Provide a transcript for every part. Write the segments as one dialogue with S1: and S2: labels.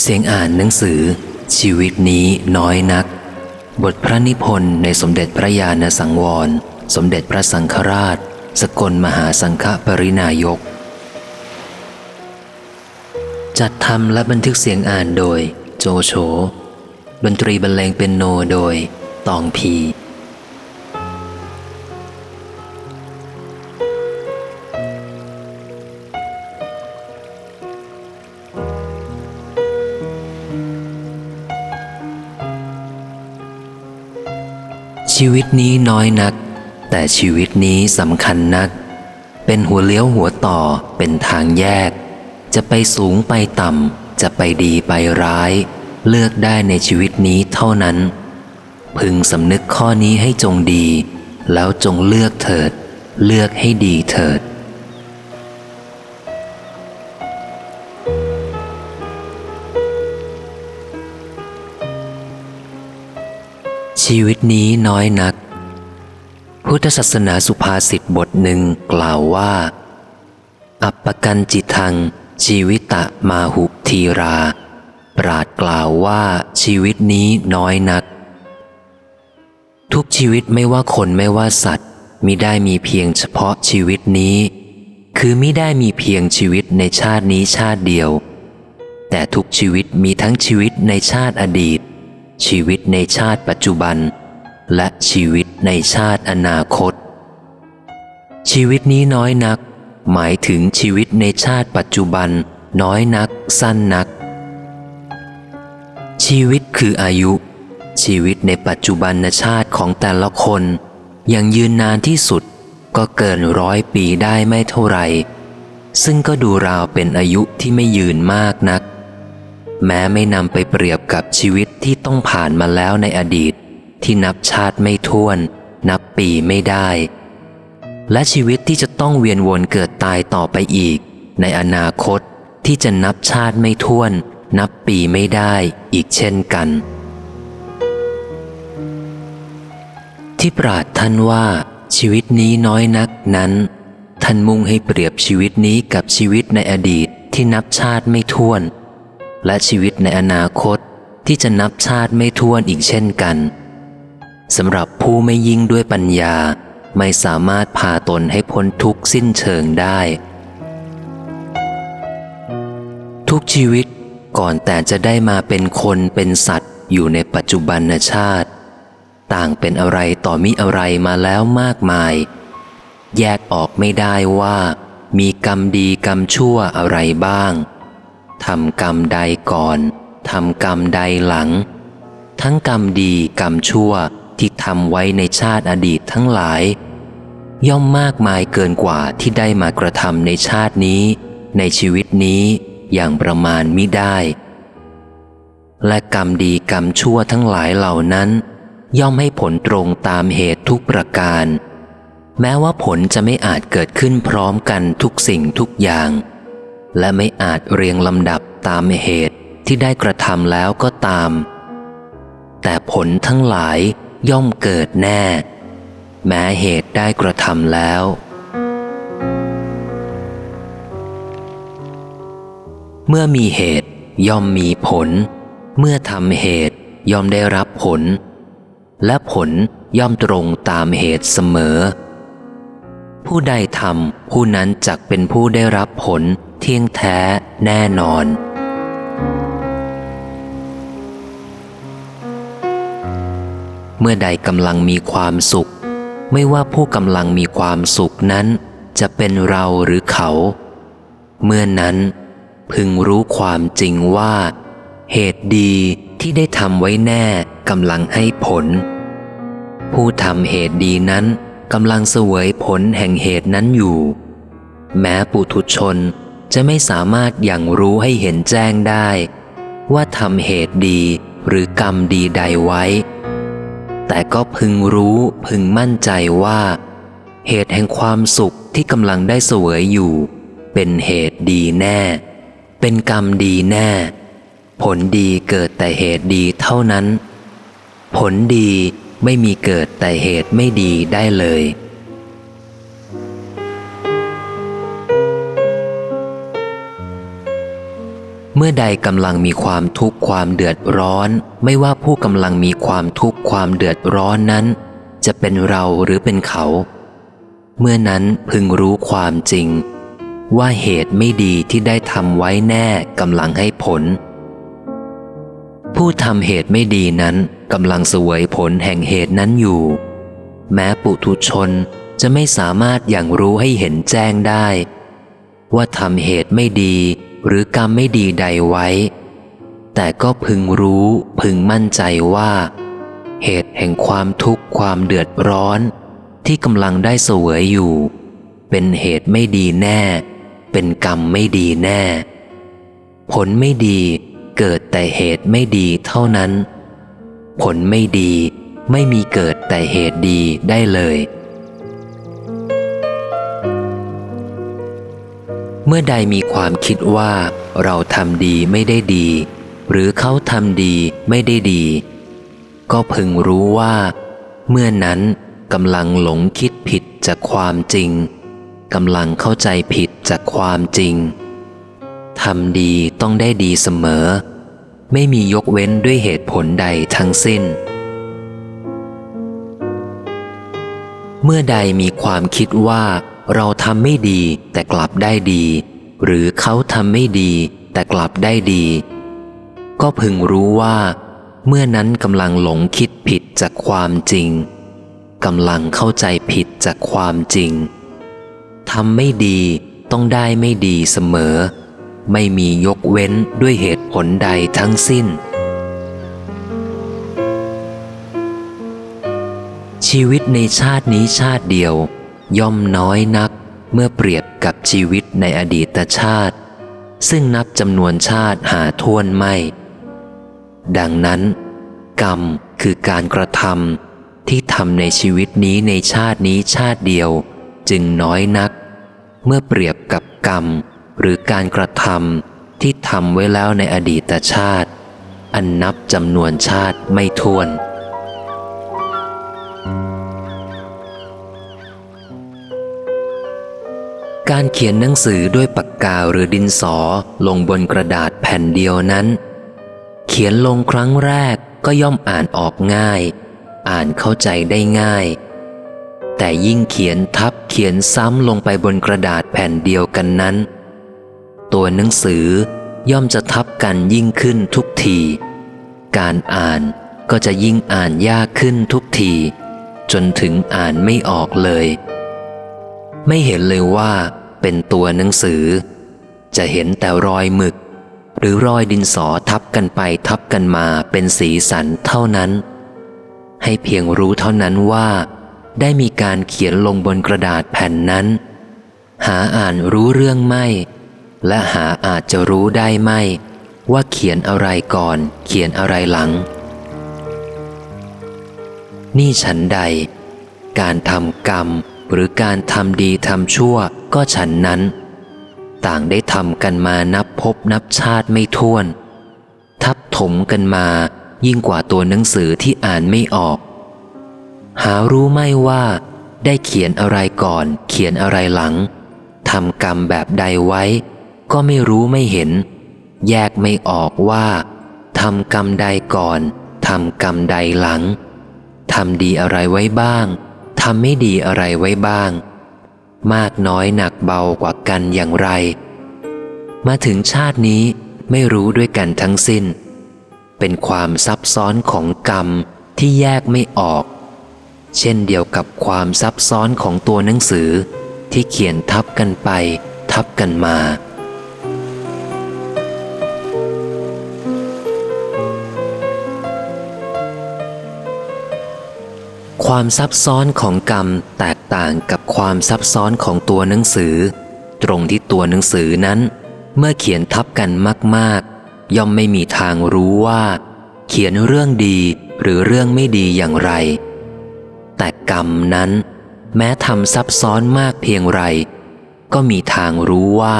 S1: เสียงอ่านหนังสือ ชีวิตนี้น้อยนัก บทพระนิพนธ์ในสมเด็จพระญาณสังวร สมเด็จพระสังฆราช สกลมหาสังฆปรินายก จัดทำและบันทึกเสียงอ่านโดย โจโฉดนตรีบรรเลงเป็นโนโดย ตองพี ชีวิตนี้น้อยนัก แต่ชีวิตนี้สำคัญนัก เป็นหัวเลี้ยวหัวต่อเป็นทางแยก จะไปสูงไปต่ำ จะไปดีไปร้าย เลือกได้ในชีวิตนี้เท่านั้น พึงสำนึกข้อนี้ให้จงดี แล้วจงเลือกเถิด เลือกให้ดีเถิด ชีวิตนี้น้อยนัก พุทธศาสนาสุภาษิตบทหนึ่งกล่าวว่า อัปปกันจิตัง ชีวิตะมาหุทีรา ปราดกล่าวว่าชีวิตนี้น้อยนัก ทุกชีวิตไม่ว่าคนไม่ว่าสัตว์มิได้มีเพียงเฉพาะชีวิตนี้ คือมิได้มีเพียงชีวิตในชาตินี้ชาติเดียว แต่ทุกชีวิตมีทั้งชีวิตในชาติอดีต ชีวิตในชาติปัจจุบัน และชีวิตในชาติอนาคต ชีวิตนี้น้อยนัก หมายถึงชีวิตในชาติปัจจุบัน น้อยนัก สั้นนัก ชีวิตคืออายุ ชีวิตในปัจจุบันชาติของแต่ละคน ยังยืนนานที่สุดก็เกินร้อยปีได้ไม่เท่าไหร่ซึ่งก็ดูราวเป็นอายุที่ไม่ยืนมากนัก แม้ไม่นำไปเปรียบกับชีวิตที่ต้องผ่านมาแล้วในอดีต ที่นับชาติไม่ท้วน นับปีไม่ได้ และชีวิตที่จะต้องเวียนวนเกิดตายต่อไปอีก ในอนาคตที่จะนับชาติไม่ท้วน นับปีไม่ได้อีกเช่นกัน ที่ปราดท่านว่าชีวิตนี้น้อยนักนั้น ท่านมุ่งให้เปรียบชีวิตนี้กับชีวิตในอดีตที่นับชาติไม่ท้วน และชีวิตในอนาคตที่จะนับชาติไม่ท้วนอีกเช่นกันสำหรับผู้ไม่ยิ่งด้วยปัญญาไม่สามารถพาตนให้พ้นทุกข์สิ้นเชิงได้ ทุกชีวิตก่อนแต่จะได้มาเป็นคนเป็นสัตว์อยู่ในปัจจุบันชาติ ต่างเป็นอะไรต่อมิอะไรมาแล้วมากมาย แยกออกไม่ได้ว่า มีกรรมดีกรรมชั่วอะไรบ้าง ทำกรรมใดก่อนทำกรรมใดหลัง ทั้งกรรมดีกรรมชั่วที่ทำไว้ในชาติอดีตทั้งหลาย ย่อมมากมายเกินกว่าที่ได้มากระทำในชาตินี้ ในชีวิตนี้อย่างประมาณมิได้ และกรรมดีกรรมชั่วทั้งหลายเหล่านั้น ย่อมให้ผลตรงตามเหตุทุกประการ แม้ว่าผลจะไม่อาจเกิดขึ้นพร้อมกันทุกสิ่งทุกอย่าง และไม่อาจเรียงลำดับตามเหตุที่ได้กระทำแล้วก็ตาม แต่ผลทั้งหลายย่อมเกิดแน่ แม้เหตุได้กระทำแล้ว เมื่อมีเหตุย่อมมีผล เมื่อทำเหตุย่อมได้รับผล และผลย่อมตรงตามเหตุเสมอ ผู้ใดทำผู้นั้นจักเป็นผู้ได้รับผลเที่ยงแท้แน่นอน เมื่อใดกำลังมีความสุข ไม่ว่าผู้กำลังมีความสุขนั้น จะเป็นเราหรือเขา เมื่อนั้นพึงรู้ความจริงว่า เหตุดีที่ได้ทำไว้แน่กำลังให้ผล ผู้ทำเหตุดีนั้น กำลังเสวยผลแห่งเหตุนั้นอยู่ แม้ปุถุชนจะไม่สามารถอย่างรู้ให้เห็นแจ้งได้ ว่าทำเหตุดีหรือกรรมดีใดไว้ แต่ก็พึงรู้พึงมั่นใจว่า เหตุแห่งความสุขที่กำลังได้เสวยอยู่ เป็นเหตุดีแน่ เป็นกรรมดีแน่ ผลดีเกิดแต่เหตุดีเท่านั้น ผลดี ไม่มีเกิดแต่เหตุไม่ดีได้เลย เมื่อใดกำลังมีความทุกข์ความเดือดร้อน ไม่ว่าผู้กำลังมีความทุกข์ความเดือดร้อนนั้น จะเป็นเราหรือเป็นเขา เมื่อนั้นพึงรู้ความจริง ว่าเหตุไม่ดีที่ได้ทำไว้แน่กำลังให้ผล ผู้ทำเหตุไม่ดีนั้น กำลังเสวยผลแห่งเหตุนั้นอยู่ แม้ปุถุชนจะไม่สามารถอย่างรู้ให้เห็นแจ้งได้ ว่าทำเหตุไม่ดีหรือกรรมไม่ดีใดไว้ แต่ก็พึงรู้พึงมั่นใจว่า เหตุแห่งความทุกข์ความเดือดร้อน ที่กำลังได้เสวยอยู่ เป็นเหตุไม่ดีแน่ เป็นกรรมไม่ดีแน่ ผลไม่ดีเกิดแต่เหตุไม่ดีเท่านั้น ผลไม่ดีไม่มีเกิดแต่เหตุดีได้เลย เมื่อใดมีความคิดว่าเราทำดีไม่ได้ดี หรือเขาทำดีไม่ได้ดี ก็พึงรู้ว่า เมื่อนั้นกำลังหลงคิดผิดจากความจริงกำลังเข้าใจผิดจากความจริงทำดีต้องได้ดีเสมอ ไม่มียกเว้นด้วยเหตุผลใดทั้งสิ้น เมื่อใดมีความคิดว่าเราทำไม่ดีแต่กลับได้ดี หรือเขาทำไม่ดีแต่กลับได้ดี ก็พึงรู้ว่า เมื่อนั้นกำลังหลงคิดผิดจากความจริงกำลังเข้าใจผิดจากความจริงทำไม่ดีต้องได้ไม่ดีเสมอ ไม่มียกเว้นด้วยเหตุผลใดทั้งสิ้น ชีวิตในชาตินี้ชาติเดียว ย่อมน้อยนักเมื่อเปรียบกับชีวิตในอดีตชาติ ซึ่งนับจำนวนชาติหาท้วนไม่ ดังนั้น กรรมคือการกระทำที่ทำในชีวิตนี้ในชาตินี้ชาติเดียว จึงน้อยนัก เมื่อเปรียบกับกรรม หรือการกระทำที่ทำไว้แล้วในอดีตชาติ อันนับจำนวนชาติไม่ท้วน การเขียนหนังสือด้วยปากกาหรือดินสอลงบนกระดาษแผ่นเดียวนั้น เขียนลงครั้งแรกก็ย่อมอ่านออกง่าย อ่านเข้าใจได้ง่าย แต่ยิ่งเขียนทับเขียนซ้ำลงไปบนกระดาษแผ่นเดียวกันนั้น ตัวหนังสือย่อมจะทับกันยิ่งขึ้นทุกที การอ่านก็จะยิ่งอ่านยากขึ้นทุกที จนถึงอ่านไม่ออกเลย ไม่เห็นเลยว่าเป็นตัวหนังสือ จะเห็นแต่รอยหมึก หรือรอยดินสอทับกันไปทับกันมาเป็นสีสันเท่านั้น ให้เพียงรู้เท่านั้นว่า ได้มีการเขียนลงบนกระดาษแผ่นนั้น หาอ่านรู้เรื่องไม่ และหาอาจจะรู้ได้ไม่ ว่าเขียนอะไรก่อน เขียนอะไรหลัง นี่ฉันใด การทำกรรมหรือการทำดีทำชั่วก็ฉันนั้น ต่างได้ทำกันมานับพบนับชาติไม่ท้วน ทับถมกันมายิ่งกว่าตัวหนังสือที่อ่านไม่ออก หารู้ไม่ว่า ได้เขียนอะไรก่อน เขียนอะไรหลังทำกรรมแบบใดไว้ ก็ไม่รู้ไม่เห็น แยกไม่ออกว่าทำกรรมใดก่อนทำกรรมใดหลังทำดีอะไรไว้บ้างทำไม่ดีอะไรไว้บ้าง มากน้อยหนักเบากว่ากันอย่างไร มาถึงชาตินี้ไม่รู้ด้วยกันทั้งสิ้น เป็นความซับซ้อนของกรรมที่แยกไม่ออก เช่นเดียวกับความซับซ้อนของตัวหนังสือที่เขียนทับกันไป ทับกันมา ความซับซ้อนของกรรมแตกต่างกับความซับซ้อนของตัวหนังสือ ตรงที่ตัวหนังสือนั้น เมื่อเขียนทับกันมาก ๆ ย่อมไม่มีทางรู้ว่า เขียนเรื่องดีหรือเรื่องไม่ดีอย่างไร แต่กรรมนั้น แม้ทำซับซ้อนมากเพียงไร ก็มีทางรู้ว่า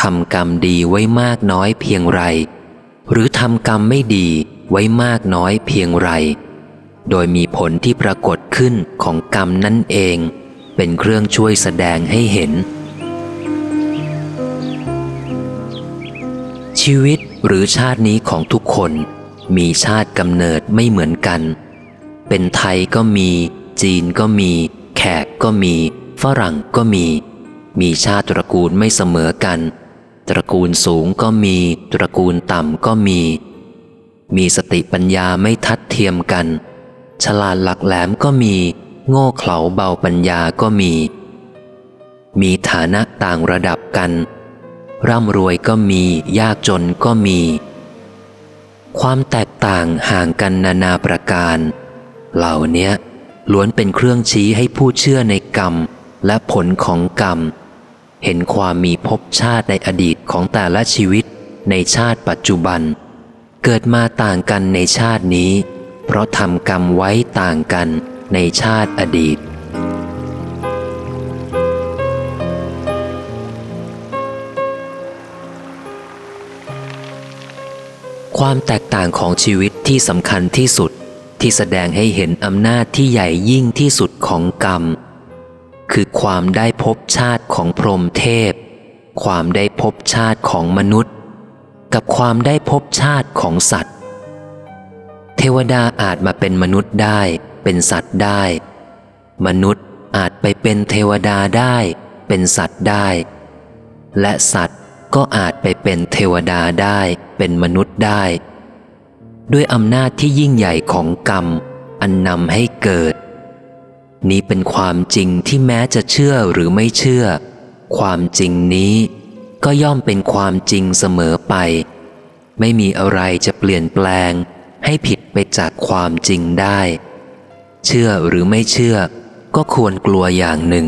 S1: ทำกรรมดีไว้มากน้อยเพียงไร หรือทำกรรมไม่ดีไว้มากน้อยเพียงไร โดยมีผลที่ปรากฏขึ้นของกรรมนั่นเอง เป็นเครื่องช่วยแสดงให้เห็น ชีวิตหรือชาตินี้ของทุกคน มีชาติกำเนิดไม่เหมือนกัน เป็นไทยก็มี จีนก็มี แขกก็มี ฝรั่งก็มี มีชาติตระกูลไม่เสมอกัน ตระกูลสูงก็มี ตระกูลต่ำก็มี มีสติปัญญาไม่ทัดเทียมกัน ฉลาดหลักแหลมก็มี โง่เขลาเบาปัญญาก็มี มีฐานะต่างระดับกัน ร่ำรวยก็มี ยากจนก็มี ความแตกต่างห่างกันนานาประการ เหล่านี้ล้วนเป็นเครื่องชี้ให้ผู้เชื่อในกรรมและผลของกรรม เห็นความมีภพชาติในอดีตของแต่ละชีวิตในชาติปัจจุบัน เกิดมาต่างกันในชาตินี้ เพราะทำกรรมไว้ต่างกันในชาติอดีต ความแตกต่างของชีวิตที่สำคัญที่สุดที่แสดงให้เห็นอำนาจที่ใหญ่ยิ่งที่สุดของกรรม คือความได้พบชาติของพรหมเทพ ความได้พบชาติของมนุษย์ กับความได้พบชาติของสัตว์ ทวดาอาจมาเป็นมนุษย์ได้ เป็นสัตว์ได้ มนุษย์อาจไปเป็นเทวดาได้ เป็นสัตว์ได้ และสัตว์ก็อาจไปเป็นเทวดาได้ เป็นมนุษย์ได้ ด้วยอำนาจที่ยิ่งใหญ่ของกรรม อันนำให้เกิด นี้เป็นความจริงที่แม้จะเชื่อหรือไม่เชื่อ ความจริงนี้ก็ย่อมเป็นความจริงเสมอไป ไม่มีอะไรจะเปลี่ยนแปลง ให้ผิดไปจากความจริงได้ เชื่อหรือไม่เชื่อ ก็ควรกลัวอย่างหนึ่ง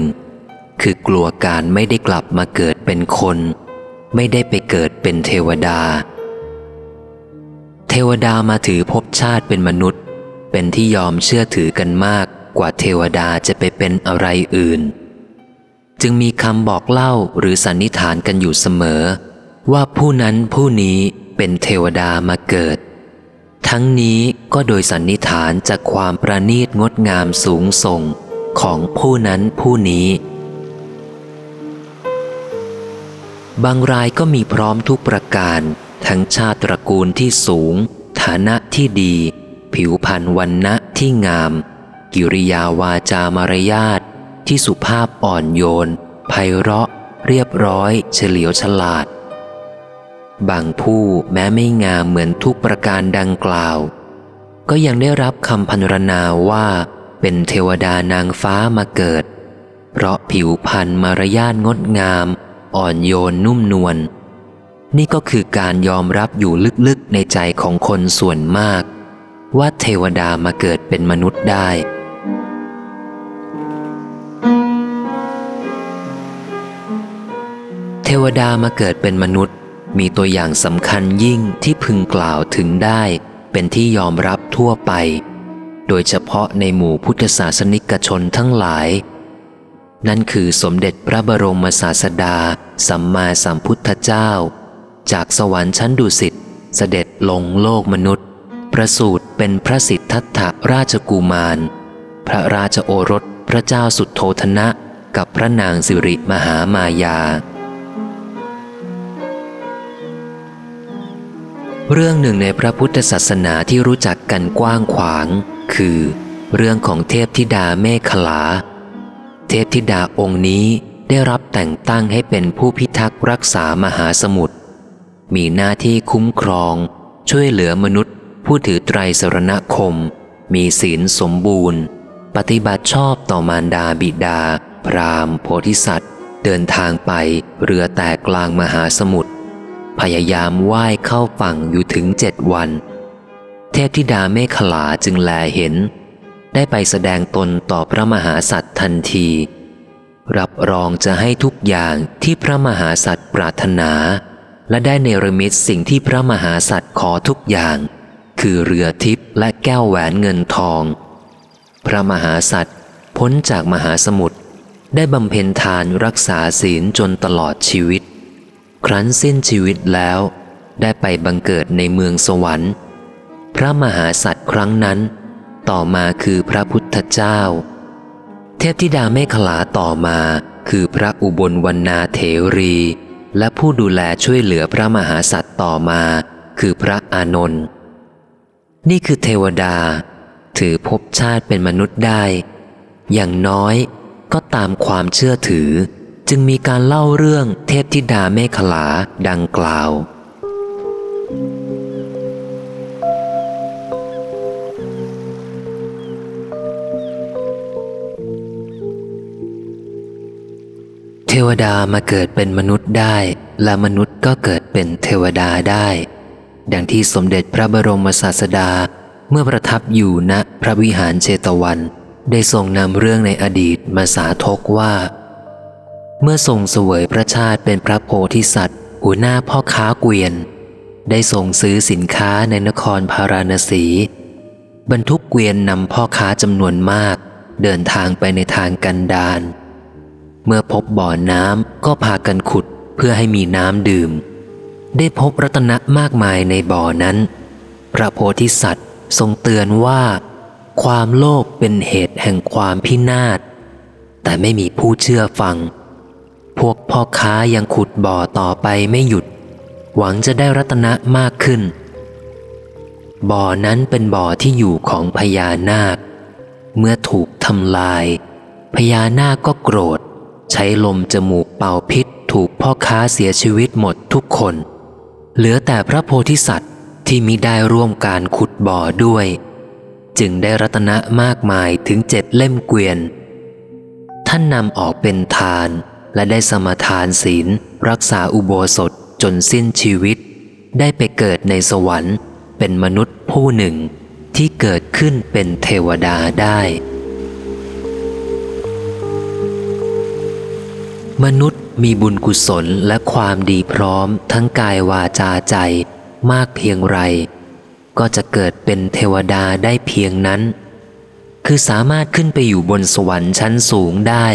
S1: คือกลัวการไม่ได้กลับมาเกิดเป็นคน ไม่ได้ไปเกิดเป็นเทวดา เทวดามาถือภพชาติเป็นมนุษย์ เป็นที่ยอมเชื่อถือกันมากกว่าเทวดาจะไปเป็นอะไรอื่น จึงมีคำบอกเล่าหรือสันนิษฐานกันอยู่เสมอ ว่าผู้นั้นผู้นี้เป็นเทวดามาเกิด ทั้งนี้ก็โดยสันนิษฐานจากความประณีตงดงามสูงส่งของผู้นั้นผู้นี้ บางรายก็มีพร้อมทุกประการ ทั้งชาติตระกูลที่สูง ฐานะที่ดี ผิวพรรณวันนะที่งาม กิริยาวาจามารยาทที่สุภาพอ่อนโยนไพเราะ เรียบร้อย เฉลียวฉลาด บางผู้แม้ไม่งามเหมือนทุกประการดังกล่าว ก็ยังได้รับคำพันรนาว่าเป็นเทวดานางฟ้ามาเกิด เพราะผิวพรรณมารยาทงดงาม อ่อนโยนนุ่มนวลนี่ก็คือการยอมรับอยู่ลึกๆในใจของคนส่วนมาก ว่าเทวดามาเกิดเป็นมนุษย์ได้ เทวดามาเกิดเป็นมนุษย์ มีตัวอย่างสำคัญยิ่งที่พึงกล่าวถึงได้ เป็นที่ยอมรับทั่วไป โดยเฉพาะในหมู่พุทธศาสนิกชนทั้งหลาย นั่นคือสมเด็จพระบรมศาสดา สัมมาสัมพุทธเจ้า จากสวรรค์ชั้นดุสิตเสด็จลงโลกมนุษย์ ประสูติเป็นพระสิทธัตถราชกุมาร พระราชโอรสพระเจ้าสุดโทธนะ กับพระนางสิริมหามายา เรื่องหนึ่งในพระพุทธศาสนาที่รู้จักกันกว้างขวาง คือ เรื่องของเทพธิดาเมขลา เทพธิดาองค์นี้ได้รับแต่งตั้งให้เป็นผู้พิทักษ์รักษามหาสมุทรมีหน้าที่คุ้มครอง ช่วยเหลือมนุษย์ ผู้ถือไตรสรณคม มีศีลสมบูรณ์ ปฏิบัติชอบต่อมารดาบิดา พรามโพธิสัตว์ เดินทางไปเรือแตกกลางมหาสมุทร พยายามว่ายเข้าฝั่งอยู่ถึงเจ็ดวัน เทพธิดาเมขลาจึงแลเห็น ได้ไปแสดงตนต่อพระมหาสัตว์ทันที รับรองจะให้ทุกอย่างที่พระมหาสัตว์ปรารถนา และได้เนรมิตสิ่งที่พระมหาสัตว์ขอทุกอย่าง คือเรือทิพย์และแก้วแหวนเงินทอง พระมหาสัตว์พ้นจากมหาสมุทรได้บำเพ็ญทานรักษาศีลจนตลอดชีวิต ครั้นสิ้นชีวิตแล้ว ได้ไปบังเกิดในเมืองสวรรค์ พระมหาสัตว์ครั้งนั้น ต่อมาคือพระพุทธเจ้า เทพธิดาเมขลาต่อมาคือพระอุบลวรรณาเถรี และผู้ดูแลช่วยเหลือพระมหาสัตว์ต่อมา คือพระอานนท์นี่คือเทวดา ถือภพชาติเป็นมนุษย์ได้ อย่างน้อยก็ตามความเชื่อถือ จึงมีการเล่าเรื่องเทพธิดาเมขลาดังกล่าว เทวดามาเกิดเป็นมนุษย์ได้ และมนุษย์ก็เกิดเป็นเทวดาได้ ดังที่สมเด็จพระบรมศาสดาเมื่อประทับอยู่ณพระวิหารเชตวัน ได้ทรงนำเรื่องในอดีตมาสาธกว่า เมื่อทรงเสวยพระชาติเป็นพระโพธิสัตว์หัวหน้าพ่อค้าเกวียน ได้ส่งซื้อสินค้าในนครพาราณสี บรรทุกเกวียนนำพ่อค้าจำนวนมาก เดินทางไปในทางกันดารเมื่อพบบ่อน้ำก็พากันขุดเพื่อให้มีน้ำดื่ม ได้พบรัตนะมากมายในบ่อนั้น พระโพธิสัตว์ทรงเตือนว่า ความโลภเป็นเหตุแห่งความพินาศแต่ไม่มีผู้เชื่อฟัง พวกพ่อค้ายังขุดบ่อต่อไปไม่หยุด หวังจะได้รัตนะมากขึ้น บ่อนั้นเป็นบ่อที่อยู่ของพญานาค เมื่อถูกทำลาย พญานาคก็โกรธ ใช้ลมจมูกเป่าพิษ ถูกพ่อค้าเสียชีวิตหมดทุกคน เหลือแต่พระโพธิสัตว์ที่มิได้ร่วมการขุดบ่อด้วย จึงได้รัตนะมากมายถึงเจ็ดเล่มเกวียน ท่านนำออกเป็นทาน และได้สมทานศีล รักษาอุโบสถจนสิ้นชีวิต ได้ไปเกิดในสวรรค์ เป็นมนุษย์ผู้หนึ่ง ที่เกิดขึ้นเป็นเทวดาได้ มนุษย์มีบุญกุศลและความดีพร้อมทั้งกายวาจาใจมากเพียงไร ก็จะเกิดเป็นเทวดาได้เพียงนั้น คือสามารถขึ้นไปอยู่บนสวรรค์ชั้นสูงได้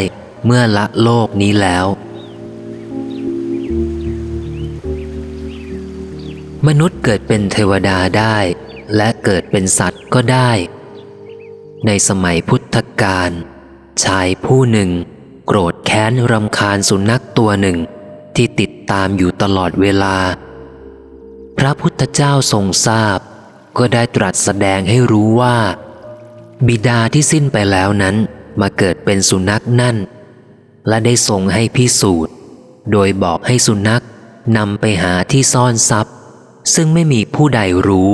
S1: เมื่อละโลกนี้แล้ว มนุษย์เกิดเป็นเทวดาได้ และเกิดเป็นสัตว์ก็ได้ ในสมัยพุทธกาลชายผู้หนึ่ง โกรธแค้นรำคาญสุนัขตัวหนึ่ง ที่ติดตามอยู่ตลอดเวลา พระพุทธเจ้าทรงทราบ ก็ได้ตรัสแสดงให้รู้ว่า บิดาที่สิ้นไปแล้วนั้นมาเกิดเป็นสุนัขนั่น และได้ทรงให้พิสูจน์ โดยบอกให้สุนัขนำไปหาที่ซ่อนทรัพย์ ซึ่งไม่มีผู้ใดรู้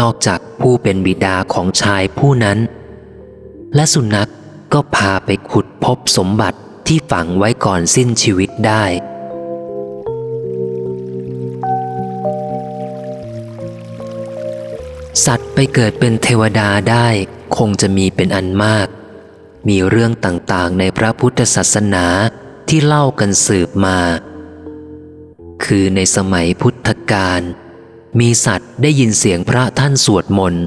S1: นอกจากผู้เป็นบิดาของชายผู้นั้น และสุนัขก็พาไปขุดพบสมบัติที่ฝังไว้ก่อนสิ้นชีวิตได้ สัตว์ไปเกิดเป็นเทวดาได้คงจะมีเป็นอันมาก มีเรื่องต่างๆ ในพระพุทธศาสนาที่เล่ากันสืบมา คือในสมัยพุทธกาลมีสัตว์ได้ยินเสียงพระท่านสวดมนต์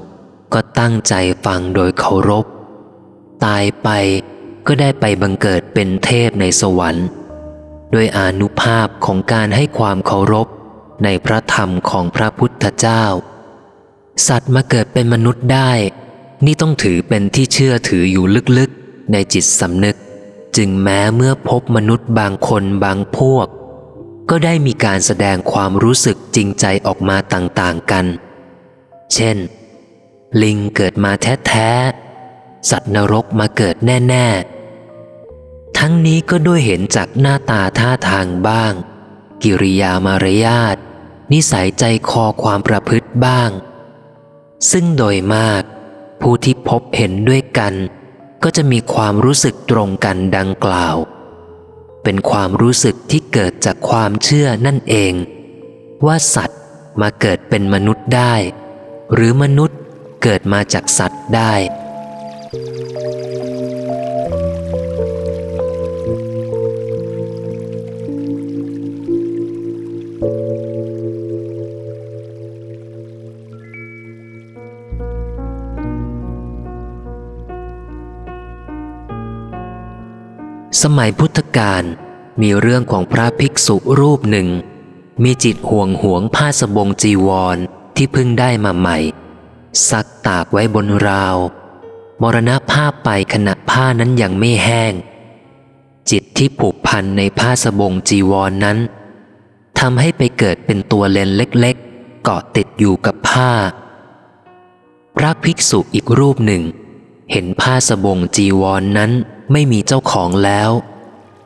S1: ก็ตั้งใจฟังโดยเคารพ ตายไปก็ได้ไปบังเกิดเป็นเทพในสวรรค์ด้วยอนุภาพของการให้ความเคารพในพระธรรมของพระพุทธเจ้า สัตว์มาเกิดเป็นมนุษย์ได้ นี่ต้องถือเป็นที่เชื่อถืออยู่ลึกๆ ในจิตสำนึก จึงแม้เมื่อพบมนุษย์บางคนบางพวก ก็ได้มีการแสดงความรู้สึกจริงใจออกมาต่างๆกัน เช่น ลิงเกิดมาแท้ๆ สัตว์นรกมาเกิดแน่ๆ ทั้งนี้ก็ด้วยเห็นจากหน้าตาท่าทางบ้าง กิริยามารยาทนิสัยใจคอความประพฤติบ้าง ซึ่งโดยมาก ผู้ที่พบเห็นด้วยกัน ก็จะมีความรู้สึกตรงกันดังกล่าว เป็นความรู้สึกที่เกิดจากความเชื่อนั่นเอง ว่าสัตว์มาเกิดเป็นมนุษย์ได้ หรือมนุษย์เกิดมาจากสัตว์ได้ สมัยพุทธกาลมีเรื่องของพระภิกษุรูปหนึ่ง มีจิตห่วงหวงผ้าสบงจีวรที่เพิ่งได้มาใหม่ ซักตากไว้บนราว มรณภาพไปขณะผ้านั้นยังไม่แห้ง จิตที่ผูกพันในผ้าสบงจีวรนนั้นทำให้ไปเกิดเป็นตัวเลนเล็กๆ เกาะติดอยู่กับผ้า พระภิกษุอีกรูปหนึ่ง เห็นผ้าสบงจีวรนนั้นไม่มีเจ้าของแล้ว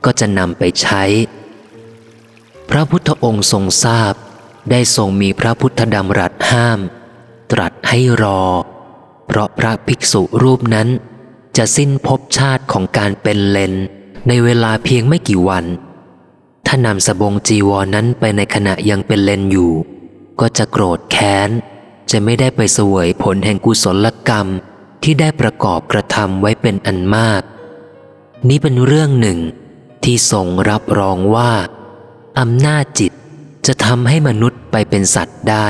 S1: ก็จะนำไปใช้ พระพุทธองค์ทรงทราบ ได้ทรงมีพระพุทธดำรัสห้าม ตรัสให้รอ เพราะพระภิกษุรูปนั้น จะสิ้นภพชาติของการเป็นเลนในเวลาเพียงไม่กี่วัน ถ้านำสบงจีวรนนั้นไปในขณะยังเป็นเลนอยู่ ก็จะโกรธแค้น จะไม่ได้ไปเสวยผลแห่งกุศลกรรม ที่ได้ประกอบกระทำไว้เป็นอันมาก นี้เป็นเรื่องหนึ่งที่ทรงรับรองว่าอำนาจจิตจะทำให้มนุษย์ไปเป็นสัตว์ได้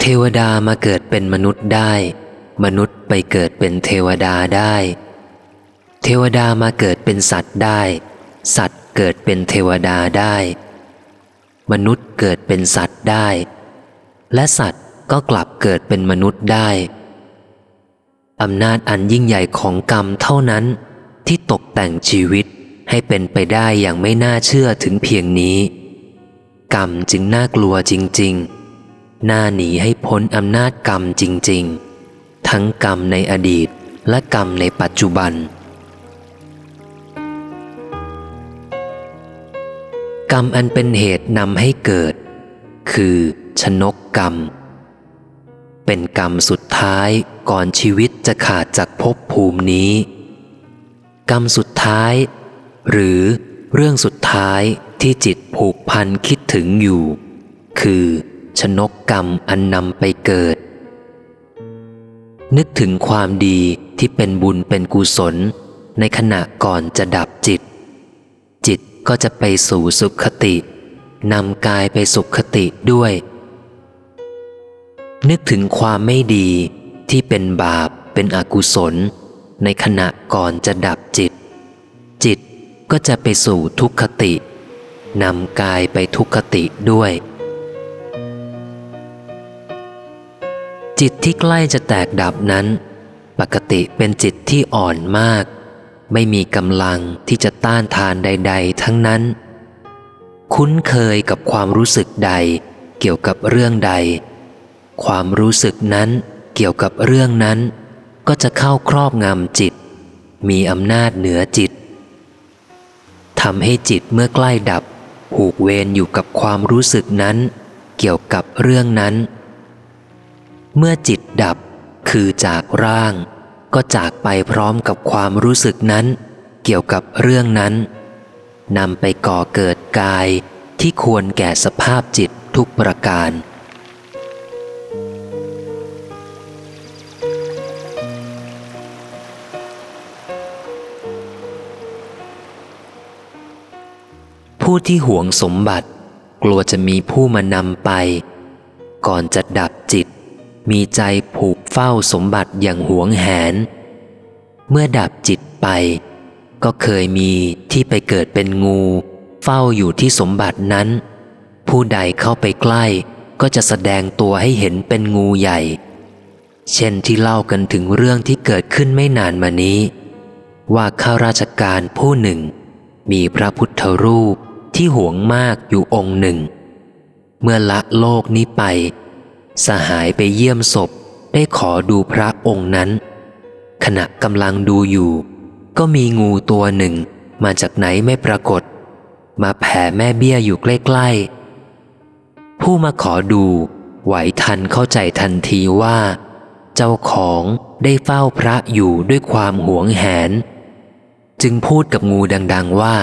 S1: เทวดามาเกิดเป็นมนุษย์ได้ มนุษย์ไปเกิดเป็นเทวดาได้ เทวดามาเกิดเป็นสัตว์ได้ สัตว์เกิดเป็นเทวดาได้ มนุษย์เกิดเป็นสัตว์ได้ และสัตว์ก็กลับเกิดเป็นมนุษย์ได้อำนาจอันยิ่งใหญ่ของกรรมเท่านั้น ที่ตกแต่งชีวิตให้เป็นไปได้อย่างไม่น่าเชื่อถึงเพียงนี้ กรรมจึงน่ากลัวจริง ๆ น่าหนีให้พ้นอำนาจกรรมจริง ๆ ทั้งกรรมในอดีตและกรรมในปัจจุบัน กรรมอันเป็นเหตุนำให้เกิด คือชนกกรรม เป็นกรรมสุดท้ายก่อนชีวิตจะขาดจากภพภูมินี้ กรรมสุดท้าย หรือเรื่องสุดท้ายที่จิตผูกพันคิดถึงอยู่ คือ ชนกกรรมอันนำไปเกิด นึกถึงความดีที่เป็นบุญเป็นกุศล ในขณะก่อนจะดับจิต ก็จะไปสู่สุขติ นำกายไปสุขติด้วย นึกถึงความไม่ดีที่เป็นบาปเป็นอกุศล ในขณะก่อนจะดับจิต จิตก็จะไปสู่ทุกขติ นำกายไปทุกขติด้วย จิตที่ใกล้จะแตกดับนั้น ปกติเป็นจิตที่อ่อนมาก ไม่มีกำลังที่จะต้านทานใด ๆ ทั้งนั้น คุ้นเคยกับความรู้สึกใด เกี่ยวกับเรื่องใด ความรู้สึกนั้นเกี่ยวกับเรื่องนั้น ก็จะเข้าครอบงำจิต มีอำนาจเหนือจิตทำให้จิตเมื่อใกล้ดับ ผูกเวรอยู่กับความรู้สึกนั้น เกี่ยวกับเรื่องนั้น เมื่อจิตดับคือจากร่าง ก็จากไปพร้อมกับความรู้สึกนั้น เกี่ยวกับเรื่องนั้นนำไปก่อเกิดกายที่ควรแก่สภาพจิตทุกประการ ผู้ที่หวงสมบัติ กลัวจะมีผู้มานำไป ก่อนจะดับจิต มีใจผูกเฝ้าสมบัติอย่างหวงแหน เมื่อดับจิตไป ก็เคยมีที่ไปเกิดเป็นงู เฝ้าอยู่ที่สมบัตินั้น ผู้ใดเข้าไปใกล้ก็จะแสดงตัวให้เห็นเป็นงูใหญ่ เช่นที่เล่ากันถึงเรื่องที่เกิดขึ้นไม่นานมานี้ ว่าข้าราชการผู้หนึ่ง มีพระพุทธรูปที่หวงมากอยู่องค์หนึ่ง เมื่อละโลกนี้ไป สหายไปเยี่ยมศพได้ขอดูพระองค์นั้น ขณะกำลังดูอยู่ ก็มีงูตัวหนึ่งมาจากไหนไม่ปรากฏ มาแผ่แม่เบี้ยอยู่ใกล้ๆ ผู้มาขอดูไหวทันเข้าใจทันทีว่า เจ้าของได้เฝ้าพระอยู่ด้วยความหวงแหน จึงพูดกับงูดัง ๆว่า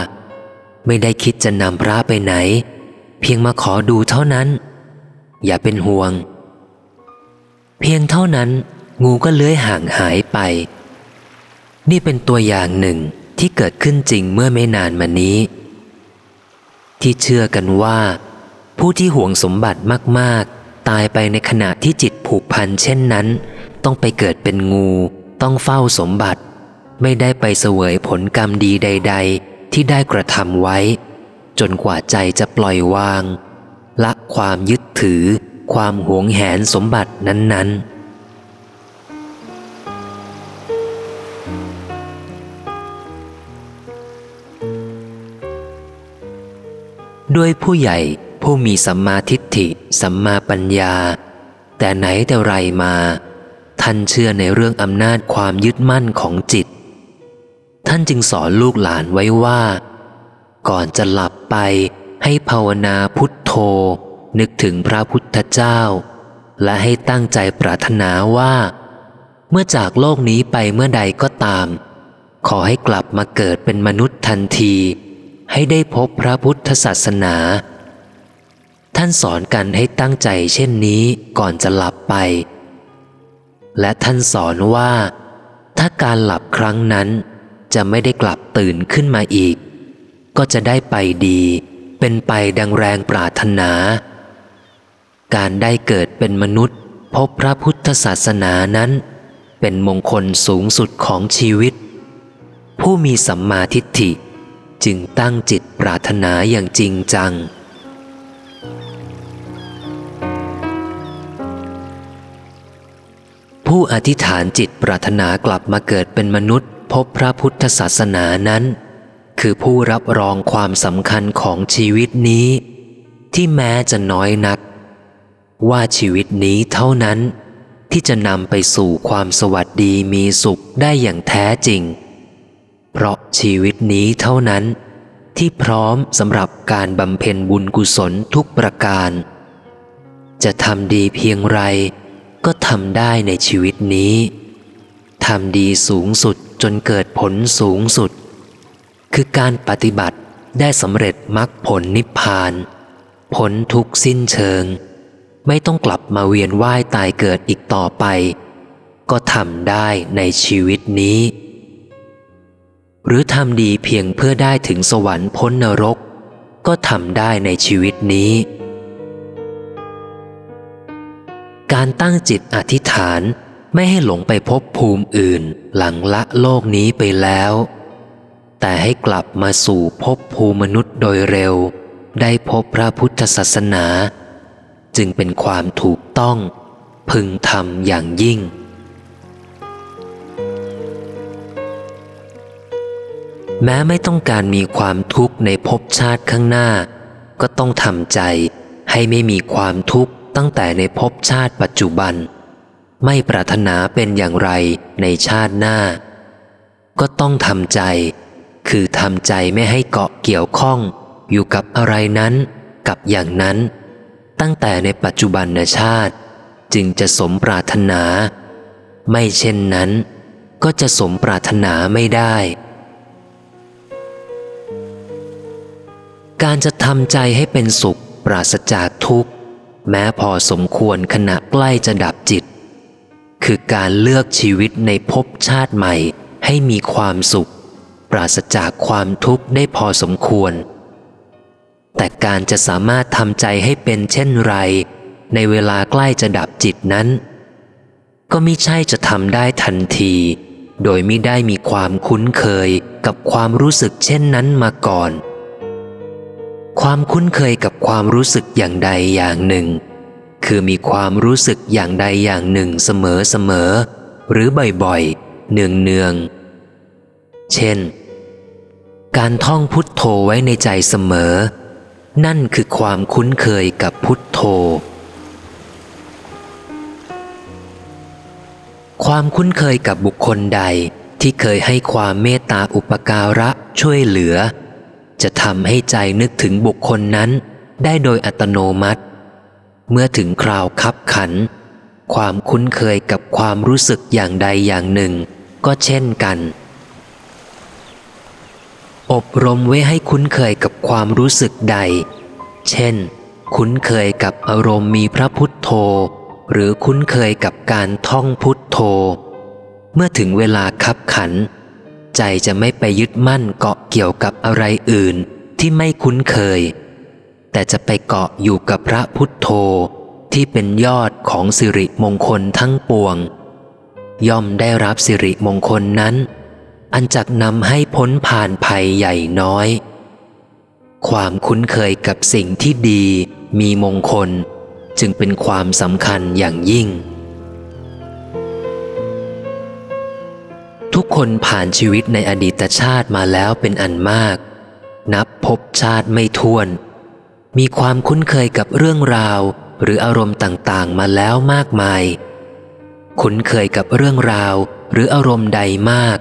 S1: ไม่ได้คิดจะนำพระไปไหน เพียงมาขอดูเท่านั้น อย่าเป็นห่วง เพียงเท่านั้น งูก็เลื้อยห่างหายไป นี่เป็นตัวอย่างหนึ่งที่เกิดขึ้นจริงเมื่อไม่นานมานี้ ที่เชื่อกันว่า ผู้ที่หวงสมบัติมากๆ ตายไปในขณะที่จิตผูกพันเช่นนั้น ต้องไปเกิดเป็นงูต้องเฝ้าสมบัติ ไม่ได้ไปเสวยผลกรรมดีใด ๆ ที่ได้กระทำไว้ จนกว่าใจจะปล่อยวาง ละความยึดถือ ความหวงแหนสมบัตินั้น ๆ ด้วยผู้ใหญ่ผู้มีสัมมาทิฏฐิ สัมมาปัญญา แต่ไหนแต่ไรมา ท่านเชื่อในเรื่องอำนาจความยึดมั่นของจิต ท่านจึงสอนลูกหลานไว้ว่า ก่อนจะหลับไปให้ภาวนาพุทโธ นึกถึงพระพุทธเจ้า และให้ตั้งใจปรารถนาว่า เมื่อจากโลกนี้ไปเมื่อใดก็ตาม ขอให้กลับมาเกิดเป็นมนุษย์ทันที ให้ได้พบพระพุทธศาสนา ท่านสอนกันให้ตั้งใจเช่นนี้ก่อนจะหลับไป และท่านสอนว่า ถ้าการหลับครั้งนั้นจะไม่ได้กลับตื่นขึ้นมาอีก ก็จะได้ไปดี เป็นไปดังแรงปรารถนา การได้เกิดเป็นมนุษย์ พบพระพุทธศาสนานั้น เป็นมงคลสูงสุดของชีวิต ผู้มีสัมมาทิฏฐิจึงตั้งจิตปรารถนาอย่างจริงจัง ผู้อธิษฐานจิตปรารถนากลับมาเกิดเป็นมนุษย์ พบพระพุทธศาสนานั้น คือผู้รับรองความสำคัญของชีวิตนี้ ที่แม้จะน้อยนัก ว่าชีวิตนี้เท่านั้น ที่จะนำไปสู่ความสวัสดีมีสุขได้อย่างแท้จริง เพราะชีวิตนี้เท่านั้น ที่พร้อมสำหรับการบำเพ็ญบุญกุศลทุกประการ จะทำดีเพียงไร ก็ทำได้ในชีวิตนี้ทำดีสูงสุดจนเกิดผลสูงสุด คือการปฏิบัติได้สำเร็จมรรคผลนิพพาน ผลทุกสิ้นเชิง ไม่ต้องกลับมาเวียนว่ายตายเกิดอีกต่อไป ก็ทำได้ในชีวิตนี้ หรือทำดีเพียงเพื่อได้ถึงสวรรค์พ้นนรก ก็ทำได้ในชีวิตนี้ การตั้งจิตอธิษฐานไม่ให้หลงไปพบภูมิอื่นหลังละโลกนี้ไปแล้ว แต่ให้กลับมาสู่ภพภูมิมนุษย์โดยเร็ว ได้พบพระพุทธศาสนา จึงเป็นความถูกต้อง พึงทำอย่างยิ่ง แม้ไม่ต้องการมีความทุกข์ในภพชาติข้างหน้า ก็ต้องทำใจให้ไม่มีความทุกข์ตั้งแต่ในภพชาติปัจจุบัน ไม่ปรารถนาเป็นอย่างไรในชาติหน้า ก็ต้องทำใจ คือทำใจไม่ให้เกาะเกี่ยวข้องอยู่กับอะไรนั้น กับอย่างนั้น ตั้งแต่ในปัจจุบันชาติ จึงจะสมปรารถนา ไม่เช่นนั้น ก็จะสมปรารถนาไม่ได้ การจะทำใจให้เป็นสุขปราศจากทุกข์ แม้พอสมควรขณะใกล้จะดับจิต คือการเลือกชีวิตในภพชาติใหม่ให้มีความสุข ปราศจากความทุกข์ได้พอสมควร แต่การจะสามารถทำใจให้เป็นเช่นไร ในเวลาใกล้จะดับจิตนั้น ก็มิใช่จะทำได้ทันที โดยไม่ได้มีความคุ้นเคยกับความรู้สึกเช่นนั้นมาก่อน ความคุ้นเคยกับความรู้สึกอย่างใดอย่างหนึ่ง คือมีความรู้สึกอย่างใดอย่างหนึ่งเสมอเสมอ หรือบ่อยๆเนืองเนืองๆเช่น การท่องพุทโธไว้ในใจเสมอ นั่นคือความคุ้นเคยกับพุทโธ ความคุ้นเคยกับบุคคลใดที่เคยให้ความเมตตาอุปการะช่วยเหลือ จะทำให้ใจนึกถึงบุคคลนั้น ได้โดยอัตโนมัติ เมื่อถึงคราวคับขัน ความคุ้นเคยกับความรู้สึกอย่างใดอย่างหนึ่ง ก็เช่นกัน อบรมไว้ให้คุ้นเคยกับความรู้สึกใด เช่น คุ้นเคยกับอารมณ์มีพระพุทโธ หรือคุ้นเคยกับการท่องพุทโธ เมื่อถึงเวลาคับขัน ใจจะไม่ไปยึดมั่นเกาะเกี่ยวกับอะไรอื่นที่ไม่คุ้นเคย แต่จะไปเกาะอยู่กับพระพุทโธที่เป็นยอดของสิริมงคลทั้งปวง ย่อมได้รับสิริมงคลนั้น อันจักนำให้พ้นผ่านภัยใหญ่น้อย ความคุ้นเคยกับสิ่งที่ดีมีมงคล จึงเป็นความสำคัญอย่างยิ่ง ทุกคนผ่านชีวิตในอดีตชาติมาแล้วเป็นอันมาก นับพบชาติไม่ท้วน มีความคุ้นเคยกับเรื่องราวหรืออารมณ์ต่างๆ มาแล้วมากมาย คุ้นเคยกับเรื่องราวหรืออารมณ์ใดมาก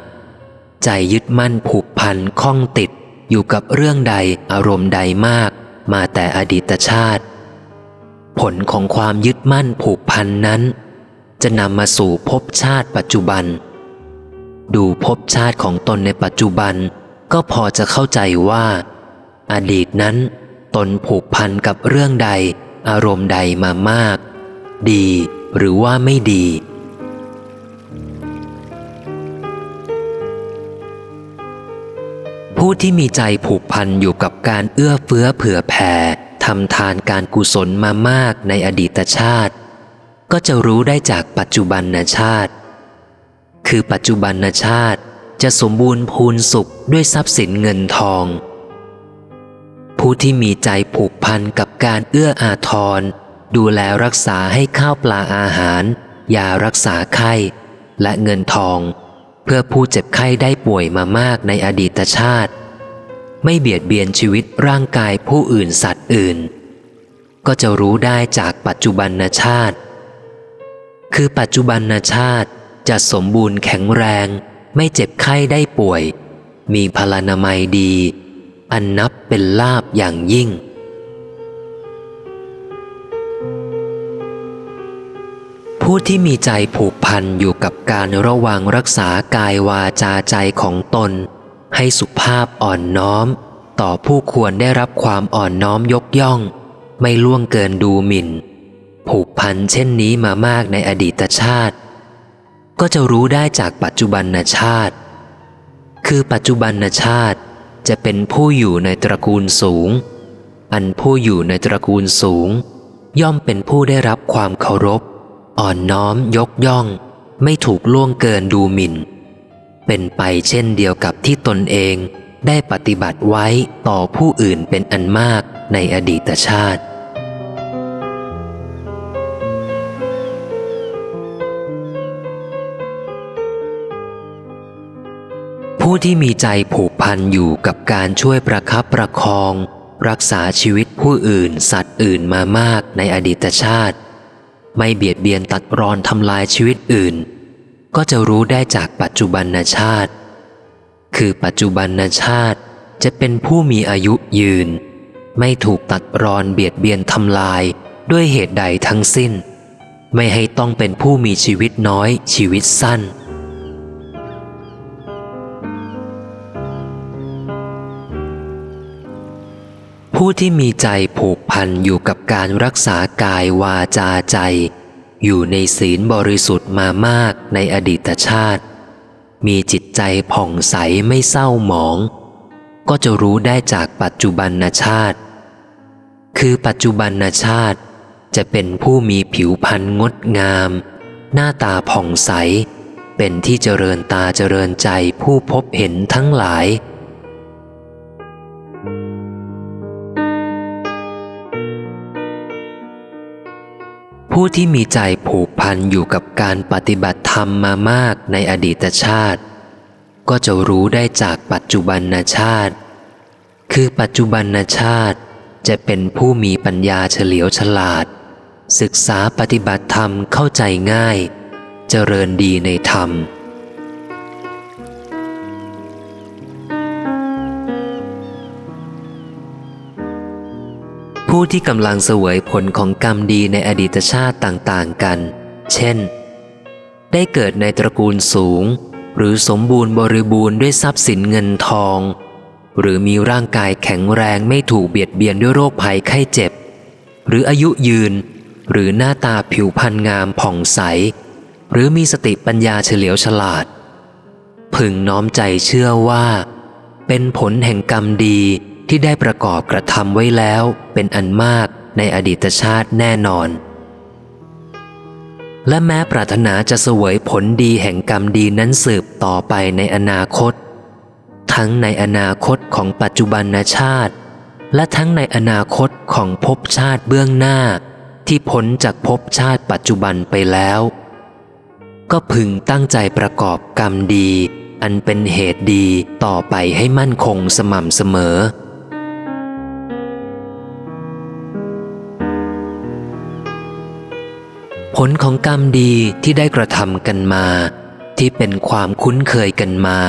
S1: ใจยึดมั่นผูกพันข้องติด อยู่กับเรื่องใดอารมณ์ใดมาก มาแต่อดีตชาติ ผลของความยึดมั่นผูกพันนั้น จะนำมาสู่ภพชาติปัจจุบัน ดูภพชาติของตนในปัจจุบัน ก็พอจะเข้าใจว่า อดีตนั้น ตนผูกพันกับเรื่องใด อารมณ์ใดมามาก ดีหรือว่าไม่ดี ผู้ที่มีใจผูกพันอยู่กับการเอื้อเฟื้อเผื่อแผ่ทำทานการกุศลมามากในอดีตชาติ ก็จะรู้ได้จากปัจจุบันชาติ คือปัจจุบันชาติจะสมบูรณ์พูนสุขด้วยทรัพย์สินเงินทอง ผู้ที่มีใจผูกพันกับการเอื้ออาทร ดูแลรักษาให้ข้าวปลาอาหารยารักษาไข้ และเงินทอง เพื่อผู้เจ็บไข้ได้ป่วยมามากในอดีตชาติ ไม่เบียดเบียนชีวิตร่างกายผู้อื่นสัตว์อื่น ก็จะรู้ได้จากปัจจุบันชาติ คือปัจจุบันชาติจะสมบูรณ์แข็งแรง ไม่เจ็บไข้ได้ป่วย มีพลานามัยดี อันนับเป็นลาบอย่างยิ่ง ผู้ที่มีใจผูกพันอยู่กับการระวังรักษากายวาจาใจของตน ให้สุภาพอ่อนน้อม ต่อผู้ควรได้รับความอ่อนน้อมยกย่อง ไม่ล่วงเกินดูหมิ่น ผูกพันเช่นนี้มามากในอดีตชาติ ก็จะรู้ได้จากปัจจุบันชาติ คือปัจจุบันชาติจะเป็นผู้อยู่ในตระกูลสูง อันผู้อยู่ในตระกูลสูง ย่อมเป็นผู้ได้รับความเคารพ อ่อนน้อมยกย่อง ไม่ถูกล่วงเกินดูหมิ่น เป็นไปเช่นเดียวกับที่ตนเองได้ปฏิบัติไว้ต่อผู้อื่นเป็นอันมากในอดีตชาติ ผู้ที่มีใจผูกพันอยู่กับการช่วยประคับประคอง รักษาชีวิตผู้อื่นสัตว์อื่นมามากในอดีตชาติ ไม่เบียดเบียนตัดรอนทำลายชีวิตอื่น ก็จะรู้ได้จากปัจจุบันชาติ คือปัจจุบันชาติจะเป็นผู้มีอายุยืน ไม่ถูกตัดรอนเบียดเบียนทำลายด้วยเหตุใดทั้งสิ้น ไม่ให้ต้องเป็นผู้มีชีวิตน้อยชีวิตสั้น ที่มีใจผูกพันอยู่กับการรักษากายวาจาใจ อยู่ในศีลบริสุทธิ์มามากในอดีตชาติ มีจิตใจผ่องใสไม่เศร้าหมอง ก็จะรู้ได้จากปัจจุบันชาติ คือปัจจุบันชาติจะเป็นผู้มีผิวพรรณงดงาม หน้าตาผ่องใส เป็นที่เจริญตาเจริญใจผู้พบเห็นทั้งหลาย ผู้ที่มีใจผูกพันอยู่กับการปฏิบัติธรรมมามากในอดีตชาติ ก็จะรู้ได้จากปัจจุบันชาติ คือปัจจุบันชาติจะเป็นผู้มีปัญญาเฉลียวฉลาด ศึกษาปฏิบัติธรรมเข้าใจง่าย เจริญดีในธรรม ผู้ที่กำลังเสวยผลของกรรมดีในอดีตชาติต่างๆกัน เช่น ได้เกิดในตระกูลสูง หรือสมบูรณ์บริบูรณ์ด้วยทรัพย์สินเงินทอง หรือมีร่างกายแข็งแรงไม่ถูกเบียดเบียนด้วยโรคภัยไข้เจ็บ หรืออายุยืน หรือหน้าตาผิวพรรณงามผ่องใส หรือมีสติปัญญาเฉลียวฉลาด พึงน้อมใจเชื่อว่า เป็นผลแห่งกรรมดี ที่ได้ประกอบกระทำไว้แล้วเป็นอันมากในอดีตชาติแน่นอน และแม้ปรารถนาจะเสวยผลดีแห่งกรรมดีนั้นสืบต่อไปในอนาคต ทั้งในอนาคตของปัจจุบันชาติ และทั้งในอนาคตของภพชาติเบื้องหน้า ที่พ้นจากภพชาติปัจจุบันไปแล้ว ก็พึงตั้งใจประกอบกรรมดีอันเป็นเหตุดีต่อไปให้มั่นคงสม่ำเสมอ ผลของกรรมดีที่ได้กระทำกันมา ที่เป็นความคุ้นเคยกันมา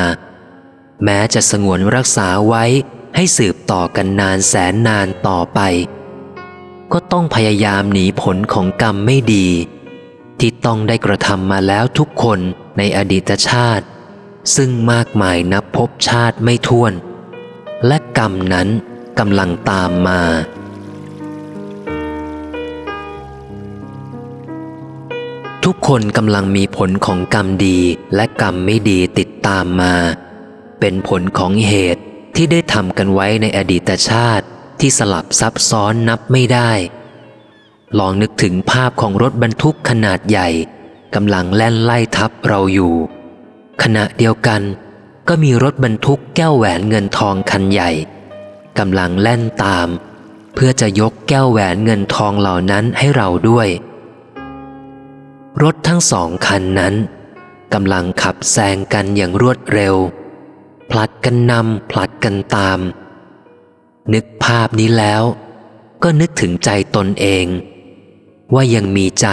S1: แม้จะสงวนรักษาไว้ให้สืบต่อกันนานแสนนานต่อไป ก็ต้องพยายามหนีผลของกรรมไม่ดี ที่ต้องได้กระทำมาแล้วทุกคนในอดีตชาติ ซึ่งมากมายนับพบชาติไม่ท้วน และกรรมนั้นกำลังตามมา ทุกคนกำลังมีผลของกรรมดีและกรรมไม่ดีติดตามมา เป็นผลของเหตุที่ได้ทำกันไว้ในอดีตชาติที่สลับซับซ้อนนับไม่ได้ ลองนึกถึงภาพของรถบรรทุกขนาดใหญ่กำลังแล่นไล่ทับเราอยู่ ขณะเดียวกัน ก็มีรถบรรทุกแก้วแหวนเงินทองคันใหญ่กำลังแล่นตาม เพื่อจะยกแก้วแหวนเงินทองเหล่านั้นให้เราด้วย รถทั้งสองคันนั้นกำลังขับแซงกันอย่างรวดเร็ว ผลัดกันนำผลัดกันตาม นึกภาพนี้แล้ว ก็นึกถึงใจตนเอง ว่ายังมีใจ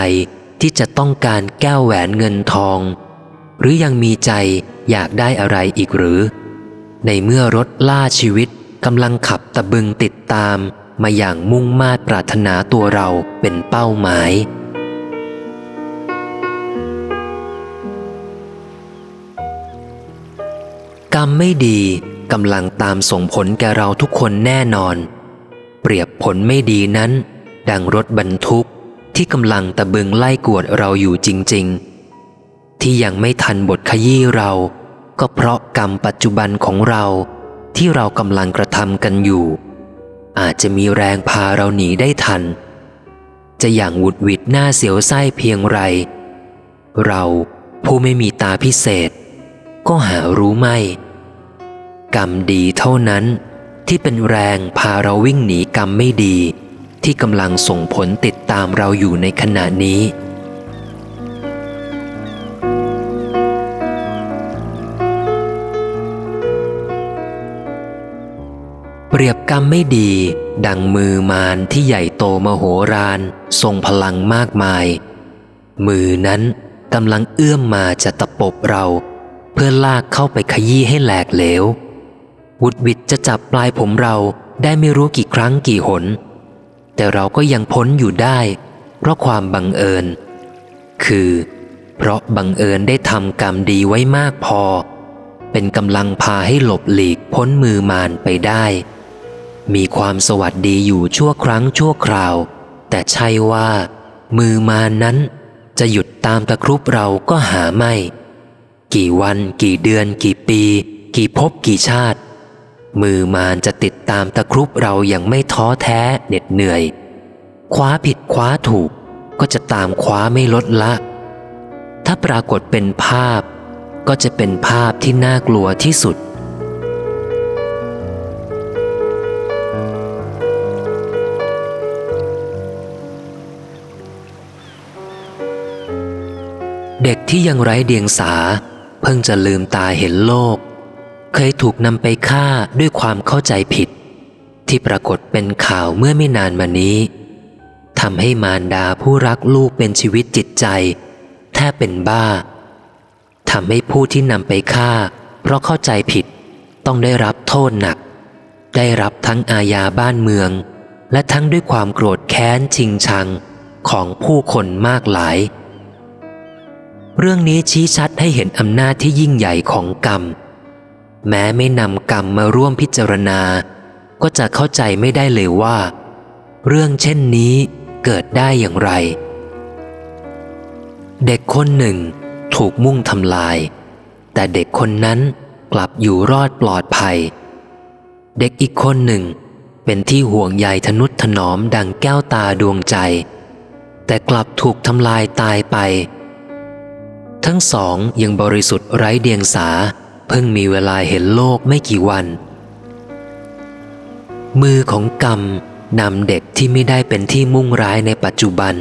S1: ที่จะต้องการแก้วแหวนเงินทอง หรือยังมีใจอยากได้อะไรอีกหรือ ในเมื่อรถล่าชีวิตกำลังขับตะบึงติดตามมาอย่างมุ่งมาดปรารถนาตัวเราเป็นเป้าหมาย กรรมไม่ดีกำลังตามส่งผลแก่เราทุกคนแน่นอน เปรียบผลไม่ดีนั้น ดังรถบรรทุกที่กำลังตะบึงไล่กวดเราอยู่จริง ๆ ที่ยังไม่ทันบทขยี้เรา ก็เพราะกรรมปัจจุบันของเราที่เรากำลังกระทำกันอยู่ อาจจะมีแรงพาเราหนีได้ทัน จะอย่างหวุดหวิดหน้าเสียวไส้เพียงไร เราผู้ไม่มีตาพิเศษ ก็หารู้ไม่ กรรมดีเท่านั้นที่เป็นแรงพาเราวิ่งหนีกรรมไม่ดี ที่กำลังส่งผลติดตามเราอยู่ในขณะนี้ เปรียบกรรมไม่ดี ดังมือมารที่ใหญ่โตมโหฬารทรงพลังมากมาย มือนั้นกำลังเอื้อมมาจะตะปบเรา เพื่อลากเข้าไปขยี้ให้แหลกเหลว วุดวิดจะจับปลายผมเราได้ไม่รู้กี่ครั้งกี่หน แต่เราก็ยังพ้นอยู่ได้ เพราะความบังเอิญ คือ เพราะบังเอิญได้ทำกรรมดีไว้มากพอ เป็นกำลังพาให้หลบหลีกพ้นมือมารไปได้ มีความสวัสดีอยู่ชั่วครั้งชั่วคราว แต่ใช่ว่า มือมารนั้นจะหยุดตามตะครุบเราก็หาไม่ กี่วัน กี่เดือน กี่ปี กี่ภพกี่ชาติ มือมารจะติดตามตะครุบเราอย่างไม่ท้อแท้เหน็ดเหนื่อย คว้าผิดคว้าถูกก็จะตามคว้าไม่ลดละ ถ้าปรากฏเป็นภาพ ก็จะเป็นภาพที่น่ากลัวที่สุดเด็กที่ยังไร้เดียงสา เพิ่งจะลืมตาเห็นโลก เคยถูกนำไปฆ่าด้วยความเข้าใจผิด ที่ปรากฏเป็นข่าวเมื่อไม่นานมานี้ทำให้มารดาผู้รักลูกเป็นชีวิตจิตใจ แทบเป็นบ้าทำให้ผู้ที่นำไปฆ่า เพราะเข้าใจผิดต้องได้รับโทษหนัก ได้รับทั้งอาญาบ้านเมือง และทั้งด้วยความโกรธแค้นชิงชังของผู้คนมากหลาย เรื่องนี้ชี้ชัดให้เห็นอำนาจที่ยิ่งใหญ่ของกรรม แม้ไม่นำกรรมมาร่วมพิจารณา ก็จะเข้าใจไม่ได้เลยว่า เรื่องเช่นนี้เกิดได้อย่างไร เด็กคนหนึ่งถูกมุ่งทำลาย แต่เด็กคนนั้นกลับอยู่รอดปลอดภัย เด็กอีกคนหนึ่งเป็นที่ห่วงใยทนุถนอมดังแก้วตาดวงใจ แต่กลับถูกทำลายตายไป ทั้งสองยังบริสุทธิ์ไร้เดียงสา เพิ่งมีเวลาเห็นโลกไม่กี่วัน มือของกรรมนำเด็กที่ไม่ได้เป็นที่มุ่งร้ายในปัจจุบัน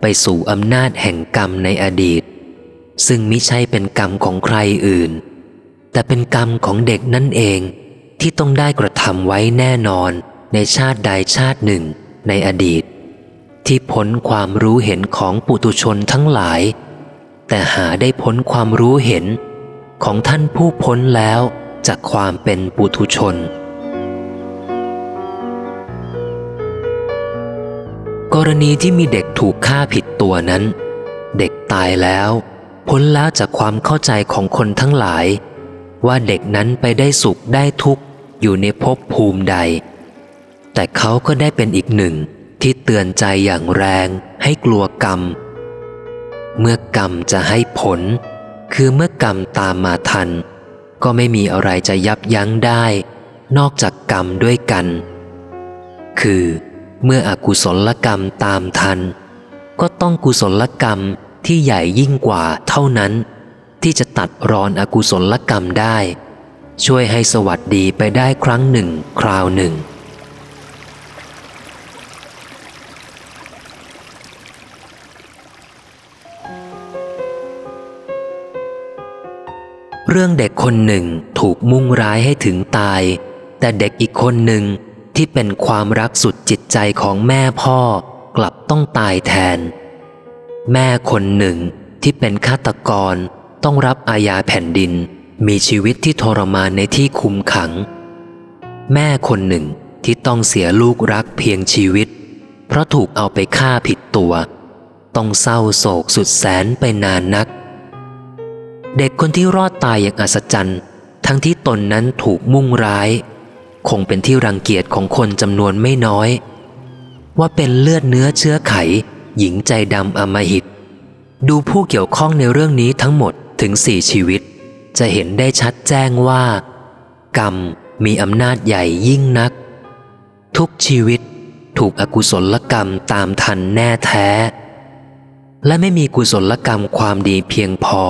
S1: ไปสู่อำนาจแห่งกรรมในอดีต ซึ่งมิใช่เป็นกรรมของใครอื่น แต่เป็นกรรมของเด็กนั่นเองที่ต้องได้กระทำไว้แน่นอนในชาติใดชาติหนึ่งในอดีต ที่พ้นความรู้เห็นของปุตุชนทั้งหลาย แต่หาได้พ้นความรู้เห็น ของท่านผู้พ้นแล้วจากความเป็นปุตุชน กรณีที่มีเด็กถูกฆ่าผิดตัวนั้น เด็กตายแล้ว พ้นแล้วจากความเข้าใจของคนทั้งหลาย ว่าเด็กนั้นไปได้สุขได้ทุกข์อยู่ในภพภูมิใด แต่เขาก็ได้เป็นอีกหนึ่งที่เตือนใจอย่างแรงให้กลัวกรรม เมื่อกรรมจะให้ผล คือเมื่อกรรมตามมาทัน ก็ไม่มีอะไรจะยับยั้งได้ นอกจากกรรมด้วยกัน คือ เมื่ออกุศลกรรมตามทัน ก็ต้องกุศลกรรมที่ใหญ่ยิ่งกว่าเท่านั้น ที่จะตัดรอนอกุศลกรรมได้ ช่วยให้สวัสดีไปได้ครั้งหนึ่ง คราวหนึ่ง เรื่องเด็กคนหนึ่งถูกมุ่งร้ายให้ถึงตาย แต่เด็กอีกคนหนึ่งที่เป็นความรักสุดจิตใจของแม่พ่อกลับต้องตายแทน แม่คนหนึ่งที่เป็นฆาตกรต้องรับอาญาแผ่นดิน มีชีวิตที่ทรมานในที่คุมขัง แม่คนหนึ่งที่ต้องเสียลูกรักเพียงชีวิต เพราะถูกเอาไปฆ่าผิดตัว ต้องเศร้าโศกสุดแสนไปนานนัก เด็กคนที่รอดตายอย่างอัศจรรย์ ทั้งที่ตนนั้นถูกมุ่งร้าย คงเป็นที่รังเกียจของคนจำนวนไม่น้อย ว่าเป็นเลือดเนื้อเชื้อไข หญิงใจดำอมหิต ดูผู้เกี่ยวข้องในเรื่องนี้ทั้งหมดถึงสี่ชีวิต จะเห็นได้ชัดแจ้งว่า กรรมมีอำนาจใหญ่ยิ่งนัก ทุกชีวิตถูกอกุศลกรรมตามทันแน่แท้ และไม่มีกุศลกรรมความดีเพียงพอ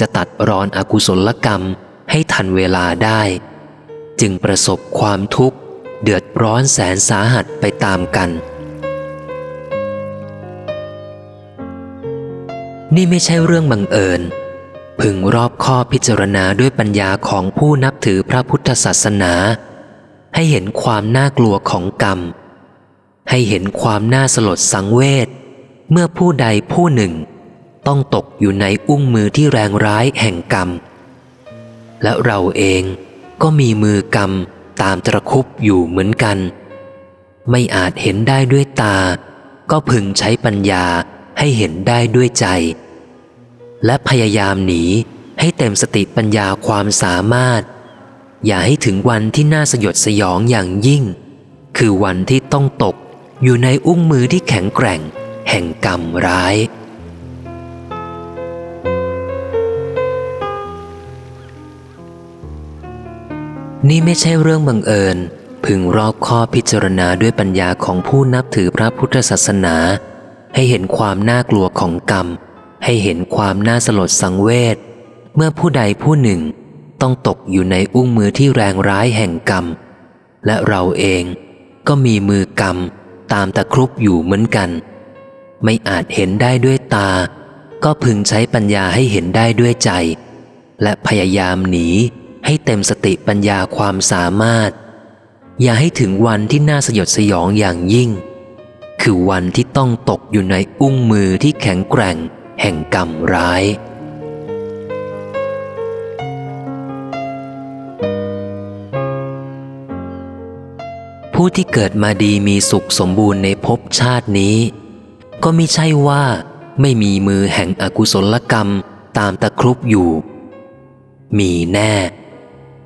S1: จะตัดรอนอกุศลกรรมให้ทันเวลาได้ จึงประสบความทุกข์ เดือดร้อนแสนสาหัสไปตามกัน นี่ไม่ใช่เรื่องบังเอิญ พึงรอบข้อพิจารณาด้วยปัญญาของผู้นับถือพระพุทธศาสนา ให้เห็นความน่ากลัวของกรรม ให้เห็นความน่าสลดสังเวชเมื่อผู้ใดผู้หนึ่ง ต้องตกอยู่ในอุ้งมือที่แรงร้ายแห่งกรรม และเราเองก็มีมือกรรมตามตะคุบอยู่เหมือนกัน ไม่อาจเห็นได้ด้วยตา ก็พึงใช้ปัญญาให้เห็นได้ด้วยใจ และพยายามหนีให้เต็มสติปัญญาความสามารถ อย่าให้ถึงวันที่น่าสยดสยองอย่างยิ่ง คือวันที่ต้องตกอยู่ในอุ้งมือที่แข็งแกร่ง แห่งกรรมร้าย นี่ไม่ใช่เรื่องบังเอิญ พึงรอบข้อพิจารณาด้วยปัญญาของผู้นับถือพระพุทธศาสนา ให้เห็นความน่ากลัวของกรรม ให้เห็นความน่าสลดสังเวชเมื่อผู้ใดผู้หนึ่งต้องตกอยู่ในอุ้งมือที่แรงร้ายแห่งกรรม และเราเองก็มีมือกรรมตามตะครุบอยู่เหมือนกัน ไม่อาจเห็นได้ด้วยตา ก็พึงใช้ปัญญาให้เห็นได้ด้วยใจ และพยายามหนี ให้เต็มสติปัญญาความสามารถ อย่าให้ถึงวันที่น่าสยดสยองอย่างยิ่ง คือวันที่ต้องตกอยู่ในอุ้งมือที่แข็งแกร่ง แห่งกรรมร้ายผู้ที่เกิดมาดีมีสุขสมบูรณ์ในภพชาตินี้ ก็ไม่ใช่ว่าไม่มีมือแห่งอกุศลกรรมตามตะครุบอยู่ มีแน่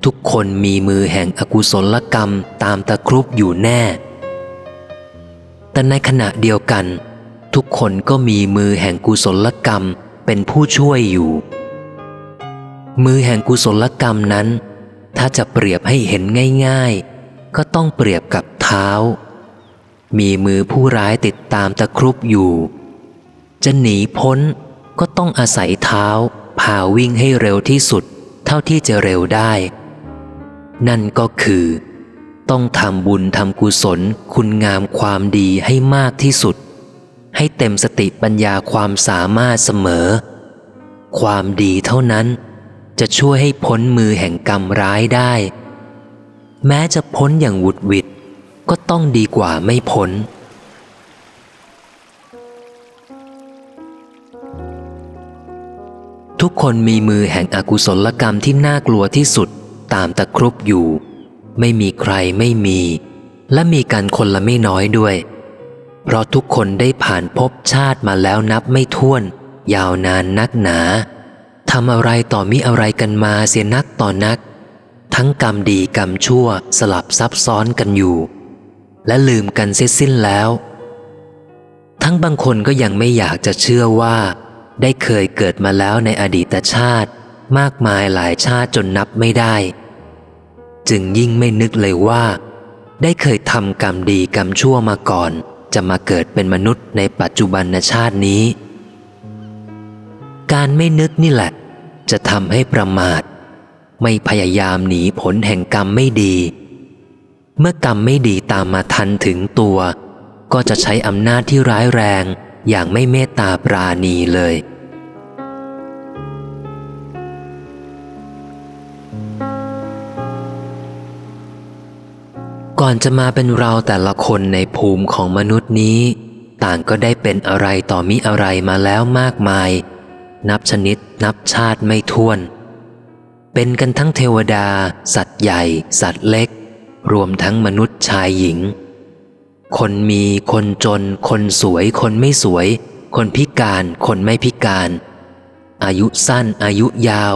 S1: ทุกคนมีมือแห่งอกุศลกรรมตามตะครุบอยู่แน่ แต่ในขณะเดียวกัน ทุกคนก็มีมือแห่งกุศลกรรมเป็นผู้ช่วยอยู่ มือแห่งกุศลกรรมนั้น ถ้าจะเปรียบให้เห็นง่าย ๆ ก็ต้องเปรียบกับเท้า มีมือผู้ร้ายติดตามตะครุบอยู่ จะหนีพ้นก็ต้องอาศัยเท้าพาวิ่งให้เร็วที่สุดเท่าที่จะเร็วได้ นั่นก็คือ ต้องทำบุญทำกุศลคุณงามความดีให้มากที่สุด ให้เต็มสติปัญญาความสามารถเสมอ ความดีเท่านั้น จะช่วยให้พ้นมือแห่งกรรมร้ายได้ แม้จะพ้นอย่างวุดวิดก็ต้องดีกว่าไม่พ้นทุกคนมีมือแห่งอกุศลกรรมที่น่ากลัวที่สุด ตามตะครุบอยู่ ไม่มีใครไม่มี และมีกันคนละไม่น้อยด้วย เพราะทุกคนได้ผ่านภพชาติมาแล้วนับไม่ถ้วน ยาวนานนักหนาทำอะไรต่อมิอะไรกันมาเสียนักต่อนัก ทั้งกรรมดีกรรมชั่วสลับซับซ้อนกันอยู่ และลืมกันเสียสิ้นแล้ว ทั้งบางคนก็ยังไม่อยากจะเชื่อว่า ได้เคยเกิดมาแล้วในอดีตชาติ มากมายหลายชาติจนนับไม่ได้ จึงยิ่งไม่นึกเลยว่า ได้เคยทำกรรมดีกรรมชั่วมาก่อน จะมาเกิดเป็นมนุษย์ในปัจจุบันชาตินี้ การไม่นึกนี่แหละ จะทำให้ประมาท ไม่พยายามหนีผลแห่งกรรมไม่ดี เมื่อกรรมไม่ดีตามมาทันถึงตัว ก็จะใช้อำนาจที่ร้ายแรงอย่างไม่เมตตาปราณีเลย ก่อนจะมาเป็นเราแต่ละคนในภูมิของมนุษย์นี้ ต่างก็ได้เป็นอะไรต่อมิอะไรมาแล้วมากมาย นับชนิดนับชาติไม่ท้วน เป็นกันทั้งเทวดา สัตว์ใหญ่ สัตว์เล็ก รวมทั้งมนุษย์ชายหญิง คนมีคนจน คนสวย คนไม่สวย คนพิการ คนไม่พิการ อายุสั้นอายุยาว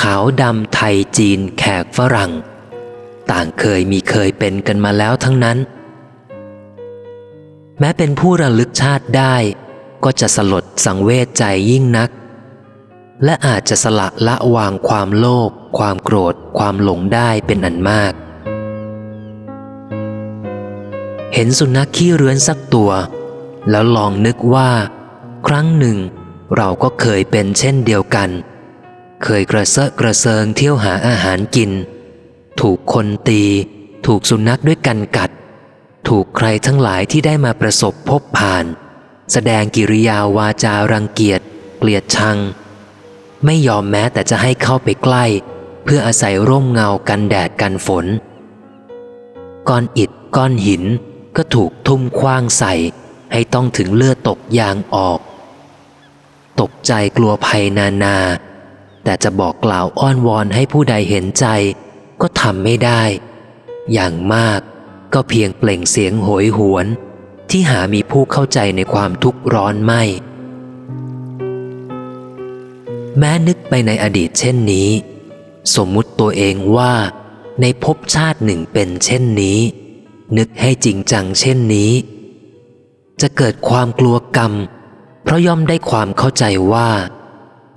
S1: ขาวดำไทยจีน แขกฝรั่ง ต่างเคยมีเคยเป็นกันมาแล้วทั้งนั้น แม้เป็นผู้ระลึกชาติได้ ก็จะสลดสังเวชใจยิ่งนัก และอาจจะสละละวางความโลภความโกรธ ความหลงได้เป็นอันมาก เห็นสุนัขขี้เรือนสักตัว แล้วลองนึกว่า ครั้งหนึ่ง เราก็เคยเป็นเช่นเดียวกัน เคยกระเซาะกระเซิงเที่ยวหาอาหารกิน ถูกคนตี ถูกสุนัขด้วยกันกัด ถูกใครทั้งหลายที่ได้มาประสบพบผ่าน แสดงกิริยาวาจารังเกียจ เกลียดชัง ไม่ยอมแม้แต่จะให้เข้าไปใกล้ เพื่ออาศัยร่มเงากันแดดกันฝน ก้อนอิฐก้อนหินก็ถูกทุ่มคว้างใส่ ให้ต้องถึงเลือดตกยางออก ตกใจกลัวภัยนานา แต่จะบอกกล่าวอ้อนวอนให้ผู้ใดเห็นใจ ก็ทำไม่ได้ อย่างมากก็เพียงเปล่งเสียงโหยหวน ที่หามีผู้เข้าใจในความทุกข์ร้อนไม่ แม้นึกไปในอดีตเช่นนี้ สมมุติตัวเองว่าในภพชาติหนึ่งเป็นเช่นนี้ นึกให้จริงจังเช่นนี้ จะเกิดความกลัวกรรม เพราะย่อมได้ความเข้าใจว่า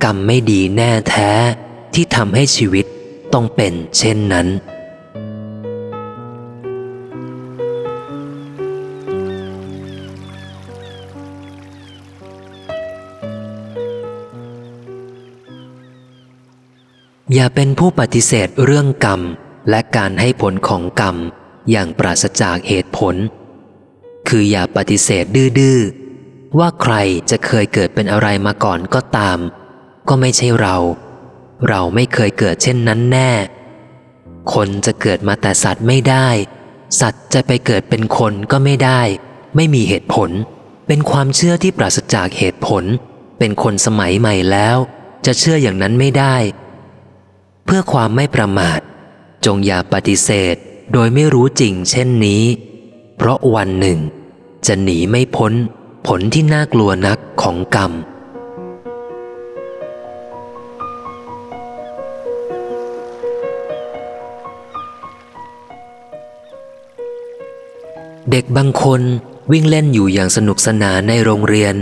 S1: กรรมไม่ดีแน่แท้ที่ทำให้ชีวิต ต้องเป็นเช่นนั้น อย่าเป็นผู้ปฏิเสธเรื่องกรรมและการให้ผลของกรรมอย่างปราศจากเหตุผล คืออย่าปฏิเสธดื้อๆว่าใครจะเคยเกิดเป็นอะไรมาก่อนก็ตาม ก็ไม่ใช่เรา เราไม่เคยเกิดเช่นนั้นแน่ คนจะเกิดมาแต่สัตว์ไม่ได้ สัตว์จะไปเกิดเป็นคนก็ไม่ได้ ไม่มีเหตุผล เป็นความเชื่อที่ปราศจากเหตุผล เป็นคนสมัยใหม่แล้ว จะเชื่ออย่างนั้นไม่ได้ เพื่อความไม่ประมาท จงอย่าปฏิเสธโดยไม่รู้จริงเช่นนี้ เพราะวันหนึ่ง จะหนีไม่พ้นผลที่น่ากลัวนักของกรรม เด็กบางคนวิ่งเล่นอยู่อย่างสนุกสนานในโรงเรียน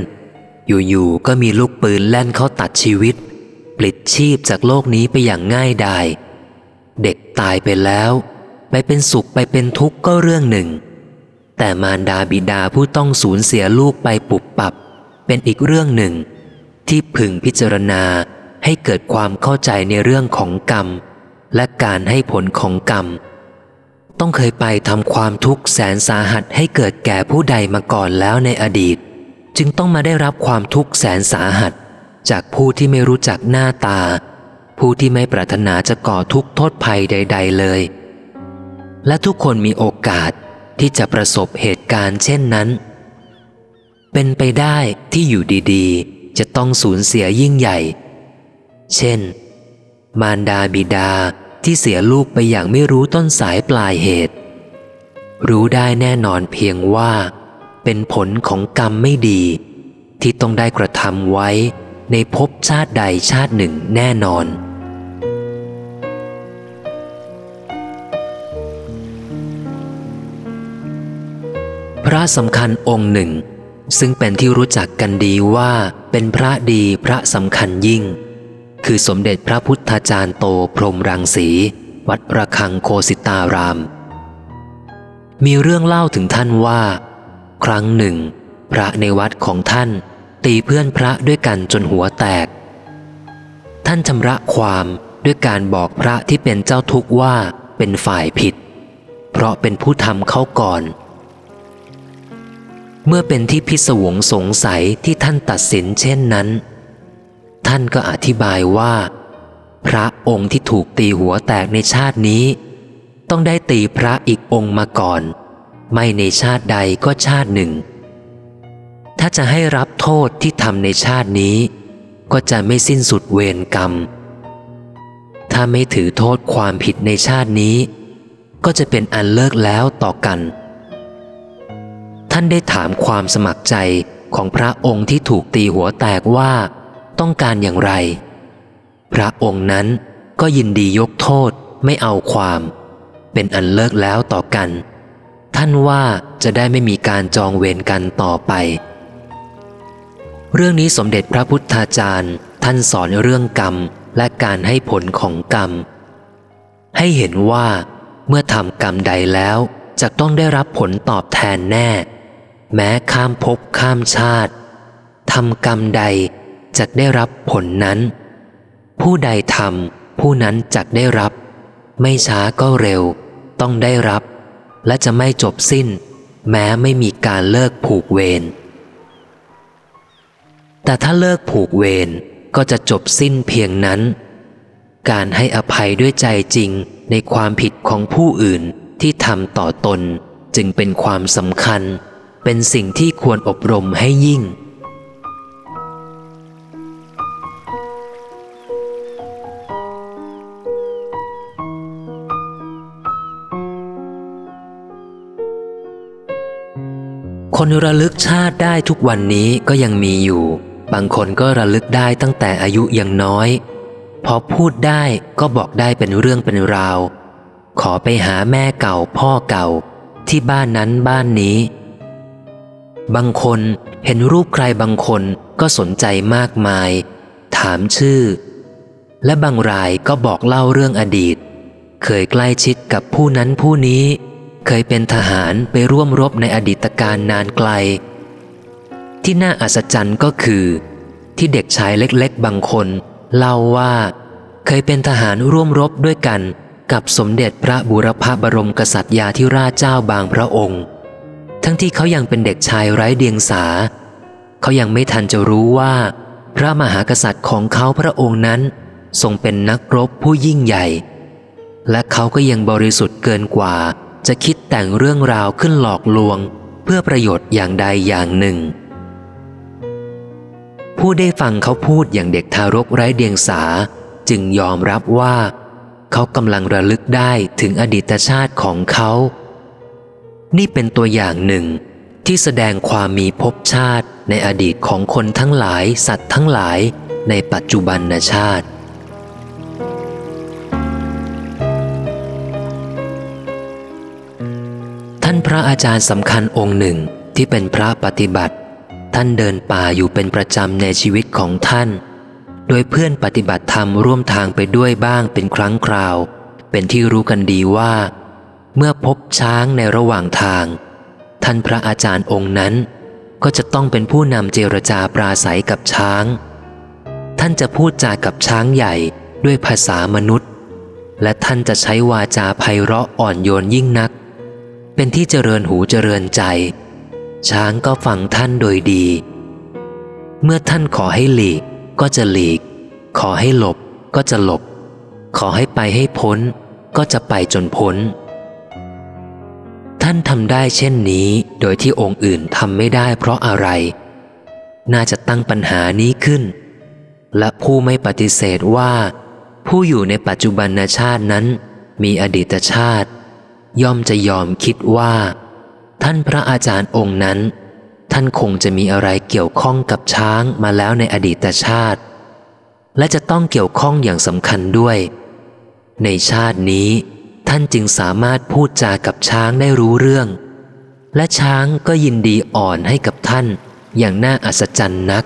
S1: อยู่ๆก็มีลูกปืนแล่นเข้าตัดชีวิต ปลิดชีพจากโลกนี้ไปอย่างง่ายดาย เด็กตายไปแล้ว ไปเป็นสุขไปเป็นทุกข์ก็เรื่องหนึ่ง แต่มารดาบิดาผู้ต้องสูญเสียลูกไปปุบปับ เป็นอีกเรื่องหนึ่ง ที่พึงพิจารณาให้เกิดความเข้าใจในเรื่องของกรรม และการให้ผลของกรรม ต้องเคยไปทำความทุกข์แสนสาหัสให้เกิดแก่ผู้ใดมาก่อนแล้วในอดีต จึงต้องมาได้รับความทุกข์แสนสาหัส จากผู้ที่ไม่รู้จักหน้าตา ผู้ที่ไม่ปรารถนาจะก่อทุกข์โทษภัยใด ๆ เลย และทุกคนมีโอกาสที่จะประสบเหตุการณ์เช่นนั้น เป็นไปได้ที่อยู่ดีๆ จะต้องสูญเสียยิ่งใหญ่ เช่น มารดาบิดา ที่เสียลูกไปอย่างไม่รู้ต้นสายปลายเหตุ รู้ได้แน่นอนเพียงว่า เป็นผลของกรรมไม่ดี ที่ต้องได้กระทำไว้ในภพชาติใดชาติหนึ่งแน่นอนพระสำคัญองค์หนึ่ง ซึ่งเป็นที่รู้จักกันดีว่าเป็นพระดีพระสำคัญยิ่ง คือสมเด็จพระพุทธาจารย์โตพรหมรังสี วัดระฆังโคสิตาราม มีเรื่องเล่าถึงท่านว่า ครั้งหนึ่ง พระในวัดของท่าน ตีเพื่อนพระด้วยกันจนหัวแตก ท่านชำระความด้วยการบอกพระที่เป็นเจ้าทุกข์ว่าเป็นฝ่ายผิด เพราะเป็นผู้ทำเขาก่อน เมื่อเป็นที่พิศวงสงสัยที่ท่านตัดสินเช่นนั้น ท่านก็อธิบายว่า พระองค์ที่ถูกตีหัวแตกในชาตินี้ ต้องได้ตีพระอีกองค์มาก่อน ไม่ในชาติใดก็ชาติหนึ่ง ถ้าจะให้รับโทษที่ทำในชาตินี้ ก็จะไม่สิ้นสุดเวรกรรม ถ้าไม่ถือโทษความผิดในชาตินี้ ก็จะเป็นอันเลิกแล้วต่อกัน ท่านได้ถามความสมัครใจของพระองค์ที่ถูกตีหัวแตกว่า ต้องการอย่างไร พระองค์นั้นก็ยินดียกโทษไม่เอาความ เป็นอันเลิกแล้วต่อกัน ท่านว่าจะได้ไม่มีการจองเวรกันต่อไป เรื่องนี้สมเด็จพระพุทธาจารย์ ท่านสอนเรื่องกรรมและการให้ผลของกรรม ให้เห็นว่าเมื่อทำกรรมใดแล้วจะต้องได้รับผลตอบแทนแน่ แม้ข้ามภพข้ามชาติทำกรรมใด จะได้รับผลนั้น ผู้ใดทำผู้นั้นจะได้รับ ไม่ช้าก็เร็ว ต้องได้รับ และจะไม่จบสิ้น แม้ไม่มีการเลิกผูกเวรแต่ถ้าเลิกผูกเวรก็จะจบสิ้นเพียงนั้น การให้อภัยด้วยใจจริงในความผิดของผู้อื่นที่ทำต่อตนจึงเป็นความสำคัญ เป็นสิ่งที่ควรอบรมให้ยิ่ง คนระลึกชาติได้ทุกวันนี้ก็ยังมีอยู่ บางคนก็ระลึกได้ตั้งแต่อายุยังน้อย พอพูดได้ก็บอกได้เป็นเรื่องเป็นราว ขอไปหาแม่เก่าพ่อเก่า ที่บ้านนั้นบ้านนี้ บางคนเห็นรูปใครบางคนก็สนใจมากมาย ถามชื่อ และบางรายก็บอกเล่าเรื่องอดีต เคยใกล้ชิดกับผู้นั้นผู้นี้ เคยเป็นทหารไปร่วมรบในอดีตการนานไกล ที่น่าอัศจรรย์ก็คือ ที่เด็กชายเล็กๆ บางคน เล่าว่า เคยเป็นทหารร่วมรบด้วยกันกับสมเด็จพระบุรพบรมกษัตริยาธิราชเจ้าบางพระองค์ ทั้งที่เขายังเป็นเด็กชายไร้เดียงสา เขายังไม่ทันจะรู้ว่า พระมหากษัตริย์ของเขาพระองค์นั้น ทรงเป็นนักรบผู้ยิ่งใหญ่ และเขาก็ยังบริสุทธิ์เกินกว่า จะคิดแต่งเรื่องราวขึ้นหลอกลวง เพื่อประโยชน์อย่างใดอย่างหนึ่ง ผู้ได้ฟังเขาพูดอย่างเด็กทารกไร้เดียงสา จึงยอมรับว่า เขากำลังระลึกได้ถึงอดีตชาติของเขา นี่เป็นตัวอย่างหนึ่งที่แสดงความมีภพชาติในอดีตของคนทั้งหลายสัตว์ทั้งหลายในปัจจุบันชาติ ท่านพระอาจารย์สำคัญองค์หนึ่งที่เป็นพระปฏิบัติ ท่านเดินป่าอยู่เป็นประจำในชีวิตของท่าน โดยเพื่อนปฏิบัติธรรมร่วมทางไปด้วยบ้างเป็นครั้งคราว เป็นที่รู้กันดีว่า เมื่อพบช้างในระหว่างทาง ท่านพระอาจารย์องค์นั้น ก็จะต้องเป็นผู้นำเจรจาปราศัยกับช้าง ท่านจะพูดจากับช้างใหญ่ด้วยภาษามนุษย์ และท่านจะใช้วาจาไพเราะอ่อนโยนยิ่งนัก เป็นที่เจริญหูเจริญใจ ช้างก็ฟังท่านโดยดี เมื่อท่านขอให้หลีกก็จะหลีก ขอให้หลบก็จะหลบ ขอให้ไปให้พ้น ก็จะไปจนพ้น ท่านทำได้เช่นนี้โดยที่องค์อื่นทำไม่ได้เพราะอะไร น่าจะตั้งปัญหานี้ขึ้น และผู้ไม่ปฏิเสธว่า ผู้อยู่ในปัจจุบันชาตินั้น มีอดีตชาติ ย่อมจะยอมคิดว่า ท่านพระอาจารย์องค์นั้น ท่านคงจะมีอะไรเกี่ยวข้องกับช้างมาแล้วในอดีตชาติ และจะต้องเกี่ยวข้องอย่างสำคัญด้วย ในชาตินี้ ท่านจึงสามารถพูดจากับช้างได้รู้เรื่อง และช้างก็ยินดีอ่อนให้กับท่านอย่างน่าอัศจรรย์นัก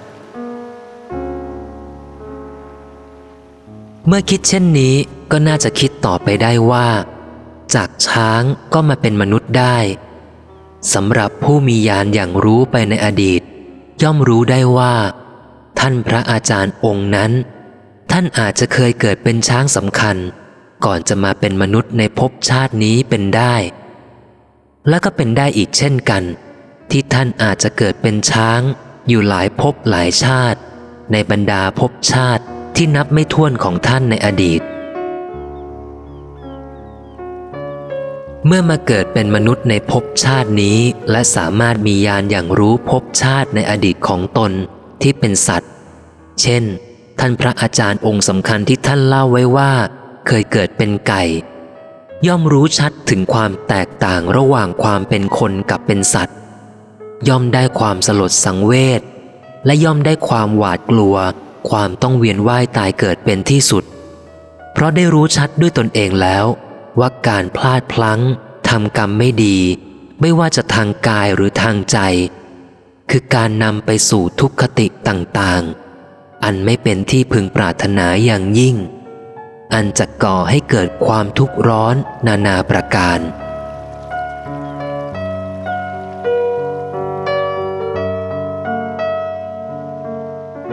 S1: เมื่อคิดเช่นนี้ก็น่าจะคิดต่อไปได้ว่า จากช้างก็มาเป็นมนุษย์ได้สำหรับผู้มีญาณอย่างรู้ไปในอดีต ย่อมรู้ได้ว่า ท่านพระอาจารย์องค์นั้น ท่านอาจจะเคยเกิดเป็นช้างสำคัญ ก่อนจะมาเป็นมนุษย์ในภพชาตินี้เป็นได้ และก็เป็นได้อีกเช่นกัน ที่ท่านอาจจะเกิดเป็นช้าง อยู่หลายภพหลายชาติ ในบรรดาภพชาติที่นับไม่ถ้วนของท่านในอดีต เมื่อมาเกิดเป็นมนุษย์ในภพชาตินี้ และสามารถมีญาณอย่างรู้ภพชาติในอดีตของตนที่เป็นสัตว์ เช่น ท่านพระอาจารย์องค์สำคัญที่ท่านเล่าไว้ว่า เคยเกิดเป็นไก่ ย่อมรู้ชัดถึงความแตกต่างระหว่างความเป็นคนกับเป็นสัตว์ ย่อมได้ความสลดสังเวชและย่อมได้ความหวาดกลัว ความต้องเวียนว่ายตายเกิดเป็นที่สุด เพราะได้รู้ชัดด้วยตนเองแล้ว ว่าการพลาดพลั้งทำกรรมไม่ดี ไม่ว่าจะทางกายหรือทางใจ คือการนำไปสู่ทุกขติต่างๆ อันไม่เป็นที่พึงปรารถนาอย่างยิ่ง อันจะก่อให้เกิดความทุกข์ร้อนนานาประการ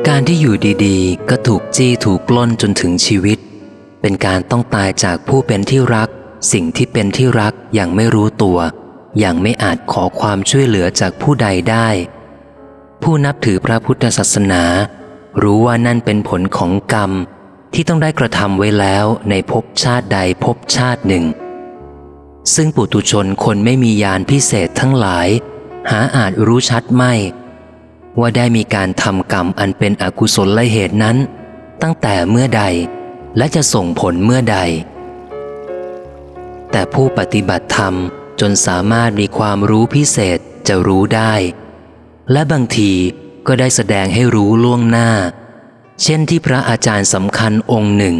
S1: การที่อยู่ดีๆ ก็ถูกจี้ถูกปล้นจนถึงชีวิต เป็นการต้องตายจากผู้เป็นที่รัก สิ่งที่เป็นที่รักอย่างไม่รู้ตัว อย่างไม่อาจขอความช่วยเหลือจากผู้ใดได้ ผู้นับถือพระพุทธศาสนา รู้ว่านั่นเป็นผลของกรรม ที่ต้องได้กระทำไว้แล้วในภพชาติใดภพชาติหนึ่ง ซึ่งปุตุชนคนไม่มียานพิเศษทั้งหลาย หาอาจรู้ชัดไม่ ว่าได้มีการทำกรรมอันเป็นอกุศลเหตุนั้น ตั้งแต่เมื่อใดและจะส่งผลเมื่อใด แต่ผู้ปฏิบัติธรรมจนสามารถมีความรู้พิเศษจะรู้ได้ และบางทีก็ได้แสดงให้รู้ล่วงหน้า เช่นที่พระอาจารย์สำคัญองค์หนึ่ง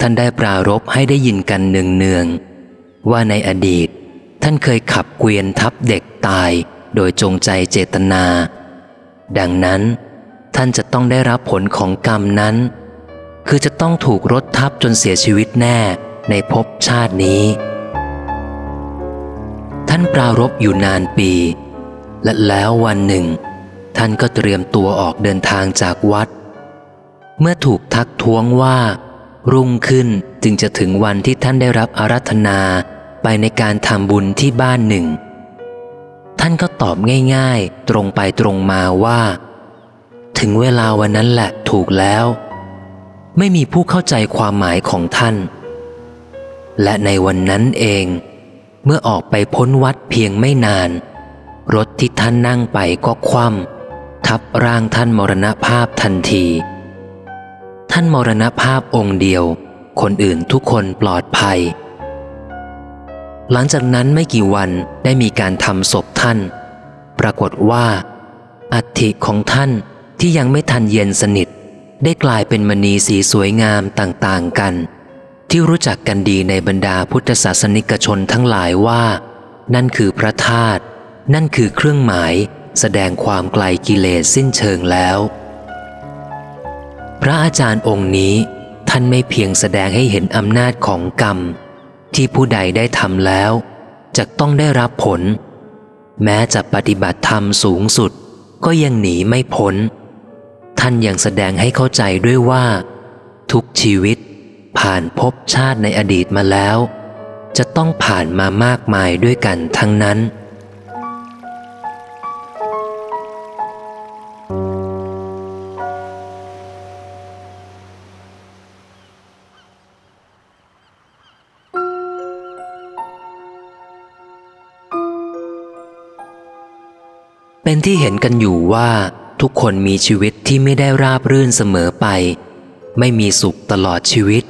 S1: ท่านได้ปรารบให้ได้ยินกันเนืองๆว่าในอดีต ท่านเคยขับเกวียนทับเด็กตายโดยจงใจเจตนา ดังนั้น ท่านจะต้องได้รับผลของกรรมนั้น คือจะต้องถูกรถทับจนเสียชีวิตแน่ในภพชาตินี้านปรารบอยู่นานปี และแล้ววันหนึ่ง ท่านก็เตรียมตัวออกเดินทางจากวัด เมื่อถูกทักท้วงว่า รุ่งขึ้นจึงจะถึงวันที่ท่านได้รับอารัธนาไปในการทำบุญที่บ้านหนึ่ง ท่านก็ตอบง่ายๆ ตรงไปตรงมาว่า ถึงเวลาวันนั้นแหละถูกแล้ว ไม่มีผู้เข้าใจความหมายของท่าน และในวันนั้นเอง เมื่อออกไปพ้นวัดเพียงไม่นาน รถที่ท่านนั่งไปก็คว่ำทับร่างท่านมรณภาพทันที ท่านมรณภาพองค์เดียว คนอื่นทุกคนปลอดภัย หลังจากนั้นไม่กี่วันได้มีการทำศพท่าน ปรากฏว่า อัฐิของท่านที่ยังไม่ทันเย็นสนิท ได้กลายเป็นมณีสีสวยงามต่างๆกัน ที่รู้จักกันดีในบรรดาพุทธศาสนิกชนทั้งหลายว่า นั่นคือพระธาตุนั่นคือเครื่องหมายแสดงความไกลกิเลสสิ้นเชิงแล้ว พระอาจารย์องค์นี้ท่านไม่เพียงแสดงให้เห็นอำนาจของกรรม ที่ผู้ใดได้ทำแล้วจะต้องได้รับผล แม้จะปฏิบัติธรรมสูงสุด ก็ยังหนีไม่พ้น ท่านยังแสดงให้เข้าใจด้วยว่า ทุกชีวิต ผ่านภพชาติในอดีตมาแล้ว จะต้องผ่านมามากมายด้วยกันทั้งนั้น เป็นที่เห็นกันอยู่ว่าทุกคนมีชีวิตที่ไม่ได้ราบรื่นเสมอไป ไม่มีสุขตลอดชีวิต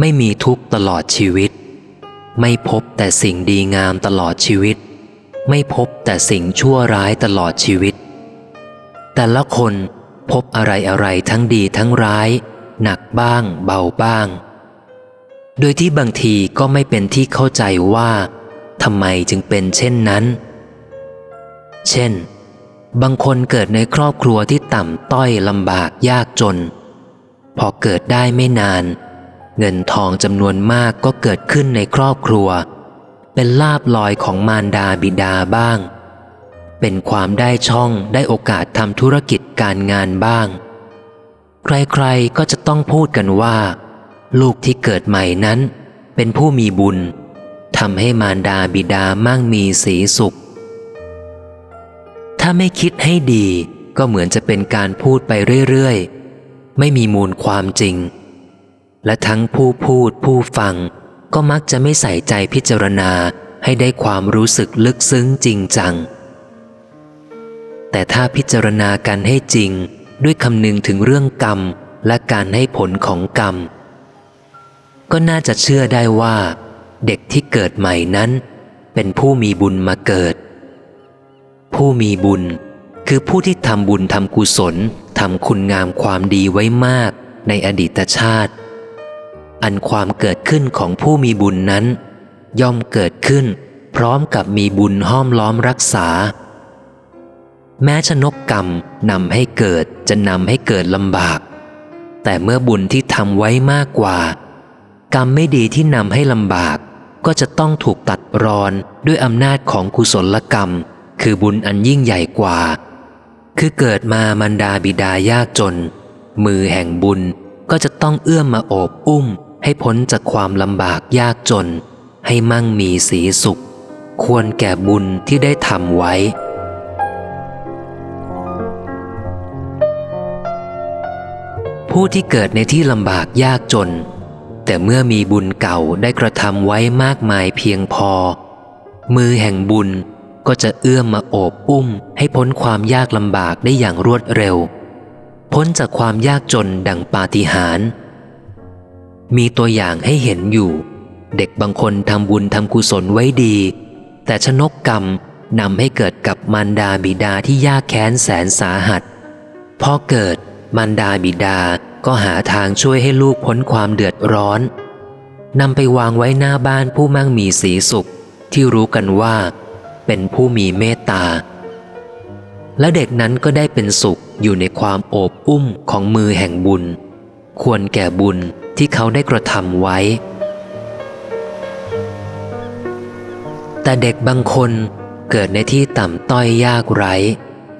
S1: ไม่มีทุกข์ตลอดชีวิต ไม่พบแต่สิ่งดีงามตลอดชีวิต ไม่พบแต่สิ่งชั่วร้ายตลอดชีวิต แต่ละคนพบอะไรอะไรทั้งดีทั้งร้าย หนักบ้าง เบาบ้าง โดยที่บางทีก็ไม่เป็นที่เข้าใจว่าทำไมจึงเป็นเช่นนั้น เช่น บางคนเกิดในครอบครัวที่ต่ำต้อยลำบากยากจน พอเกิดได้ไม่นาน เงินทองจำนวนมากก็เกิดขึ้นในครอบครัว เป็นลาบลอยของมารดาบิดาบ้าง เป็นความได้ช่องได้โอกาสทำธุรกิจการงานบ้าง ใครๆก็จะต้องพูดกันว่า ลูกที่เกิดใหม่นั้น เป็นผู้มีบุญทำให้มารดาบิดามั่งมีสีสุข ถ้าไม่คิดให้ดีก็เหมือนจะเป็นการพูดไปเรื่อยๆ ไม่มีมูลความจริง และทั้งผู้พูดผู้ฟัง ก็มักจะไม่ใส่ใจพิจารณาให้ได้ความรู้สึกลึกซึ้งจริงจัง แต่ถ้าพิจารณากันให้จริง ด้วยคำนึงถึงเรื่องกรรมและการให้ผลของกรรม ก็น่าจะเชื่อได้ว่า เด็กที่เกิดใหม่นั้น เป็นผู้มีบุญมาเกิด ผู้มีบุญคือผู้ที่ทำบุญทำกุศลทำคุณงามความดีไว้มากในอดีตชาติ อันความเกิดขึ้นของผู้มีบุญนั้น ย่อมเกิดขึ้น พร้อมกับมีบุญห้อมล้อมรักษา แม้ชนกกรรมนำให้เกิดจะนำให้เกิดลำบาก แต่เมื่อบุญที่ทำไว้มากกว่า กรรมไม่ดีที่นำให้ลำบาก ก็จะต้องถูกตัดรอนด้วยอำนาจของกุศลกรรม คือบุญอันยิ่งใหญ่กว่า คือเกิดมามันดาบิดายากจน มือแห่งบุญก็จะต้องเอื้อมมาโอบอุ้ม ให้พ้นจากความลำบากยากจน ให้มั่งมีสีสุข ควรแก่บุญที่ได้ทำไว้ ผู้ที่เกิดในที่ลำบากยากจน แต่เมื่อมีบุญเก่าได้กระทำไว้มากมายเพียงพอ มือแห่งบุญก็จะเอื้อมมาโอบอุ้ม ให้พ้นความยากลำบากได้อย่างรวดเร็ว พ้นจากความยากจนดังปาฏิหาริย์ มีตัวอย่างให้เห็นอยู่ เด็กบางคนทำบุญทำกุศลไว้ดี แต่ชนกกรรมนำให้เกิดกับมารดาบิดาที่ยากแค้นแสนสาหัสพอเกิดมารดาบิดาก็หาทางช่วยให้ลูกพ้นความเดือดร้อนนำไปวางไว้หน้าบ้านผู้มั่งมีสีสุข ที่รู้กันว่า เป็นผู้มีเมตตา และเด็กนั้นก็ได้เป็นสุขอยู่ในความโอบอุ้มของมือแห่งบุญ ควรแก่บุญที่เขาได้กระทำไว้ แต่เด็กบางคนเกิดในที่ต่ำต้อยยากไร้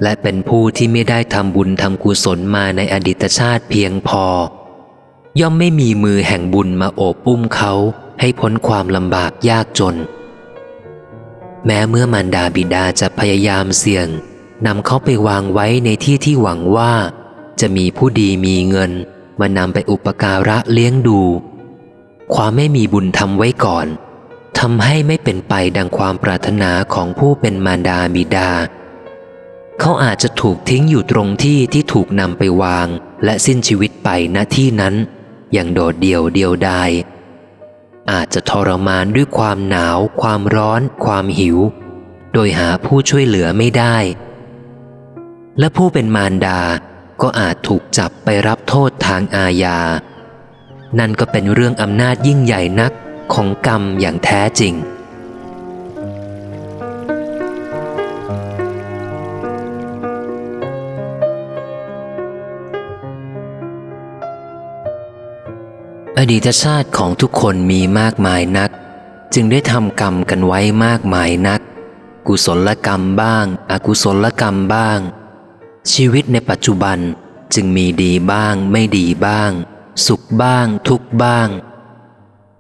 S1: และเป็นผู้ที่ไม่ได้ทำบุญทำกุศลมาในอดีตชาติเพียงพอ ย่อมไม่มีมือแห่งบุญมาโอบอุ้มเขาให้พ้นความลำบากยากจน แม้เมื่อมารดาบิดาจะพยายามเสี่ยงนำเขาไปวางไว้ในที่ที่หวังว่า จะมีผู้ดีมีเงิน มานำไปอุปการะเลี้ยงดู ความไม่มีบุญทำไว้ก่อนทำให้ไม่เป็นไปดังความปรารถนาของผู้เป็นมารดาบิดา เขาอาจจะถูกทิ้งอยู่ตรงที่ที่ถูกนำไปวาง และสิ้นชีวิตไปณที่นั้น อย่างโดดเดี่ยวเดียวดายอาจจะทรมานด้วยความหนาว ความร้อน ความหิว โดยหาผู้ช่วยเหลือไม่ได้ และผู้เป็นมารดา ก็อาจถูกจับไปรับโทษทางอาญา นั่นก็เป็นเรื่องอำนาจยิ่งใหญ่นักของกรรมอย่างแท้จริง อดีตชาติของทุกคนมีมากมายนัก จึงได้ทำกรรมกันไว้มากมายนัก กุศลกรรมบ้าง อกุศลกรรมบ้าง ชีวิตในปัจจุบันจึงมีดีบ้างไม่ดีบ้าง สุขบ้าง ทุกบ้าง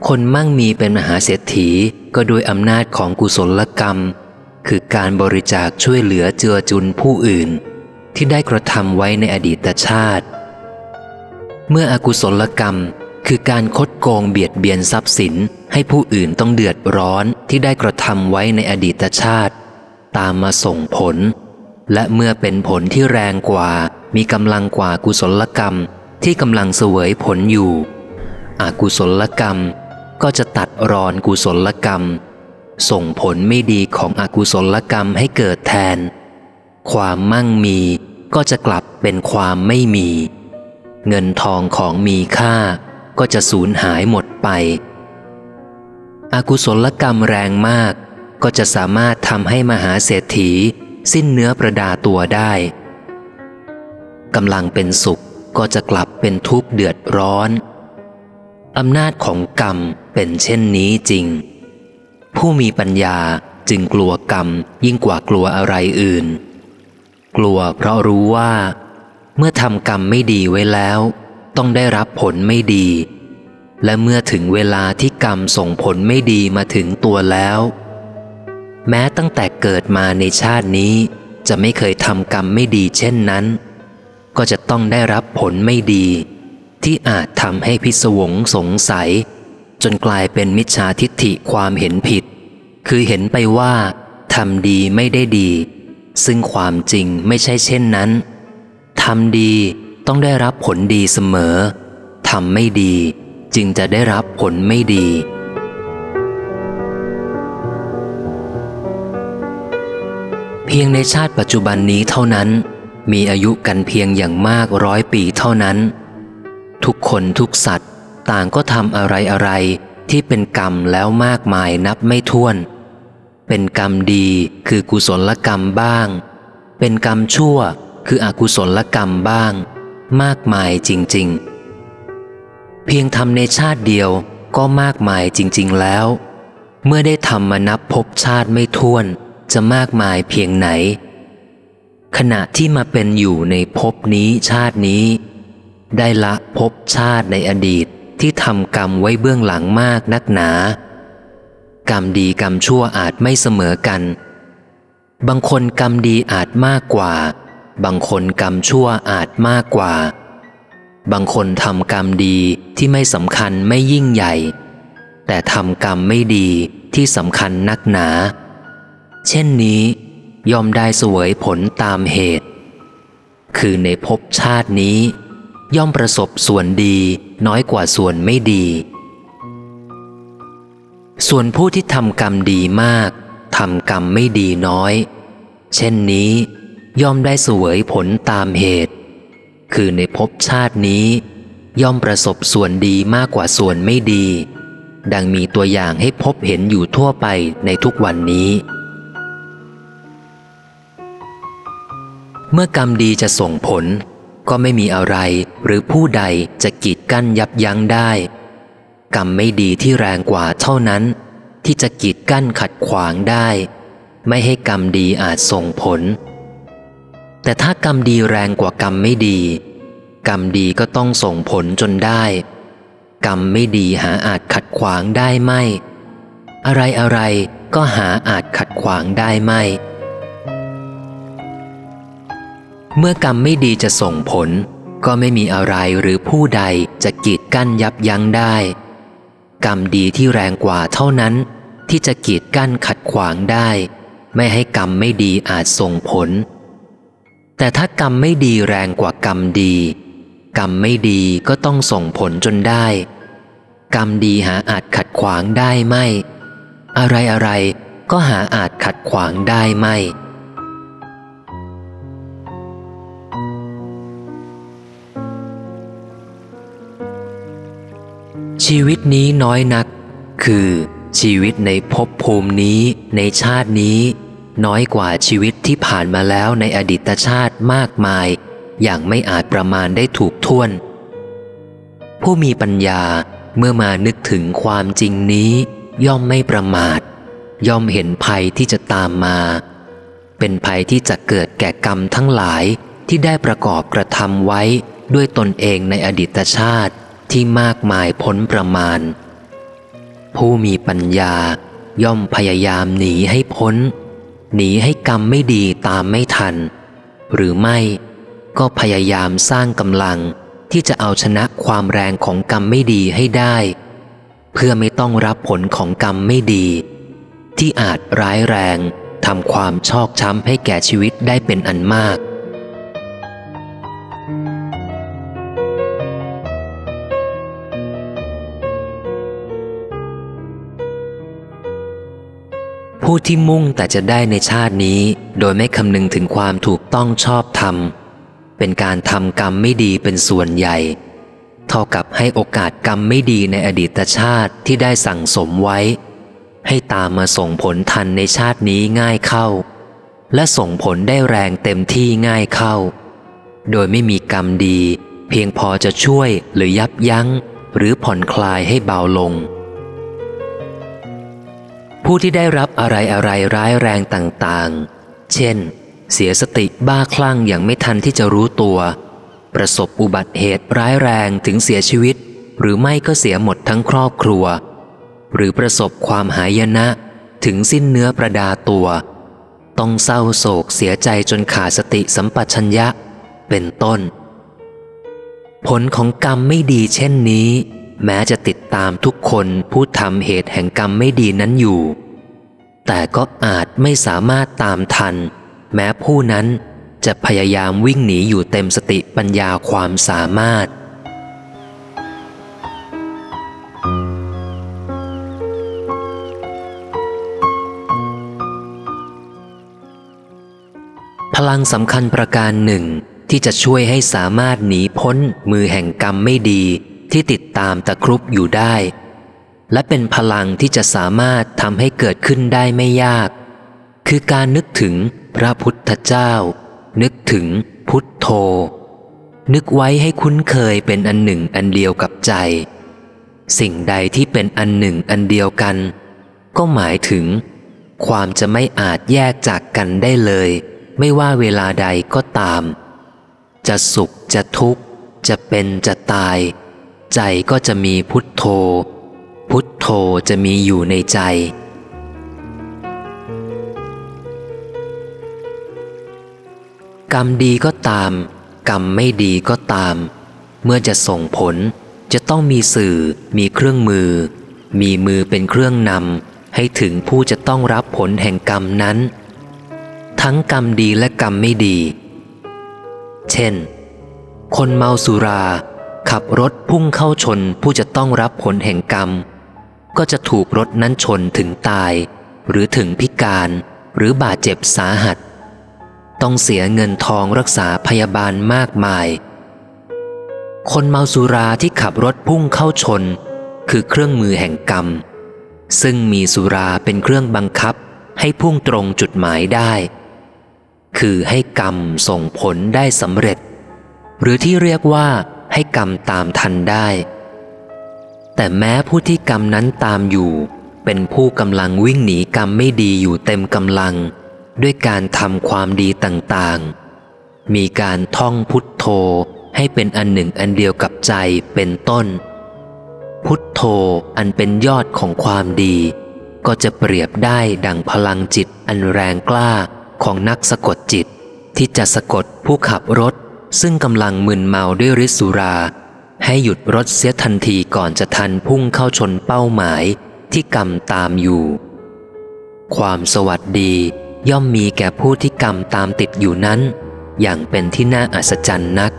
S1: คนมั่งมีเป็นมหาเศรษฐีก็โดยอำนาจของกุศลกรรม คือการบริจาคช่วยเหลือเจือจุนผู้อื่น ที่ได้กระทำไว้ในอดีตชาติ เมื่ออกุศลกรรมคือการคดโกงเบียดเบียนทรัพย์สินให้ผู้อื่นต้องเดือดร้อนที่ได้กระทำไว้ในอดีตชาติ ตามมาส่งผล และเมื่อเป็นผลที่แรงกว่า มีกำลังกว่ากุศลกรรมที่กำลังเสวยผลอยู่อากุศลกรรมก็จะตัดรอนกุศลกรรม ส่งผลไม่ดีของอกุศลกรรมให้เกิดแทน ความมั่งมีก็จะกลับเป็นความไม่มี เงินทองของมีค่าก็จะสูญหายหมดไปอากุศลกรรมแรงมาก ก็จะสามารถทำให้มหาเศรษฐี สิ้นเนื้อประดาตัวได้กำลังเป็นสุขก็จะกลับเป็นทุกข์เดือดร้อน อำนาจของกรรมเป็นเช่นนี้จริง ผู้มีปัญญาจึงกลัวกรรมยิ่งกว่ากลัวอะไรอื่น กลัวเพราะรู้ว่า เมื่อทำกรรมไม่ดีไว้แล้ว ต้องได้รับผลไม่ดี และเมื่อถึงเวลาที่กรรมส่งผลไม่ดีมาถึงตัวแล้ว แม้ตั้งแต่เกิดมาในชาตินี้ จะไม่เคยทำกรรมไม่ดีเช่นนั้น ก็จะต้องได้รับผลไม่ดี ที่อาจทำให้พิศวงสงสัย จนกลายเป็นมิจฉาทิฏฐิความเห็นผิด คือเห็นไปว่าทำดีไม่ได้ดี ซึ่งความจริงไม่ใช่เช่นนั้นทำดีต้องได้รับผลดีเสมอทำไม่ดีจึงจะได้รับผลไม่ดี เพียงในชาติปัจจุบันนี้เท่านั้น มีอายุกันเพียงอย่างมากร้อยปีเท่านั้น ทุกคนทุกสัตว์ ต่างก็ทำอะไรอะไรที่เป็นกรรมแล้วมากมายนับไม่ถ้วน เป็นกรรมดีคือกุศลกรรมบ้าง เป็นกรรมชั่วคืออกุศลกรรมบ้าง มากมายจริง ๆ เพียงทำในชาติเดียวก็มากมายจริง ๆ แล้ว เมื่อได้ทำมานับพบชาติไม่ท้วน จะมากมายเพียงไหน ขณะที่มาเป็นอยู่ในภพนี้ชาตินี้ ได้ละภพชาติในอดีตที่ทำกรรมไว้เบื้องหลังมากนักหนา กรรมดีกรรมชั่วอาจไม่เสมอกัน บางคนกรรมดีอาจมากกว่า บางคนกรรมชั่วอาจมากกว่า บางคนทำกรรมดีที่ไม่สำคัญไม่ยิ่งใหญ่ แต่ทำกรรมไม่ดีที่สำคัญนักหนา เช่นนี้ย่อมได้สวยผลตามเหตุ คือในภพชาตินี้ ย่อมประสบส่วนดีน้อยกว่าส่วนไม่ดี ส่วนผู้ที่ทำกรรมดีมากทำกรรมไม่ดีน้อย เช่นนี้ ย่อมได้สวยผลตามเหตุ คือในภพชาตินี้ ย่อมประสบส่วนดีมากกว่าส่วนไม่ดี ดังมีตัวอย่างให้พบเห็นอยู่ทั่วไปในทุกวันนี้ เมื่อกรรมดีจะส่งผล ก็ไม่มีอะไรหรือผู้ใดจะกีดกั้นยับยั้งได้ กรรมไม่ดีที่แรงกว่าเท่านั้น ที่จะกีดกั้นขัดขวางได้ ไม่ให้กรรมดีอาจส่งผล แต่ถ้ากรรมดีแรงกว่ากรรมไม่ดี กรรมดีก็ต้องส่งผลจนได้ กรรมไม่ดีหาอาจขัดขวางได้ไม่ อะไรอะไรก็หาอาจขัดขวางได้ไม่ เมื่อกรรมไม่ดีจะส่งผล ก็ไม่มีอะไรหรือผู้ใดจะกีดกั้นยับยั้งได้ กรรมดีที่แรงกว่าเท่านั้น ที่จะกีดกั้นขัดขวางได้ ไม่ให้กรรมไม่ดีอาจส่งผล แต่ถ้ากรรมไม่ดีแรงกว่ากรรมดี กรรมไม่ดีก็ต้องส่งผลจนได้ กรรมดีหาอาจขัดขวางได้ไม่ อะไรอะไรก็หาอาจขัดขวางได้ไม่ ชีวิตนี้น้อยนัก คือชีวิตในภพภูมินี้ในชาตินี้ น้อยกว่าชีวิตที่ผ่านมาแล้วในอดีตชาติมากมาย อย่างไม่อาจประมาณได้ถูกท่วน ผู้มีปัญญาเมื่อมานึกถึงความจริงนี้ ย่อมไม่ประมาท ย่อมเห็นภัยที่จะตามมา เป็นภัยที่จะเกิดแก่กรรมทั้งหลายที่ได้ประกอบกระทำไว้ด้วยตนเองในอดีตชาติ ที่มากมายพ้นประมาณ ผู้มีปัญญาย่อมพยายามหนีให้พ้น หนีให้กรรมไม่ดีตามไม่ทัน หรือไม่ก็พยายามสร้างกำลังที่จะเอาชนะความแรงของกรรมไม่ดีให้ได้ เพื่อไม่ต้องรับผลของกรรมไม่ดี ที่อาจร้ายแรงทำความชอกช้ำให้แก่ชีวิตได้เป็นอันมาก ผู้ที่มุ่งแต่จะได้ในชาตินี้ โดยไม่คำนึงถึงความถูกต้องชอบธรรม เป็นการทำกรรมไม่ดีเป็นส่วนใหญ่ เท่ากับให้โอกาสกรรมไม่ดีในอดีตชาติที่ได้สั่งสมไว้ ให้ตามมาส่งผลทันในชาตินี้ง่ายเข้า และส่งผลได้แรงเต็มที่ง่ายเข้า โดยไม่มีกรรมดี เพียงพอจะช่วยหรือยับยั้ง หรือผ่อนคลายให้เบาลง ผู้ที่ได้รับอะไรอะไรร้ายแรงต่างๆ เช่น เสียสติบ้าคลั่งอย่างไม่ทันที่จะรู้ตัว ประสบอุบัติเหตุร้ายแรงถึงเสียชีวิต หรือไม่ก็เสียหมดทั้งครอบครัว หรือประสบความหายนะ ถึงสิ้นเนื้อประดาตัว ต้องเศร้าโศกเสียใจจนขาดสติสัมปชัญญะ เป็นต้น ผลของกรรมไม่ดีเช่นนี้ แม้จะติดตามทุกคนผู้ทำเหตุแห่งกรรมไม่ดีนั้นอยู่ แต่ก็อาจไม่สามารถตามทัน แม้ผู้นั้นจะพยายามวิ่งหนีอยู่เต็มสติปัญญาความสามารถ พลังสำคัญประการหนึ่งที่จะช่วยให้สามารถหนีพ้นมือแห่งกรรมไม่ดี ที่ติดตามตะครุบอยู่ได้ และเป็นพลังที่จะสามารถทำให้เกิดขึ้นได้ไม่ยาก คือการนึกถึงพระพุทธเจ้า นึกถึงพุทโธ นึกไว้ให้คุ้นเคยเป็นอันหนึ่งอันเดียวกับใจ สิ่งใดที่เป็นอันหนึ่งอันเดียวกัน ก็หมายถึง ความจะไม่อาจแยกจากกันได้เลย ไม่ว่าเวลาใดก็ตาม จะสุขจะทุกข์จะเป็นจะตาย ใจก็จะมีพุทโธ พุทโธจะมีอยู่ในใจ กรรมดีก็ตาม กรรมไม่ดีก็ตาม เมื่อจะส่งผลจะต้องมีสื่อ มีเครื่องมือ มีมือเป็นเครื่องนำให้ถึงผู้จะต้องรับผลแห่งกรรมนั้น ทั้งกรรมดีและกรรมไม่ดี เช่น คนเมาสุรา ขับรถพุ่งเข้าชนผู้จะต้องรับผลแห่งกรรม ก็จะถูกรถนั้นชนถึงตาย หรือถึงพิการหรือบาดเจ็บสาหัส ต้องเสียเงินทองรักษาพยาบาลมากมาย คนเมาสุราที่ขับรถพุ่งเข้าชน คือเครื่องมือแห่งกรรม ซึ่งมีสุราเป็นเครื่องบังคับให้พุ่งตรงจุดหมายได้ คือให้กรรมส่งผลได้สำเร็จ หรือที่เรียกว่า ให้กรรมตามทันได้ แต่แม้ผู้ที่กรรมนั้นตามอยู่ เป็นผู้กำลังวิ่งหนีกรรมไม่ดีอยู่เต็มกำลัง ด้วยการทำความดีต่างๆ มีการท่องพุทโธให้เป็นอันหนึ่งอันเดียวกับใจเป็นต้น พุทโธอันเป็นยอดของความดี ก็จะเปรียบได้ดังพลังจิตอันแรงกล้าของนักสะกดจิต ที่จะสะกดผู้ขับรถ ซึ่งกำลังมึนเมาด้วยฤทธิสุรา ให้หยุดรถเสียทันทีก่อนจะทันพุ่งเข้าชนเป้าหมายที่กรรมตามอยู่ ความสวัสดีย่อมมีแก่ผู้ที่กรรมตามติดอยู่นั้น อย่างเป็นที่น่าอัศจรรย์นัก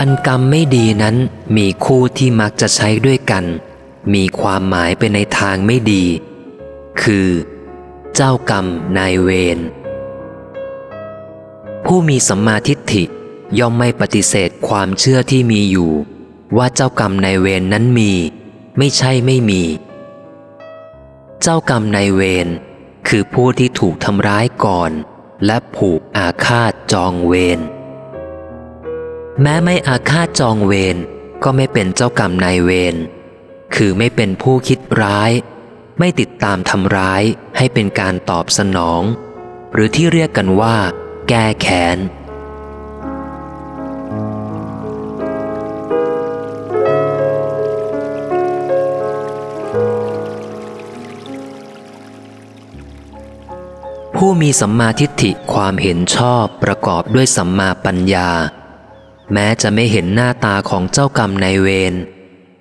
S1: อันกรรมไม่ดีนั้นมีคู่ที่มักจะใช้ด้วยกัน มีความหมายไปในทางไม่ดี คือ เจ้ากรรมนายเวรผู้มีสัมมาทิฏฐิย่อมไม่ปฏิเสธความเชื่อที่มีอยู่ ว่าเจ้ากรรมนายเวรนนั้นมี ไม่ใช่ไม่มี เจ้ากรรมนายเวรคือผู้ที่ถูกทำร้ายก่อน และผูกอาฆาตจองเวรแม้ไม่อาฆาตจองเวรก็ไม่เป็นเจ้ากรรมนายเวรคือไม่เป็นผู้คิดร้าย ไม่ติด ตามทำร้ายให้เป็นการตอบสนอง หรือที่เรียกกันว่า แก้แค้นผู้มีสัมมาทิฏฐิความเห็นชอบประกอบด้วยสัมมาปัญญา แม้จะไม่เห็นหน้าตาของเจ้ากรรมนายเวร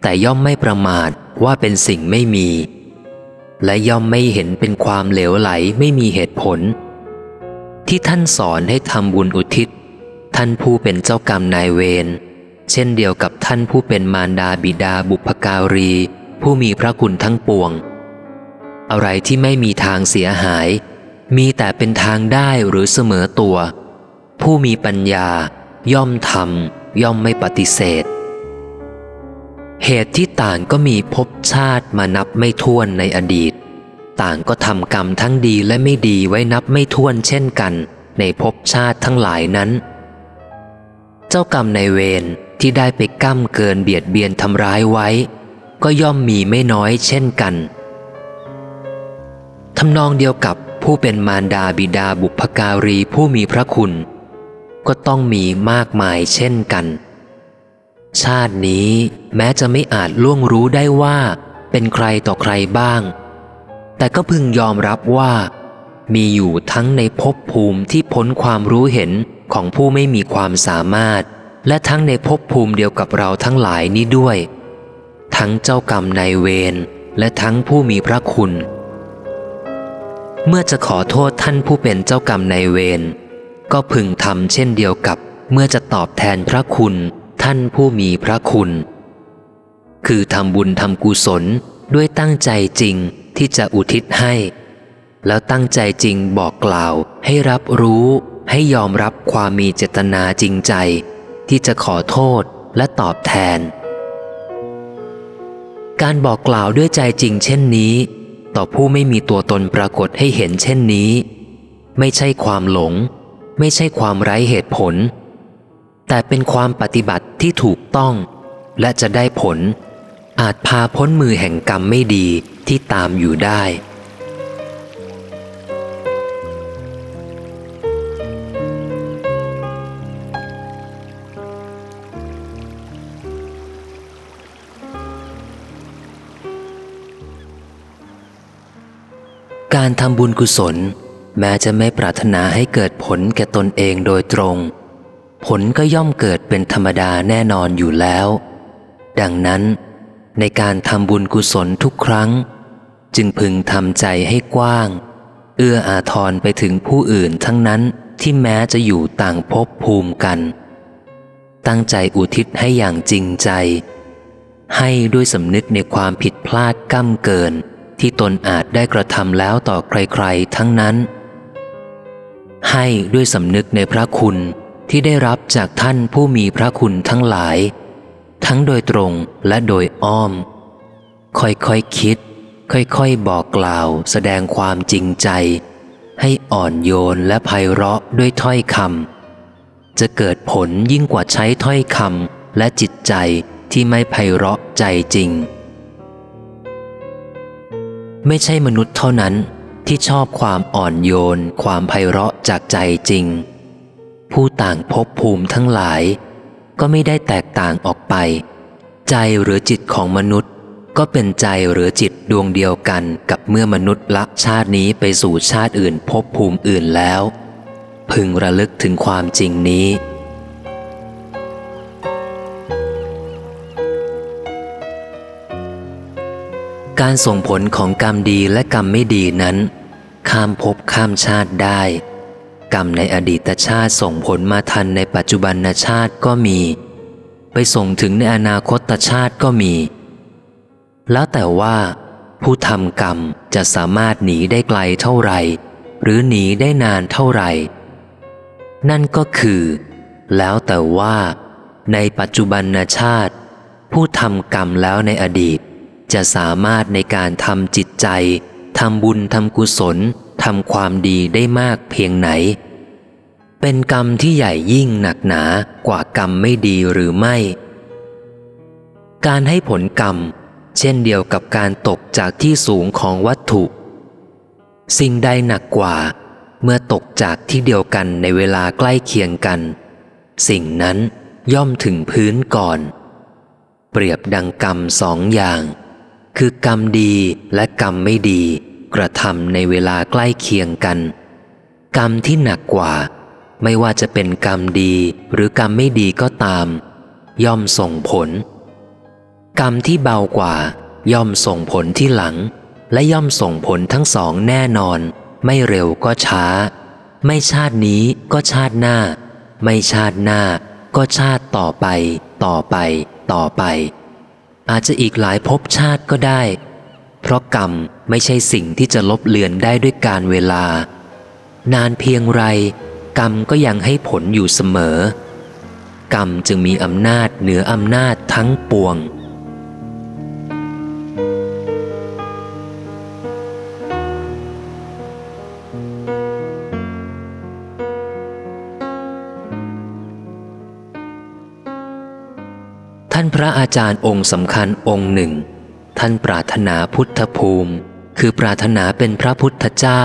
S1: แต่ย่อมไม่ประมาทว่าเป็นสิ่งไม่มี และย่อมไม่เห็นเป็นความเหลวไหลไม่มีเหตุผล ที่ท่านสอนให้ทำบุญอุทิศ ท่านผู้เป็นเจ้ากรรมนายเวรเช่นเดียวกับท่านผู้เป็นมารดาบิดาบุพการี ผู้มีพระคุณทั้งปวง อะไรที่ไม่มีทางเสียหาย มีแต่เป็นทางได้หรือเสมอตัว ผู้มีปัญญาย่อมทำย่อมไม่ปฏิเสธ เหตุที่ต่างก็มีภพชาติมานับไม่ถ้วนในอดีต ต่างก็ทำกรรมทั้งดีและไม่ดีไว้นับไม่ถ้วนเช่นกัน ในภพชาติทั้งหลายนั้น เจ้ากรรมในเวรที่ได้ไปก้ำเกินเบียดเบียนทำร้ายไว้ ก็ย่อมมีไม่น้อยเช่นกันทำนองเดียวกับผู้เป็นมารดาบิดาบุพการีผู้มีพระคุณ ก็ต้องมีมากมายเช่นกัน ชาตินี้แม้จะไม่อาจล่วงรู้ได้ว่า เป็นใครต่อใครบ้าง แต่ก็พึงยอมรับว่า มีอยู่ทั้งในภพภูมิที่พ้นความรู้เห็นของผู้ไม่มีความสามารถ และทั้งในภพภูมิเดียวกับเราทั้งหลายนี้ด้วย ทั้งเจ้ากรรมนายเวรและทั้งผู้มีพระคุณ เมื่อจะขอโทษท่านผู้เป็นเจ้ากรรมนายเวรก็พึงทำเช่นเดียวกับเมื่อจะตอบแทนพระคุณ ท่านผู้มีพระคุณ คือทำบุญทำกุศลด้วยตั้งใจจริงที่จะอุทิศให้ แล้วตั้งใจจริงบอกกล่าวให้รับรู้ให้ยอมรับความมีเจตนาจริงใจ ที่จะขอโทษและตอบแทน การบอกกล่าวด้วยใจจริงเช่นนี้ ต่อผู้ไม่มีตัวตนปรากฏให้เห็นเช่นนี้ ไม่ใช่ความหลง ไม่ใช่ความไร้เหตุผล แต่เป็นความปฏิบัติที่ถูกต้อง และจะได้ผล อาจพาพ้นมือแห่งกรรมไม่ดีที่ตามอยู่ได้ การทำบุญกุศล แม้จะไม่ปรารถนาให้เกิดผลแก่ตนเองโดยตรง ผลก็ย่อมเกิดเป็นธรรมดาแน่นอนอยู่แล้ว ดังนั้น ในการทำบุญกุศลทุกครั้ง จึงพึงทำใจให้กว้าง เอื้ออาทรไปถึงผู้อื่นทั้งนั้นที่แม้จะอยู่ต่างภพภูมิกัน ตั้งใจอุทิศให้อย่างจริงใจ ให้ด้วยสำนึกในความผิดพลาดก้ำเกิน ที่ตนอาจได้กระทำแล้วต่อใครๆทั้งนั้น ให้ด้วยสำนึกในพระคุณ ที่ได้รับจากท่านผู้มีพระคุณทั้งหลาย ทั้งโดยตรงและโดยอ้อม ค่อยๆคคิด ค่อยๆบอกกล่าวแสดงความจริงใจ ให้อ่อนโยนและไพเราะด้วยถ้อยคำจะเกิดผลยิ่งกว่าใช้ถ้อยคำและจิตใจที่ไม่ไพเราะใจจริง ไม่ใช่มนุษย์เท่านั้นที่ชอบความอ่อนโยน ความไพเราะจากใจจริง ผู้ต่างภพภูมิทั้งหลาย ก็ไม่ได้แตกต่างออกไป ใจหรือจิตของมนุษย์ ก็เป็นใจหรือจิตดวงเดียวกันกับเมื่อมนุษย์ละชาตินี้ไปสู่ชาติอื่นภพภูมิอื่นแล้ว พึงระลึกถึงความจริงนี้การส่งผลของกรรมดีและกรรมไม่ดีนั้น ข้ามภพข้ามชาติได้ กรรมในอดีตชาติส่งผลมาทันในปัจจุบันชาติก็มี ไปส่งถึงในอนาคตชาติก็มี แล้วแต่ว่า ผู้ทำกรรมจะสามารถหนีได้ไกลเท่าไหร่ หรือหนีได้นานเท่าไหร่ นั่นก็คือ แล้วแต่ว่า ในปัจจุบันชาติ ผู้ทำกรรมแล้วในอดีต จะสามารถในการทำจิตใจทำบุญทำกุศล ทำความดีได้มากเพียงไหน เป็นกรรมที่ใหญ่ยิ่งหนักหนากว่ากรรมไม่ดีหรือไม่ การให้ผลกรรม เช่นเดียวกับการตกจากที่สูงของวัตถุ สิ่งใดหนักกว่า เมื่อตกจากที่เดียวกันในเวลาใกล้เคียงกัน สิ่งนั้นย่อมถึงพื้นก่อน เปรียบดังกรรมสองอย่าง คือกรรมดีและกรรมไม่ดี กระทำในเวลาใกล้เคียงกัน กรรมที่หนักกว่า ไม่ว่าจะเป็นกรรมดีหรือกรรมไม่ดีก็ตาม ย่อมส่งผล กรรมที่เบากว่า ย่อมส่งผลที่หลัง และย่อมส่งผลทั้งสองแน่นอน ไม่เร็วก็ช้า ไม่ชาตินี้ก็ชาติหน้า ไม่ชาติหน้าก็ชาติต่อไป ต่อไป ต่อไป อาจจะอีกหลายภพชาติก็ได้ เพราะกรรมไม่ใช่สิ่งที่จะลบเลือนได้ด้วยการเวลา นานเพียงไร กรรมก็ยังให้ผลอยู่เสมอ กรรมจึงมีอำนาจเหนืออำนาจทั้งปวงท่านพระอาจารย์องค์สำคัญองค์หนึ่ง ท่านปรารถนาพุทธภูมิ คือปรารถนาเป็นพระพุทธเจ้า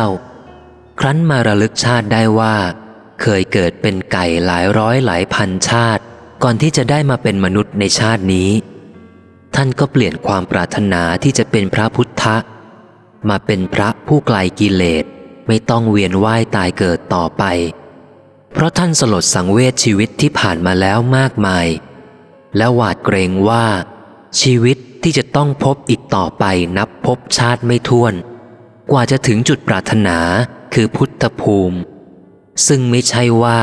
S1: ครั้นมาระลึกชาติได้ว่า เคยเกิดเป็นไก่หลายร้อยหลายพันชาติ ก่อนที่จะได้มาเป็นมนุษย์ในชาตินี้ ท่านก็เปลี่ยนความปรารถนาที่จะเป็นพระพุทธะ มาเป็นพระผู้ไกลกิเลสไม่ต้องเวียนว่ายตายเกิดต่อไป เพราะท่านสลดสังเวชชีวิตที่ผ่านมาแล้วมากมาย และหวาดเกรงว่า ชีวิต ที่จะต้องพบอีกต่อไปนับพบชาติไม่ท้วน กว่าจะถึงจุดปรารถนาคือพุทธภูมิ ซึ่งไม่ใช่ว่า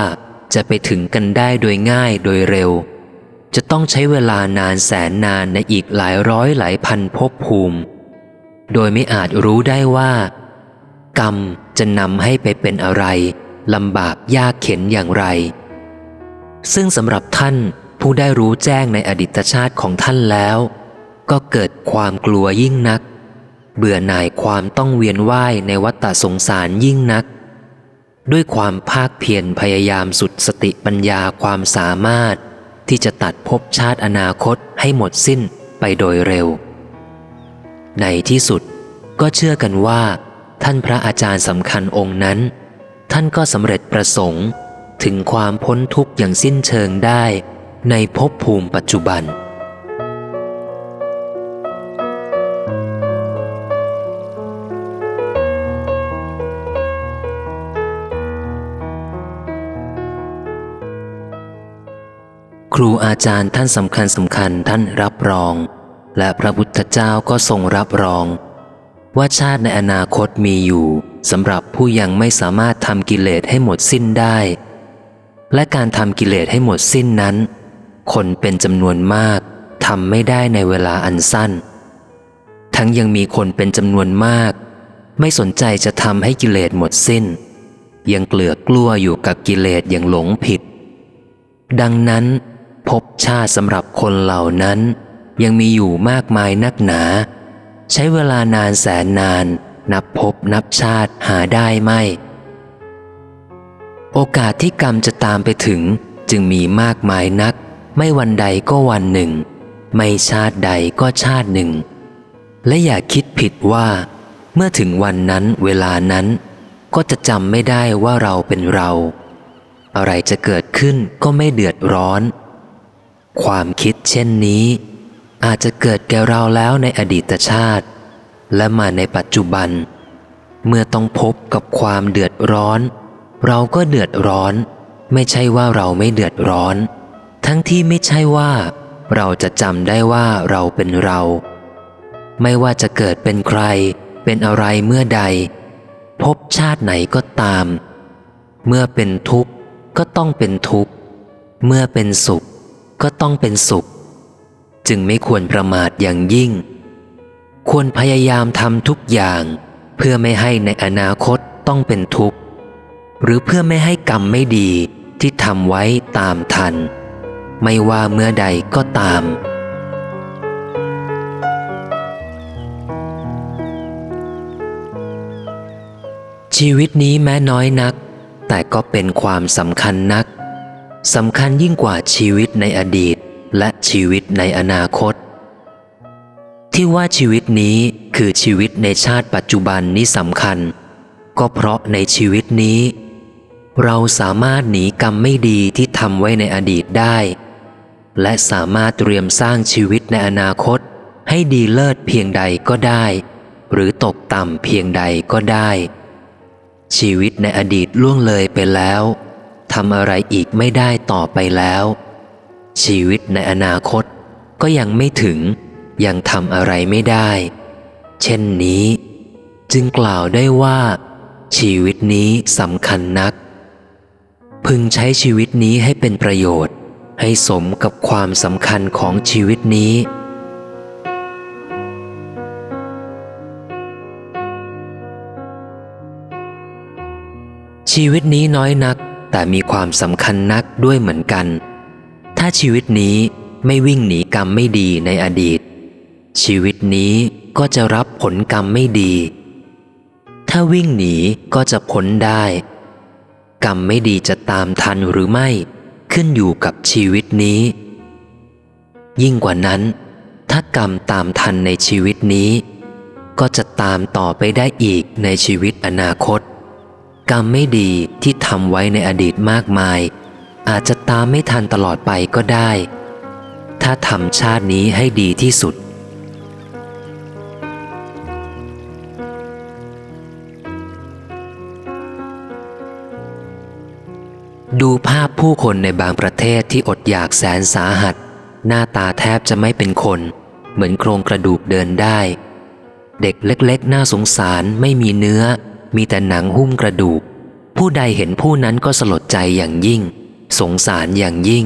S1: จะไปถึงกันได้โดยง่ายโดยเร็ว จะต้องใช้เวลานานแสนนานในอีกหลายร้อยหลายพันภพภูมิ โดยไม่อาจรู้ได้ว่า กรรมจะนำให้ไปเป็นอะไรลำบากยากเข็นอย่างไร ซึ่งสำหรับท่านผู้ได้รู้แจ้งในอดีตชาติของท่านแล้ว ก็เกิดความกลัวยิ่งนัก เบื่อหน่ายความต้องเวียนว่ายในวัฏฏสงสารยิ่งนัก ด้วยความภาคเพียรพยายามสุดสติปัญญาความสามารถ ที่จะตัดภพชาติอนาคตให้หมดสิ้นไปโดยเร็ว ในที่สุดก็เชื่อกันว่า ท่านพระอาจารย์สำคัญองค์นั้น ท่านก็สำเร็จประสงค์ถึงความพ้นทุกข์อย่างสิ้นเชิงได้ในภพภูมิปัจจุบัน ครูอาจารย์ท่านสำคัญสำคัญท่านรับรอง และพระพุทธเจ้าก็ทรงรับรอง ว่าชาติในอนาคตมีอยู่สำหรับผู้ยังไม่สามารถทำกิเลสให้หมดสิ้นได้ และการทำกิเลสให้หมดสิ้นนั้น คนเป็นจำนวนมากทำไม่ได้ในเวลาอันสั้น ทั้งยังมีคนเป็นจำนวนมาก ไม่สนใจจะทำให้กิเลสหมดสิ้น ยังเกลือกกลัวอยู่กับกิเลสอย่างหลงผิด ดังนั้น ภพชาติสำหรับคนเหล่านั้น ยังมีอยู่มากมายนักหนา ใช้เวลานานแสนนาน นับภพนับชาติหาได้ไม่ โอกาสที่กรรมจะตามไปถึงจึงมีมากมายนัก ไม่วันใดก็วันหนึ่ง ไม่ชาติใดก็ชาติหนึ่ง และอย่าคิดผิดว่า เมื่อถึงวันนั้นเวลานั้น ก็จะจำไม่ได้ว่าเราเป็นเรา อะไรจะเกิดขึ้นก็ไม่เดือดร้อน ความคิดเช่นนี้ อาจจะเกิดแก่เราแล้วในอดีตชาติ และมาในปัจจุบัน เมื่อต้องพบกับความเดือดร้อน เราก็เดือดร้อน ไม่ใช่ว่าเราไม่เดือดร้อน ทั้งที่ไม่ใช่ว่า เราจะจำได้ว่าเราเป็นเรา ไม่ว่าจะเกิดเป็นใคร เป็นอะไรเมื่อใด พบชาติไหนก็ตาม เมื่อเป็นทุกข์ก็ต้องเป็นทุกข์ เมื่อเป็นสุข ก็ต้องเป็นสุข จึงไม่ควรประมาทอย่างยิ่ง ควรพยายามทำทุกอย่าง เพื่อไม่ให้ในอนาคตต้องเป็นทุกข์ หรือเพื่อไม่ให้กรรมไม่ดีที่ทำไว้ตามทัน ไม่ว่าเมื่อใดก็ตาม ชีวิตนี้แม้น้อยนัก แต่ก็เป็นความสำคัญนัก สำคัญยิ่งกว่าชีวิตในอดีตและชีวิตในอนาคต ที่ว่าชีวิตนี้คือชีวิตในชาติปัจจุบันนี้สำคัญ ก็เพราะในชีวิตนี้ เราสามารถหนีกรรมไม่ดีที่ทำไว้ในอดีตได้ และสามารถเตรียมสร้างชีวิตในอนาคต ให้ดีเลิศเพียงใดก็ได้ หรือตกต่ำเพียงใดก็ได้ ชีวิตในอดีตล่วงเลยไปแล้ว ทำอะไรอีกไม่ได้ต่อไปแล้ว ชีวิตในอนาคตก็ยังไม่ถึง ยังทำอะไรไม่ได้ เช่นนี้ จึงกล่าวได้ว่า ชีวิตนี้สำคัญนัก พึงใช้ชีวิตนี้ให้เป็นประโยชน์ ให้สมกับความสำคัญของชีวิตนี้ชีวิตนี้น้อยนัก แต่มีความสำคัญนักด้วยเหมือนกัน ถ้าชีวิตนี้ไม่วิ่งหนีกรรมไม่ดีในอดีต ชีวิตนี้ก็จะรับผลกรรมไม่ดี ถ้าวิ่งหนีก็จะพ้นได้ กรรมไม่ดีจะตามทันหรือไม่ขึ้นอยู่กับชีวิตนี้ ยิ่งกว่านั้น ถ้ากรรมตามทันในชีวิตนี้ ก็จะตามต่อไปได้อีกในชีวิตอนาคต กรรมไม่ดีที่ทำไว้ในอดีตมากมาย อาจจะตามไม่ทันตลอดไปก็ได้ ถ้าทำชาตินี้ให้ดีที่สุด ดูภาพผู้คนในบางประเทศที่อดอยากแสนสาหัส หน้าตาแทบจะไม่เป็นคน เหมือนโครงกระดูกเดินได้ เด็กเล็กๆ น่าสงสารไม่มีเนื้อ มีแต่หนังหุ้มกระดูก ผู้ใดเห็นผู้นั้นก็สลดใจอย่างยิ่ง สงสารอย่างยิ่ง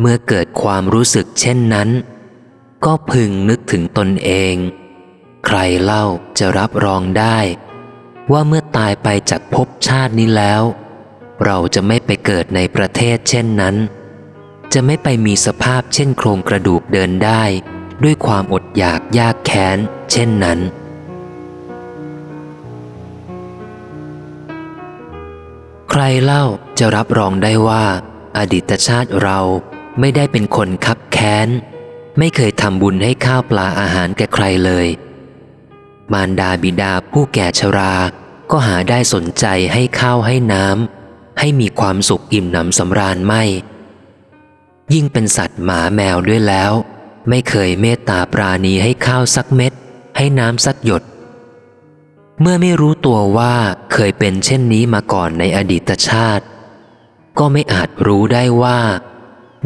S1: เมื่อเกิดความรู้สึกเช่นนั้น ก็พึงนึกถึงตนเอง ใครเล่าจะรับรองได้ ว่าเมื่อตายไปจากภพชาตินี้แล้ว เราจะไม่ไปเกิดในประเทศเช่นนั้น จะไม่ไปมีสภาพเช่นโครงกระดูกเดินได้ ด้วยความอดอยากยากแค้น เช่นนั้น รเล่าจะรับรองได้ว่า อดีตชาติเราไม่ได้เป็นคนคับแค้น ไม่เคยทำบุญให้ข้าวปลาอาหารแก่ใครเลย มารดาบิดาผู้แก่ชรา ก็หาได้สนใจให้ข้าวให้น้ำให้มีความสุขอิ่มหนำสำราญไม่ ยิ่งเป็นสัตว์หมาแมวด้วยแล้ว ไม่เคยเมตตาปราณีให้ข้าวสักเม็ด ให้น้ำสักหยด เมื่อไม่รู้ตัวว่าเคยเป็นเช่นนี้มาก่อนในอดีตชาติ ก็ไม่อาจรู้ได้ว่า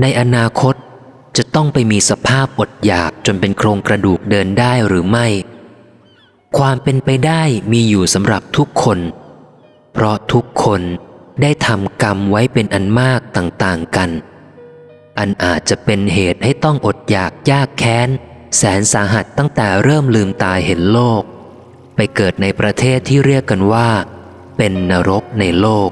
S1: ในอนาคตจะต้องไปมีสภาพอดอยากจนเป็นโครงกระดูกเดินได้หรือไม่ ความเป็นไปได้มีอยู่สำหรับทุกคน เพราะทุกคนได้ทำกรรมไว้เป็นอันมากต่างๆกัน อันอาจจะเป็นเหตุให้ต้องอดอยากยากแค้น แสนสาหัสตั้งแต่เริ่มลืมตาเห็นโลก ไปเกิดในประเทศที่เรียกกันว่า เป็นนรกในโลก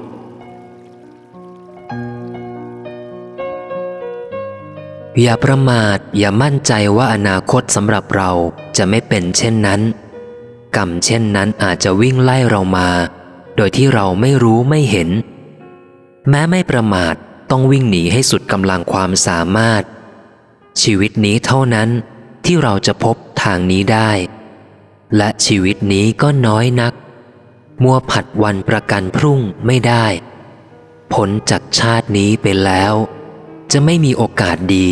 S1: อย่าประมาทอย่ามั่นใจว่าอนาคตสำหรับเราจะไม่เป็นเช่นนั้น กรรมเช่นนั้นอาจจะวิ่งไล่เรามา โดยที่เราไม่รู้ไม่เห็น แม้ไม่ประมาทต้องวิ่งหนีให้สุดกำลังความสามารถ ชีวิตนี้เท่านั้นที่เราจะพบทางนี้ได้ และชีวิตนี้ก็น้อยนัก มัวผัดวันประกันพรุ่งไม่ได้ ผลจากชาตินี้ไปแล้ว จะไม่มีโอกาสดี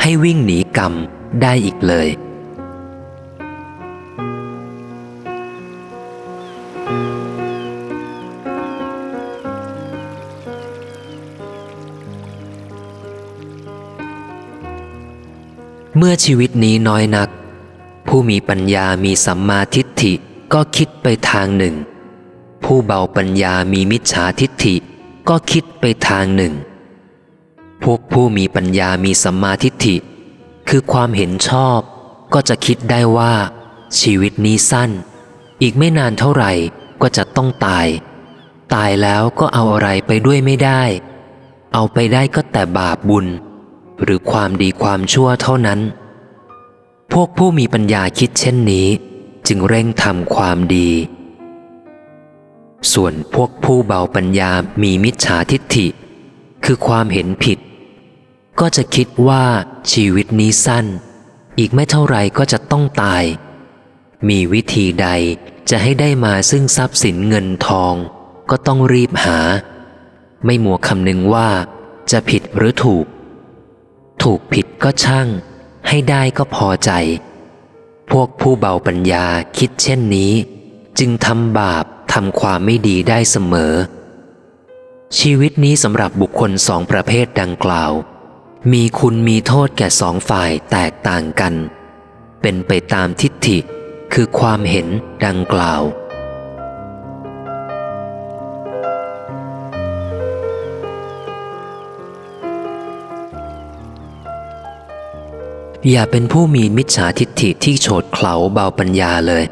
S1: ให้วิ่งหนีกรรมได้อีกเลย เมื่อชีวิตนี้น้อยนัก ผู้มีปัญญามีสัมมาทิฏฐิก็คิดไปทางหนึ่ง ผู้เบาปัญญามีมิจฉาทิฏฐิก็คิดไปทางหนึ่ง พวกผู้มีปัญญามีสัมมาทิฏฐิ คือความเห็นชอบก็จะคิดได้ว่า ชีวิตนี้สั้น อีกไม่นานเท่าไหร่ก็จะต้องตาย ตายแล้วก็เอาอะไรไปด้วยไม่ได้ เอาไปได้ก็แต่บาปบุญ หรือความดีความชั่วเท่านั้น พวกผู้มีปัญญาคิดเช่นนี้ จึงเร่งทำความดี ส่วนพวกผู้เบาปัญญามีมิจฉาทิฏฐิ คือความเห็นผิด ก็จะคิดว่าชีวิตนี้สั้น อีกไม่เท่าไรก็จะต้องตาย มีวิธีใดจะให้ได้มาซึ่งทรัพย์สินเงินทอง ก็ต้องรีบหา ไม่มัวคำนึงว่าจะผิดหรือถูก ถูกผิดก็ช่าง ให้ได้ก็พอใจ พวกผู้เบาปัญญาคิดเช่นนี้ จึงทำบาปทำความไม่ดีได้เสมอ ชีวิตนี้สำหรับบุคคลสองประเภทดังกล่าว มีคุณมีโทษแก่สองฝ่ายแตกต่างกัน เป็นไปตามทิฏฐิคือความเห็นดังกล่าว อย่าเป็นผู้มีมิจฉาทิฏฐิที่โฉดเขลาเบาปัญญาเลย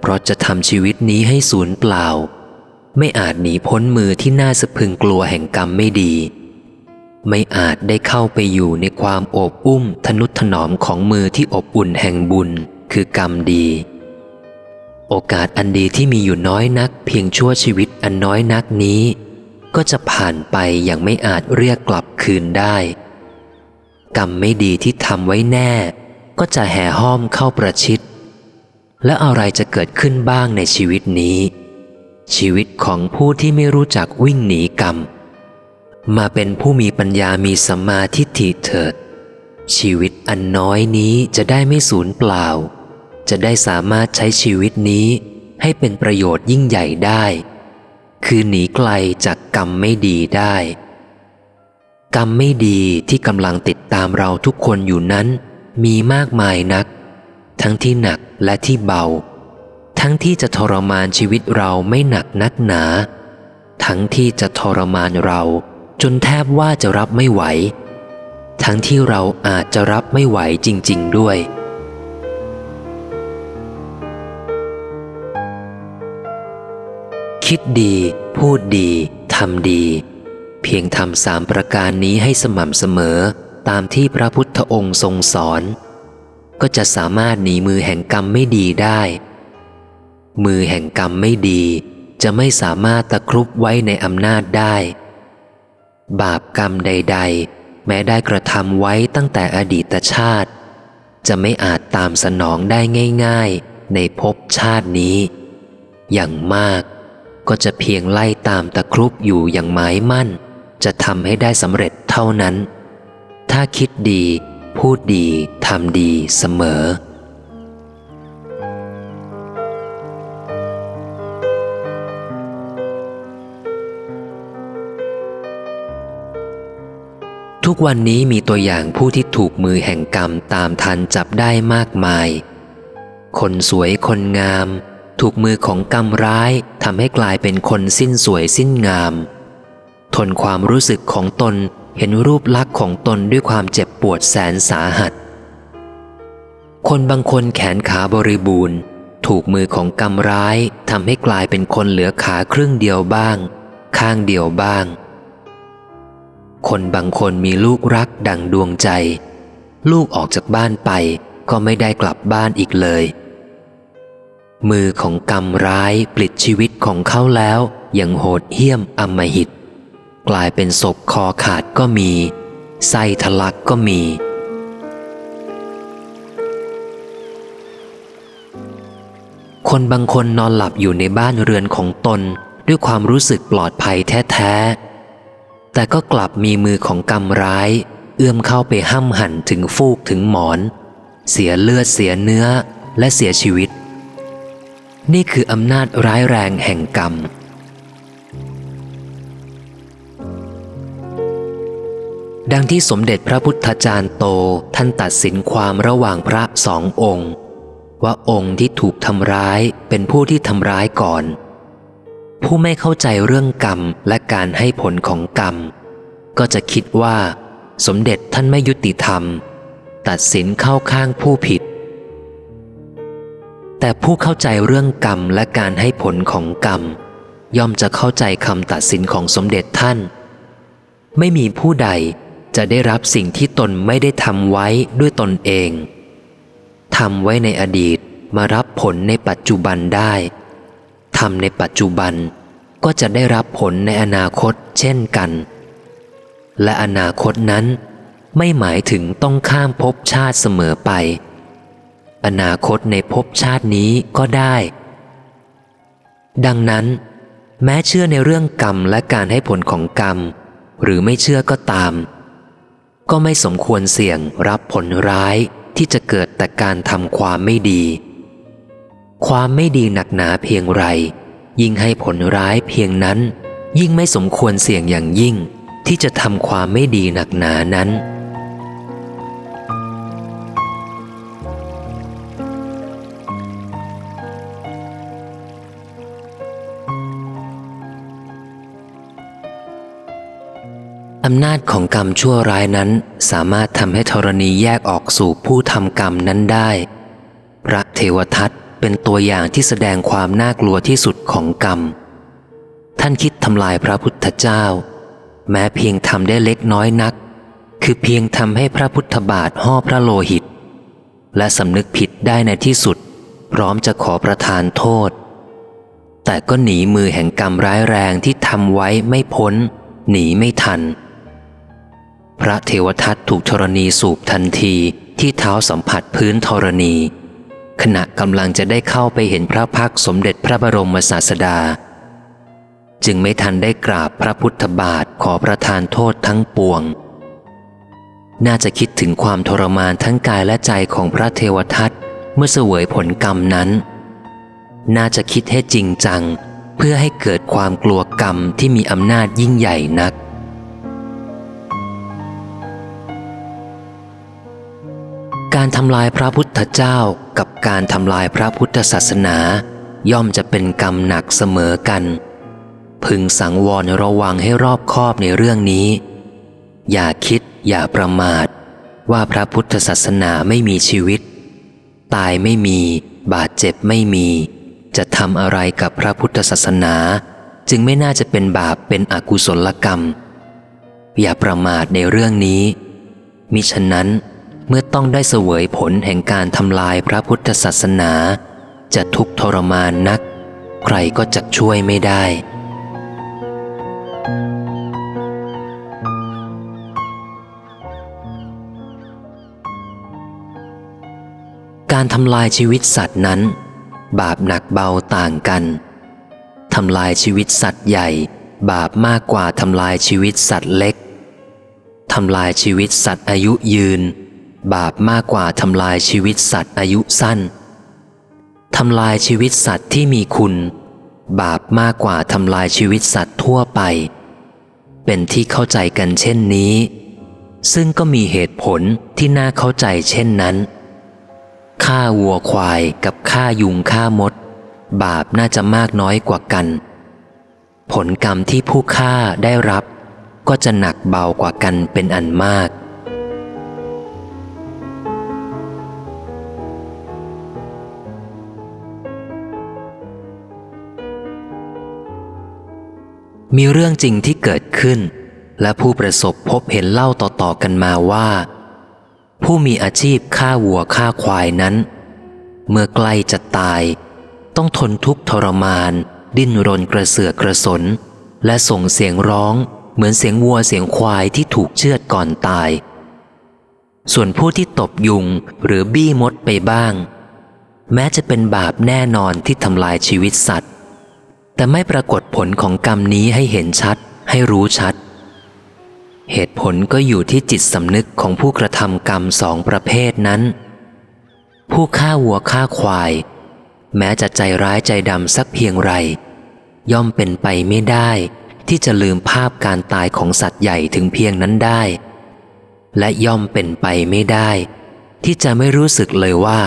S1: เพราะจะทำชีวิตนี้ให้สูญเปล่า ไม่อาจหนีพ้นมือที่น่าสะพึงกลัวแห่งกรรมไม่ดี ไม่อาจได้เข้าไปอยู่ในความโอบอุ้มทนุถนอมของมือที่อบอุ่นแห่งบุญคือกรรมดี โอกาสอันดีที่มีอยู่น้อยนัก เพียงชั่วชีวิตอันน้อยนักนี้ ก็จะผ่านไปอย่างไม่อาจเรียกกลับคืนได้ กรรมไม่ดีที่ทำไว้แน่ ก็จะแห่ห้อมเข้าประชิด และอะไรจะเกิดขึ้นบ้างในชีวิตนี้ ชีวิตของผู้ที่ไม่รู้จักวิ่งหนีกรรม มาเป็นผู้มีปัญญามีสัมมาทิฏฐิเถิด ชีวิตอันน้อยนี้จะได้ไม่สูญเปล่า จะได้สามารถใช้ชีวิตนี้ให้เป็นประโยชน์ยิ่งใหญ่ได้ คือหนีไกลจากกรรมไม่ดีได้ กรรมไม่ดีที่กำลังติดตามเราทุกคนอยู่นั้น มีมากมายนัก ทั้งที่หนักและที่เบา ทั้งที่จะทรมานชีวิตเราไม่หนักนักหนา ทั้งที่จะทรมานเราจนแทบว่าจะรับไม่ไหว ทั้งที่เราอาจจะรับไม่ไหวจริง ๆ ด้วย คิดดี พูดดีทำดี เพียงทำสามประการนี้ให้สม่ำเสมอตามที่พระพุทธองค์ทรงสอน ก็จะสามารถหนีมือแห่งกรรมไม่ดีได้ มือแห่งกรรมไม่ดี จะไม่สามารถตะครุบไว้ในอำนาจได้ บาปกรรมใด ๆ แม้ได้กระทำไว้ตั้งแต่อดีตชาติ จะไม่อาจตามสนองได้ง่าย ๆ ในภพชาตินี้ อย่างมากก็จะเพียงไล่ตามตะครุบอยู่อย่างหมายมั่น จะทำให้ได้สำเร็จเท่านั้น ถ้าคิดดี พูดดี ทำดีเสมอ ทุกวันนี้มีตัวอย่างผู้ที่ถูกมือแห่งกรรมตามทันจับได้มากมาย คนสวยคนงาม ถูกมือของกรรมร้ายทำให้กลายเป็นคนสิ้นสวยสิ้นงาม ทนความรู้สึกของตนเห็นรูปลักษณ์ของตนด้วยความเจ็บปวดแสนสาหัส คนบางคนแขนขาบริบูรณ์ ถูกมือของกรรมร้ายทำให้กลายเป็นคนเหลือขาครึ่งเดียวบ้าง ข้างเดียวบ้าง คนบางคนมีลูกรักดังดวงใจ ลูกออกจากบ้านไปก็ไม่ได้กลับบ้านอีกเลย มือของกรรมร้ายปลิดชีวิตของเขาแล้วอย่างโหดเหี้ยมอำมหิต กลายเป็นศพคอขาดก็มีไส้ทะลักก็มี คนบางคนนอนหลับอยู่ในบ้านเรือนของตนด้วยความรู้สึกปลอดภัยแท้ๆ แต่ก็กลับมีมือของกรรมร้าย เอื้อมเข้าไปห้ำหั่นถึงฟูกถึงหมอน เสียเลือดเสียเนื้อและเสียชีวิต นี่คืออำนาจร้ายแรงแห่งกรรม ดังที่สมเด็จพระพุทธจารย์โตท่านตัดสินความระหว่างพระสององค์ ว่าองค์ที่ถูกทำร้ายเป็นผู้ที่ทำร้ายก่อน ผู้ไม่เข้าใจเรื่องกรรมและการให้ผลของกรรม ก็จะคิดว่า สมเด็จท่านไม่ยุติธรรม ตัดสินเข้าข้างผู้ผิด แต่ผู้เข้าใจเรื่องกรรมและการให้ผลของกรรม ย่อมจะเข้าใจคำตัดสินของสมเด็จท่าน ไม่มีผู้ใด จะได้รับสิ่งที่ตนไม่ได้ทำไว้ด้วยตนเองทำไว้ในอดีตมารับผลในปัจจุบันได้ทำในปัจจุบันก็จะได้รับผลในอนาคตเช่นกัน และอนาคตนั้น ไม่หมายถึงต้องข้ามภพชาติเสมอไป อนาคตในภพชาตินี้ก็ได้ ดังนั้น แม้เชื่อในเรื่องกรรมและการให้ผลของกรรม หรือไม่เชื่อก็ตาม ก็ไม่สมควรเสี่ยงรับผลร้ายที่จะเกิดแต่การทำความไม่ดี ความไม่ดีหนักหนาเพียงไร ยิ่งให้ผลร้ายเพียงนั้น ยิ่งไม่สมควรเสี่ยงอย่างยิ่ง ที่จะทำความไม่ดีหนักหนานั้น อำนาจของกรรมชั่วร้ายนั้นสามารถทำให้ธรณีแยกออกสู่ผู้ทำกรรมนั้นได้ พระเทวทัตเป็นตัวอย่างที่แสดงความน่ากลัวที่สุดของกรรม ท่านคิดทำลายพระพุทธเจ้า แม้เพียงทำได้เล็กน้อยนัก คือเพียงทำให้พระพุทธบาทห่อพระโลหิต และสำนึกผิดได้ในที่สุด พร้อมจะขอประทานโทษ แต่ก็หนีมือแห่งกรรมร้ายแรงที่ทำไว้ไม่พ้น หนีไม่ทัน พระเทวทัตถูกธรณีสูบทันทีที่เท้าสัมผัสพื้นธรณี ขณะกำลังจะได้เข้าไปเห็นพระพักสมเด็จพระบรมศาสดา จึงไม่ทันได้กราบพระพุทธบาทขอประทานโทษทั้งปวง น่าจะคิดถึงความทรมานทั้งกายและใจของพระเทวทัตเมื่อเสวยผลกรรมนั้น น่าจะคิดให้จริงจัง เพื่อให้เกิดความกลัวกรรมที่มีอำนาจยิ่งใหญ่นัก การทำลายพระพุทธเจ้ากับการทำลายพระพุทธศาสนา ย่อมจะเป็นกรรมหนักเสมอกัน พึงสังวรระวังให้รอบคอบในเรื่องนี้ อย่าคิดอย่าประมาท ว่าพระพุทธศาสนาไม่มีชีวิต ตายไม่มี บาดเจ็บไม่มี จะทำอะไรกับพระพุทธศาสนา จึงไม่น่าจะเป็นบาปเป็นอกุศลกรรม อย่าประมาทในเรื่องนี้ มิฉะนั้น เมื่อต้องได้เสวยผลแห่งการทำลายพระพุทธศาสนา จะทุกทรมานนัก ใครก็จะช่วยไม่ได้ การทำลายชีวิตสัตว์นั้น บาปหนักเบาต่างกันทำลายชีวิตสัตว์ใหญ่ บาปมากกว่าทำลายชีวิตสัตว์เล็กทำลายชีวิตสัตว์อายุยืน บาปมากกว่าทำลายชีวิตสัตว์อายุสั้นทำลายชีวิตสัตว์ที่มีคุณ บาปมากกว่าทำลายชีวิตสัตว์ทั่วไป เป็นที่เข้าใจกันเช่นนี้ ซึ่งก็มีเหตุผลที่น่าเข้าใจเช่นนั้นฆ่าวัวควายกับฆ่ายุงฆ่ามด บาปน่าจะมากน้อยกว่ากัน ผลกรรมที่ผู้ฆ่าได้รับ ก็จะหนักเบากว่ากันเป็นอันมาก มีเรื่องจริงที่เกิดขึ้น และผู้ประสบพบเห็นเล่าต่อๆกันมาว่า ผู้มีอาชีพฆ่าวัวฆ่าควายนั้น เมื่อใกล้จะตาย ต้องทนทุกข์ทรมาน ดิ้นรนกระเสือกกระสน และส่งเสียงร้อง เหมือนเสียงวัวเสียงควายที่ถูกเชือดก่อนตาย ส่วนผู้ที่ตบยุงหรือบี้มดไปบ้าง แม้จะเป็นบาปแน่นอนที่ทำลายชีวิตสัตว์ แต่ไม่ปรากฏผลของกรรมนี้ให้เห็นชัด ให้รู้ชัด เหตุผลก็อยู่ที่จิตสำนึกของผู้กระทำกรรมสองประเภทนั้น ผู้ฆ่าวัวฆ่าควาย แม้จะใจร้ายใจดำสักเพียงไร ย่อมเป็นไปไม่ได้ ที่จะลืมภาพการตายของสัตว์ใหญ่ถึงเพียงนั้นได้ และย่อมเป็นไปไม่ได้ ที่จะไม่รู้สึกเลยว่า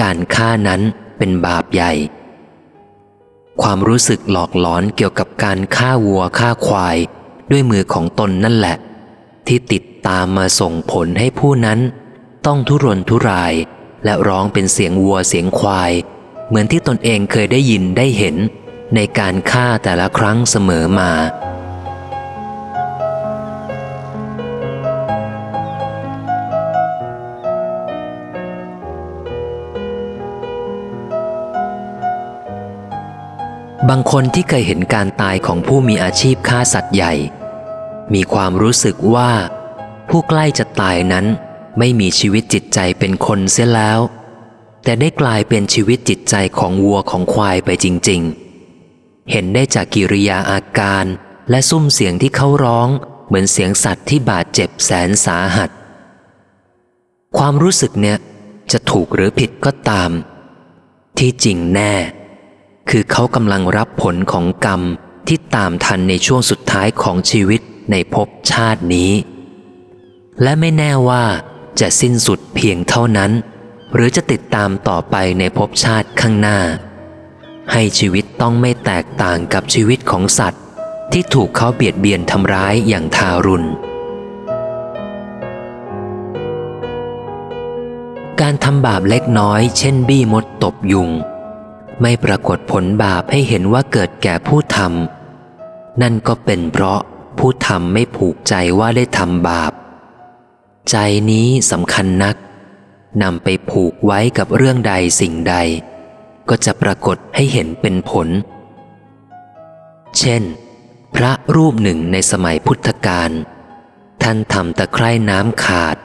S1: การฆ่านั้นเป็นบาปใหญ่ ความรู้สึกหลอกหลอนเกี่ยวกับการฆ่าวัวฆ่าควาย ด้วยมือของตนนั่นแหละ ที่ติดตามมาส่งผลให้ผู้นั้น ต้องทุรนทุรายและร้องเป็นเสียงวัวเสียงควาย เหมือนที่ตนเองเคยได้ยินได้เห็น ในการฆ่าแต่ละครั้งเสมอมา บางคนที่เคยเห็นการตายของผู้มีอาชีพฆ่าสัตว์ใหญ่ มีความรู้สึกว่า ผู้ใกล้จะตายนั้นไม่มีชีวิตจิตใจเป็นคนเสียแล้ว แต่ได้กลายเป็นชีวิตจิตใจของวัวของควายไปจริง ๆ เห็นได้จากกิริยาอาการและซุ้มเสียงที่เขาร้อง เหมือนเสียงสัตว์ที่บาดเจ็บแสนสาหัส ความรู้สึกเนี่ยจะถูกหรือผิดก็ตาม ที่จริงแน่ คือเขากำลังรับผลของกรรมที่ตามทันในช่วงสุดท้ายของชีวิตในภพชาตินี้ และไม่แน่ว่าจะสิ้นสุดเพียงเท่านั้น หรือจะติดตามต่อไปในภพชาติข้างหน้า ให้ชีวิตต้องไม่แตกต่างกับชีวิตของสัตว์ ที่ถูกเขาเบียดเบียนทำร้ายอย่างทารุณการทำบาปเล็กน้อยเช่นบี้มดตบยุง ไม่ปรากฏผลบาปให้เห็นว่าเกิดแก่ผู้ทำนั่นก็เป็นเพราะผู้ทำไม่ผูกใจว่าได้ทำบาป ใจนี้สำคัญนักนำไปผูกไว้กับเรื่องใดสิ่งใด ก็จะปรากฏให้เห็นเป็นผล เช่น พระรูปหนึ่งในสมัยพุทธกาลท่านทำตะไคร่น้ำขาด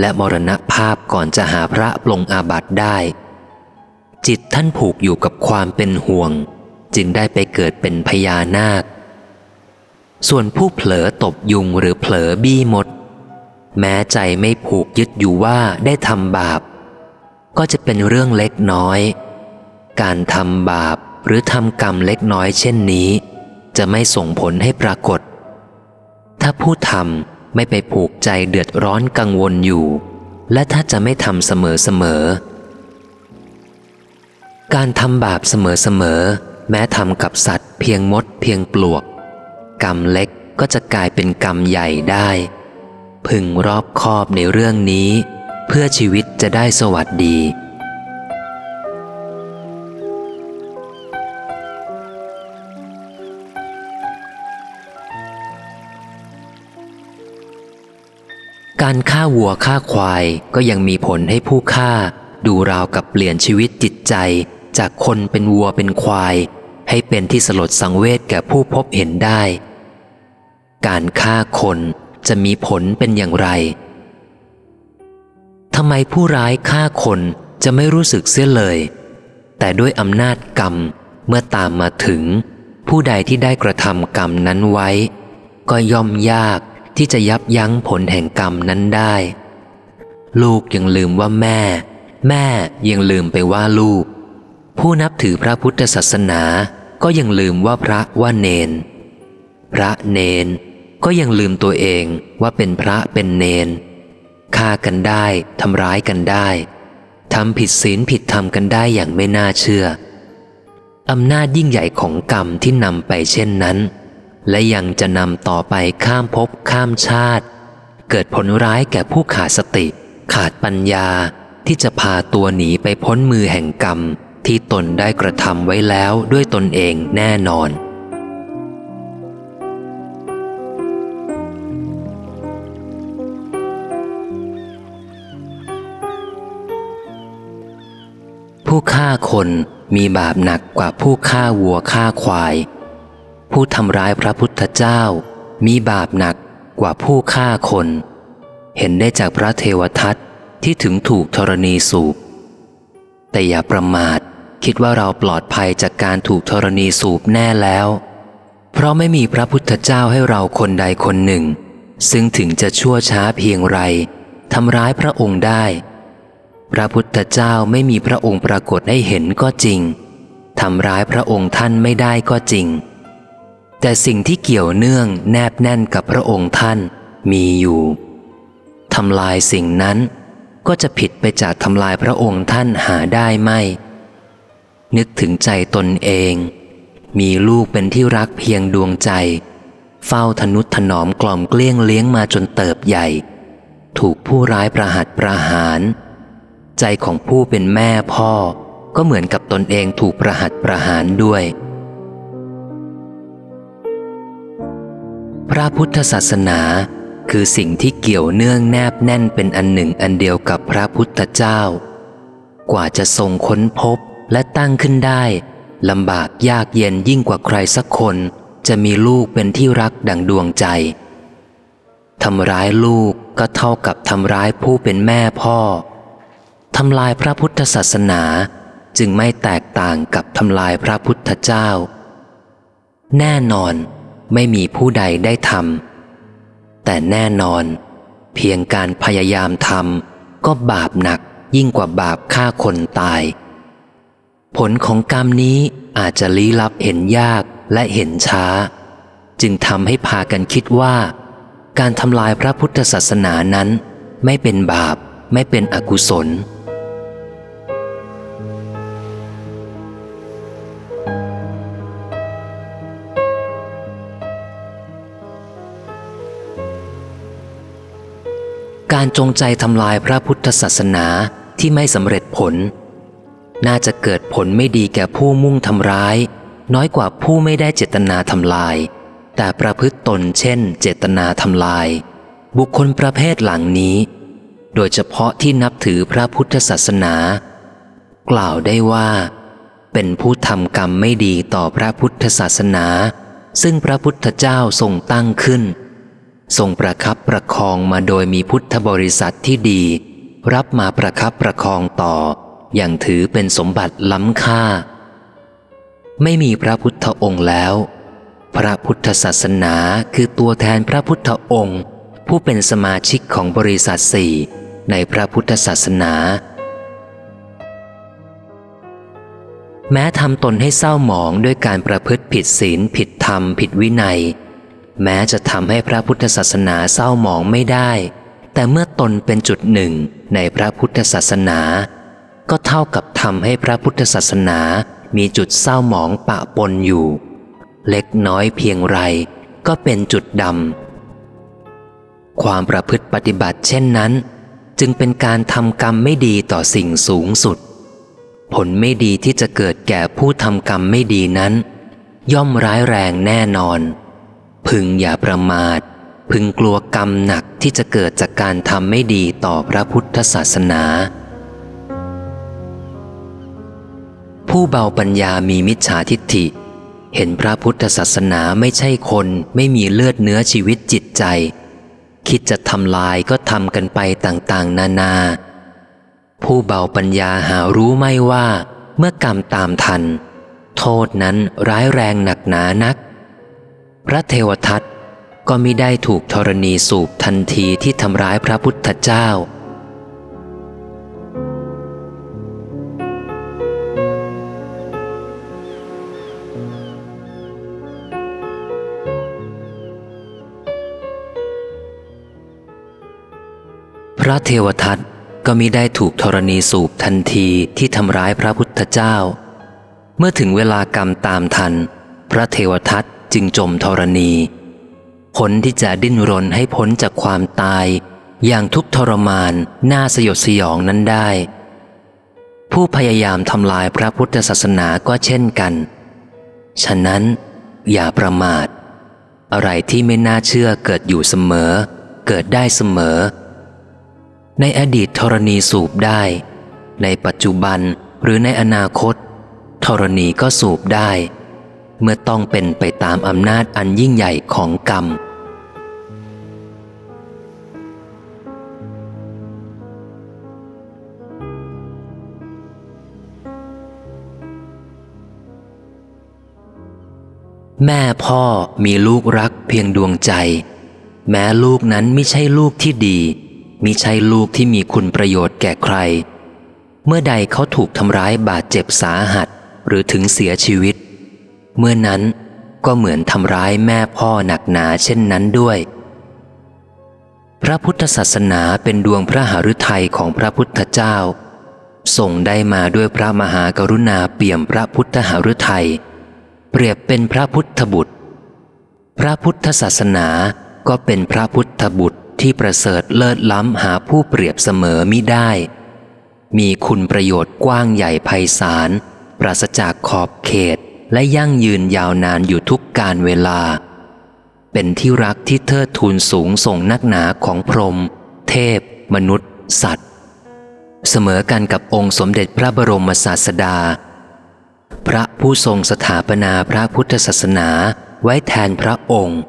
S1: และมรณภาพก่อนจะหาพระปลงอาบัติได้ จิตท่านผูกอยู่กับความเป็นห่วง จึงได้ไปเกิดเป็นพญานาค ส่วนผู้เผลอตบยุงหรือเผลอบี้มด แม้ใจไม่ผูกยึดอยู่ว่าได้ทำบาป ก็จะเป็นเรื่องเล็กน้อย การทำบาปหรือทำกรรมเล็กน้อยเช่นนี้ จะไม่ส่งผลให้ปรากฏ ถ้าผู้ทำไม่ไปผูกใจเดือดร้อนกังวลอยู่ และถ้าจะไม่ทำเสมอๆ การทำบาปเสมอๆ แม้ทำกับสัตว์เพียงมดเพียงปลวก กรรมเล็กก็จะกลายเป็นกรรมใหญ่ได้ พึงรอบคอบในเรื่องนี้ เพื่อชีวิตจะได้สวัสดี การฆ่าวัวฆ่าควายก็ยังมีผลให้ผู้ฆ่าดูราวกับเปลี่ยนชีวิตจิตใจ จากคนเป็นวัวเป็นควาย ให้เป็นที่สลดสังเวชแก่ผู้พบเห็นได้ การฆ่าคนจะมีผลเป็นอย่างไรทำไมผู้ร้ายฆ่าคนจะไม่รู้สึกเสียเลย แต่ด้วยอำนาจกรรมเมื่อตามมาถึง ผู้ใดที่ได้กระทำกรรมนั้นไว้ ก็ย่อมยากที่จะยับยั้งผลแห่งกรรมนั้นได้ ลูกยังลืมว่าแม่ แม่ยังลืมไปว่าลูก ผู้นับถือพระพุทธศาสนาก็ยังลืมว่าพระว่าเนน พระเนนก็ยังลืมตัวเองว่าเป็นพระเป็นเนนฆ่ากันได้ทำร้ายกันได้ทำผิดศีลผิดธรรมกันได้อย่างไม่น่าเชื่ออำนาจยิ่งใหญ่ของกรรมที่นำไปเช่นนั้น และยังจะนำต่อไปข้ามภพข้ามชาติ เกิดผลร้ายแก่ผู้ขาดสติ ขาดปัญญาที่จะพาตัวหนีไปพ้นมือแห่งกรรม ที่ตนได้กระทำไว้แล้วด้วยตนเองแน่นอน ผู้ฆ่าคนมีบาปหนักกว่าผู้ฆ่าวัวฆ่าควาย ผู้ทำร้ายพระพุทธเจ้า มีบาปหนักกว่าผู้ฆ่าคน เห็นได้จากพระเทวทัตที่ถึงถูกธรณีสูบแต่อย่าประมาท คิดว่าเราปลอดภัยจากการถูกธรณีสูบแน่แล้ว เพราะไม่มีพระพุทธเจ้าให้เราคนใดคนหนึ่ง ซึ่งถึงจะชั่วช้าเพียงไรทำร้ายพระองค์ได้ พระพุทธเจ้าไม่มีพระองค์ปรากฏให้เห็นก็จริงทำร้ายพระองค์ท่านไม่ได้ก็จริง แต่สิ่งที่เกี่ยวเนื่องแนบแน่นกับพระองค์ท่านมีอยู่ทำลายสิ่งนั้นก็จะผิดไปจากทำลายพระองค์ท่านหาได้ไม่ นึกถึงใจตนเอง มีลูกเป็นที่รักเพียงดวงใจ เฝ้าทนุถนอมกล่อมเกลี้ยงเลี้ยงมาจนเติบใหญ่ ถูกผู้ร้ายประหัตประหาร ใจของผู้เป็นแม่พ่อ ก็เหมือนกับตนเองถูกประหัตประหารด้วย พระพุทธศาสนาคือสิ่งที่เกี่ยวเนื่องแนบแน่นเป็นอันหนึ่งอันเดียวกับพระพุทธเจ้า กว่าจะทรงค้นพบ และตั้งขึ้นได้ลำบากยากเย็นยิ่งกว่าใครสักคน จะมีลูกเป็นที่รักดังดวงใจทำร้ายลูกก็เท่ากับทำร้ายผู้เป็นแม่พ่อทำลายพระพุทธศาสนาจึงไม่แตกต่างกับทำลายพระพุทธเจ้า แน่นอนไม่มีผู้ใดได้ทำแต่แน่นอน เพียงการพยายามทำก็บาปหนักยิ่งกว่าบาปฆ่าคนตาย ผลของกรรมนี้อาจจะลี้ลับเห็นยากและเห็นช้า จึงทำให้พากันคิดว่า การทำลายพระพุทธศาสนานั้น ไม่เป็นบาปไม่เป็นอกุศล การจงใจทำลายพระพุทธศาสนาที่ไม่สำเร็จผล น่าจะเกิดผลไม่ดีแก่ผู้มุ่งทำร้าย น้อยกว่าผู้ไม่ได้เจตนาทำลาย แต่ประพฤติตนเช่น เจตนาทำลาย บุคคลประเภทหลังนี้ โดยเฉพาะที่นับถือพระพุทธศาสนา กล่าวได้ว่า เป็นผู้ทำกรรมไม่ดีต่อพระพุทธศาสนา ซึ่งพระพุทธเจ้าทรงตั้งขึ้น ทรงประคับประคองมาโดยมีพุทธบริษัทที่ดี รับมาประคับประคองต่อ อย่างถือเป็นสมบัติล้ำค่า ไม่มีพระพุทธองค์แล้ว พระพุทธศาสนาคือตัวแทนพระพุทธองค์ ผู้เป็นสมาชิกของบริษัทสี่ในพระพุทธศาสนา แม้ทำตนให้เศร้าหมองด้วยการประพฤติผิดศีลผิดธรรมผิดวินัย แม้จะทำให้พระพุทธศาสนาเศร้าหมองไม่ได้ แต่เมื่อตนเป็นจุดหนึ่งในพระพุทธศาสนา ก็เท่ากับทำให้พระพุทธศาสนามีจุดเศร้าหมองปะปนอยู่ เล็กน้อยเพียงไรก็เป็นจุดดำ ความประพฤติปฏิบัติเช่นนั้น จึงเป็นการทำกรรมไม่ดีต่อสิ่งสูงสุด ผลไม่ดีที่จะเกิดแก่ผู้ทำกรรมไม่ดีนั้น ย่อมร้ายแรงแน่นอน พึงอย่าประมาท พึงกลัวกรรมหนักที่จะเกิดจากการทำไม่ดีต่อพระพุทธศาสนา ผู้เบาปัญญามีมิจฉาทิฏฐิ เห็นพระพุทธศาสนาไม่ใช่คนไม่มีเลือดเนื้อชีวิตจิตใจ คิดจะทำลายก็ทำกันไปต่างๆ นานา ผู้เบาปัญญาหารู้ไม่ว่า เมื่อกรรมตามทัน โทษนั้นร้ายแรงหนักหนานัก พระเทวทัตก็มิได้ถูกธรณีสูบทันทีที่ทำร้ายพระพุทธเจ้า ระเทวทัตก็มิได้ถูกธรณีสูบทันทีที่ทำร้ายพระพุทธเจ้า เมื่อถึงเวลากรรมตามทัน พระเทวทัตจึงจมธรณีผลที่จะดิ้นรนให้พ้นจากความตาย อย่างทุกข์ทรมานน่าสยดสยองนั้นได้ ผู้พยายามทำลายพระพุทธศาสนาก็เช่นกัน ฉะนั้นอย่าประมาท อะไรที่ไม่น่าเชื่อเกิดอยู่เสมอ เกิดได้เสมอ ในอดีตธรณีสูบได้ ในปัจจุบันหรือในอนาคตธรณีก็สูบได้ เมื่อต้องเป็นไปตามอำนาจอันยิ่งใหญ่ของกรรม แม่พ่อมีลูกรักเพียงดวงใจ แม้ลูกนั้นไม่ใช่ลูกที่ดี มิใช่ลูกที่มีคุณประโยชน์แก่ใคร เมื่อใดเขาถูกทำร้ายบาดเจ็บสาหัสหรือถึงเสียชีวิต เมื่อนั้นก็เหมือนทำร้ายแม่พ่อหนักหนาเช่นนั้นด้วย พระพุทธศาสนาเป็นดวงพระหฤทัยของพระพุทธเจ้าส่งได้มาด้วยพระมหากรุณาเปี่ยมพระพุทธหฤทัยเปรียบเป็นพระพุทธบุตร พระพุทธศาสนาก็เป็นพระพุทธบุตร ที่ประเสริฐเลิศล้ำหาผู้เปรียบเสมอมิได้ มีคุณประโยชน์กว้างใหญ่ไพศาล ปราศจากขอบเขตและยั่งยืนยาวนานอยู่ทุกการเวลา เป็นที่รักที่เทิดทูนสูงส่งนักหนาของพรหมเทพ มนุษย์ สัตว์ เสมอกันกับองค์สมเด็จพระบรมศาสดา พระผู้ทรงสถาปนาพระพุทธศาสนาไว้แทนพระองค์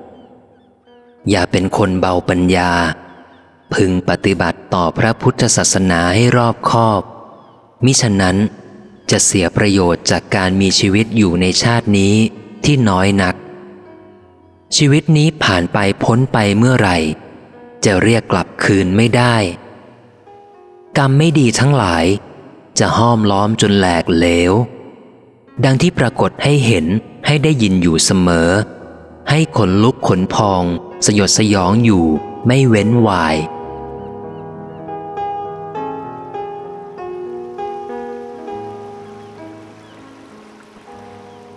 S1: อย่าเป็นคนเบาปัญญา พึงปฏิบัติต่อพระพุทธศาสนาให้รอบคอบ มิฉะนั้นจะเสียประโยชน์จากการมีชีวิตอยู่ในชาตินี้ที่น้อยนัก ชีวิตนี้ผ่านไปพ้นไปเมื่อไหร่ จะเรียกกลับคืนไม่ได้ กรรมไม่ดีทั้งหลาย จะห้อมล้อมจนแหลกเหลว ดังที่ปรากฏให้เห็นให้ได้ยินอยู่เสมอ ให้ขนลุกขนพอง สยดสยองอยู่ไม่เว้นวาย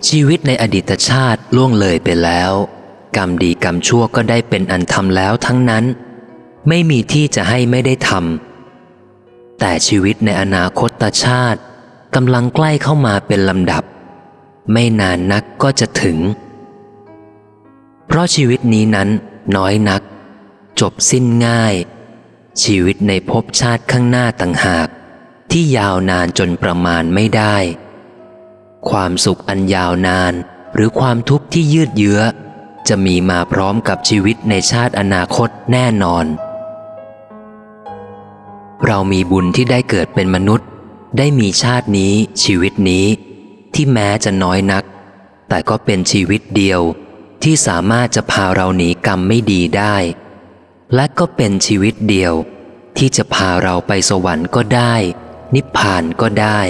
S1: ชีวิตในอดีตชาติล่วงเลยไปแล้ว กรรมดีกรรมชั่วก็ได้เป็นอันทำแล้วทั้งนั้น ไม่มีที่จะให้ไม่ได้ทำแต่ชีวิตในอนาคตชาติกำลังใกล้เข้ามาเป็นลำดับ ไม่นานนักก็จะถึง เพราะชีวิตนี้นั้นน้อยนัก จบสิ้นง่าย ชีวิตในภพชาติข้างหน้าต่างหาก ที่ยาวนานจนประมาณไม่ได้ ความสุขอันยาวนานหรือความทุกข์ที่ยืดเยื้อ จะมีมาพร้อมกับชีวิตในชาติอนาคตแน่นอน เรามีบุญที่ได้เกิดเป็นมนุษย์ ได้มีชาตินี้ชีวิตนี้ ที่แม้จะน้อยนัก แต่ก็เป็นชีวิตเดียว ที่สามารถจะพาเราหนีกรรมไม่ดีได้ และก็เป็นชีวิตเดียว ที่จะพาเราไปสวรรค์ก็ได้ นิพพานก็ได้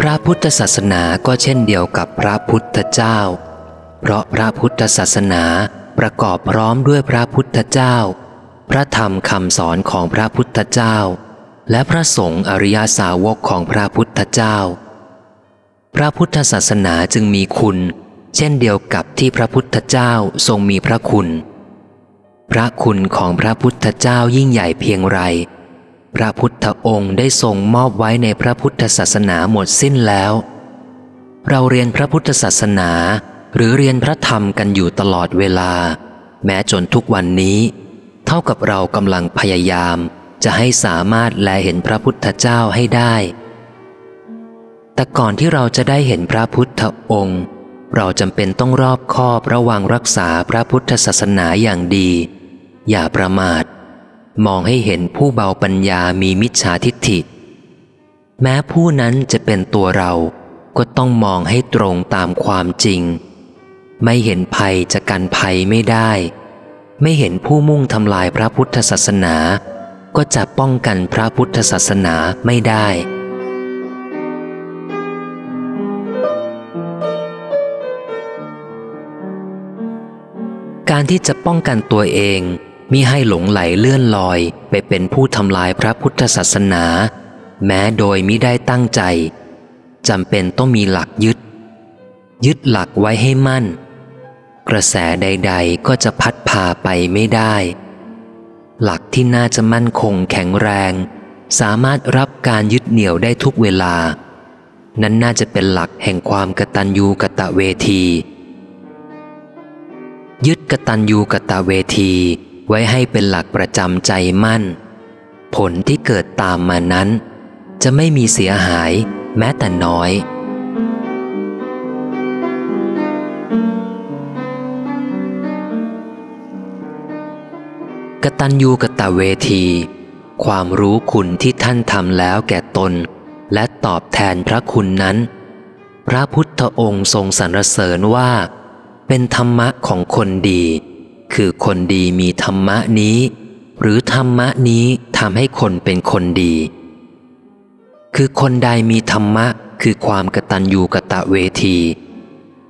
S1: พระพุทธศาสนาก็เช่นเดียวกับพระพุทธเจ้า เพราะพระพุทธศาสนาประกอบพร้อมด้วยพระพุทธเจ้า พระธรรมคำสอนของพระพุทธเจ้า และพระสงฆ์อริยสาวกของพระพุทธเจ้า พระพุทธศาสนาจึงมีคุณ เช่นเดียวกับที่พระพุทธเจ้าทรงมีพระคุณ พระคุณของพระพุทธเจ้ายิ่งใหญ่เพียงไร พระพุทธองค์ได้ทรงมอบไว้ในพระพุทธศาสนาหมดสิ้นแล้ว เราเรียนพระพุทธศาสนา หรือเรียนพระธรรมกันอยู่ตลอดเวลา แม้จนทุกวันนี้ เท่ากับเรากำลังพยายามจะให้สามารถแลเห็นพระพุทธเจ้าให้ได้ แต่ก่อนที่เราจะได้เห็นพระพุทธองค์ เราจำเป็นต้องรอบคอบระวังรักษาพระพุทธศาสนาอย่างดี อย่าประมาท มองให้เห็นผู้เบาปัญญามีมิจฉาทิฏฐิ แม้ผู้นั้นจะเป็นตัวเราก็ต้องมองให้ตรงตามความจริง ไม่เห็นภัยจะกันภัยไม่ได้ ไม่เห็นผู้มุ่งทำลายพระพุทธศาสนา ก็จะป้องกันพระพุทธศาสนาไม่ได้ การที่จะป้องกันตัวเองมิให้หลงไหลเลื่อนลอยไปเป็นผู้ทำลายพระพุทธศาสนา แม้โดยมิได้ตั้งใจจำเป็นต้องมีหลักยึด ยึดหลักไว้ให้มั่น กระแสใด ๆ ก็จะพัดพาไปไม่ได้ หลักที่น่าจะมั่นคงแข็งแรง สามารถรับการยึดเหนี่ยวได้ทุกเวลา นั้นน่าจะเป็นหลักแห่งความกตัญญูกะตะเวที ยึดกตัญญูกตเวทีไว้ให้เป็นหลักประจำใจมั่น ผลที่เกิดตามมานั้น จะไม่มีเสียหายแม้แต่น้อย กตัญญูกตเวที ความรู้คุณที่ท่านทำแล้วแก่ตน และตอบแทนพระคุณนั้น พระพุทธองค์ทรงสรรเสริญว่า เป็นธรรมะของคนดี คือคนดีมีธรรมะนี้ หรือธรรมะนี้ทำให้คนเป็นคนดี คือคนใดมีธรรมะคือความกตัญญูกะตะเวที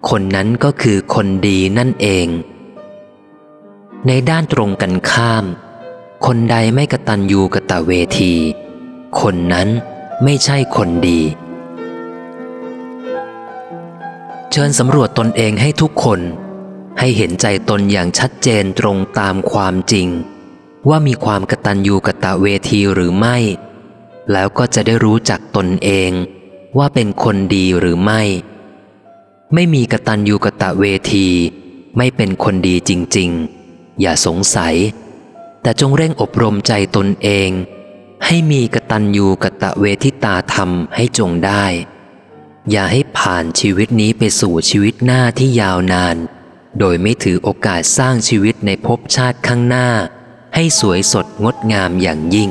S1: คนนั้นก็คือคนดีนั่นเอง ในด้านตรงกันข้าม คนใดไม่กตัญญูกะตะเวที คนนั้นไม่ใช่คนดี เชิญสำรวจตนเองให้ทุกคน ให้เห็นใจตนอย่างชัดเจนตรงตามความจริง ว่ามีความกตัญญูกะตะเวทีหรือไม่ แล้วก็จะได้รู้จักตนเองว่าเป็นคนดีหรือไม่ ไม่มีกตัญญูกะตะเวที ไม่เป็นคนดีจริง ๆ อย่าสงสัย แต่จงเร่งอบรมใจตนเอง ให้มีกตัญญูกะตะเวทิตาธรรมให้จงได้ อย่าให้ผ่านชีวิตนี้ไปสู่ชีวิตหน้าที่ยาวนาน โดยไม่ถือโอกาสสร้างชีวิตในภพชาติข้างหน้า ให้สวยสดงดงามอย่างยิ่ง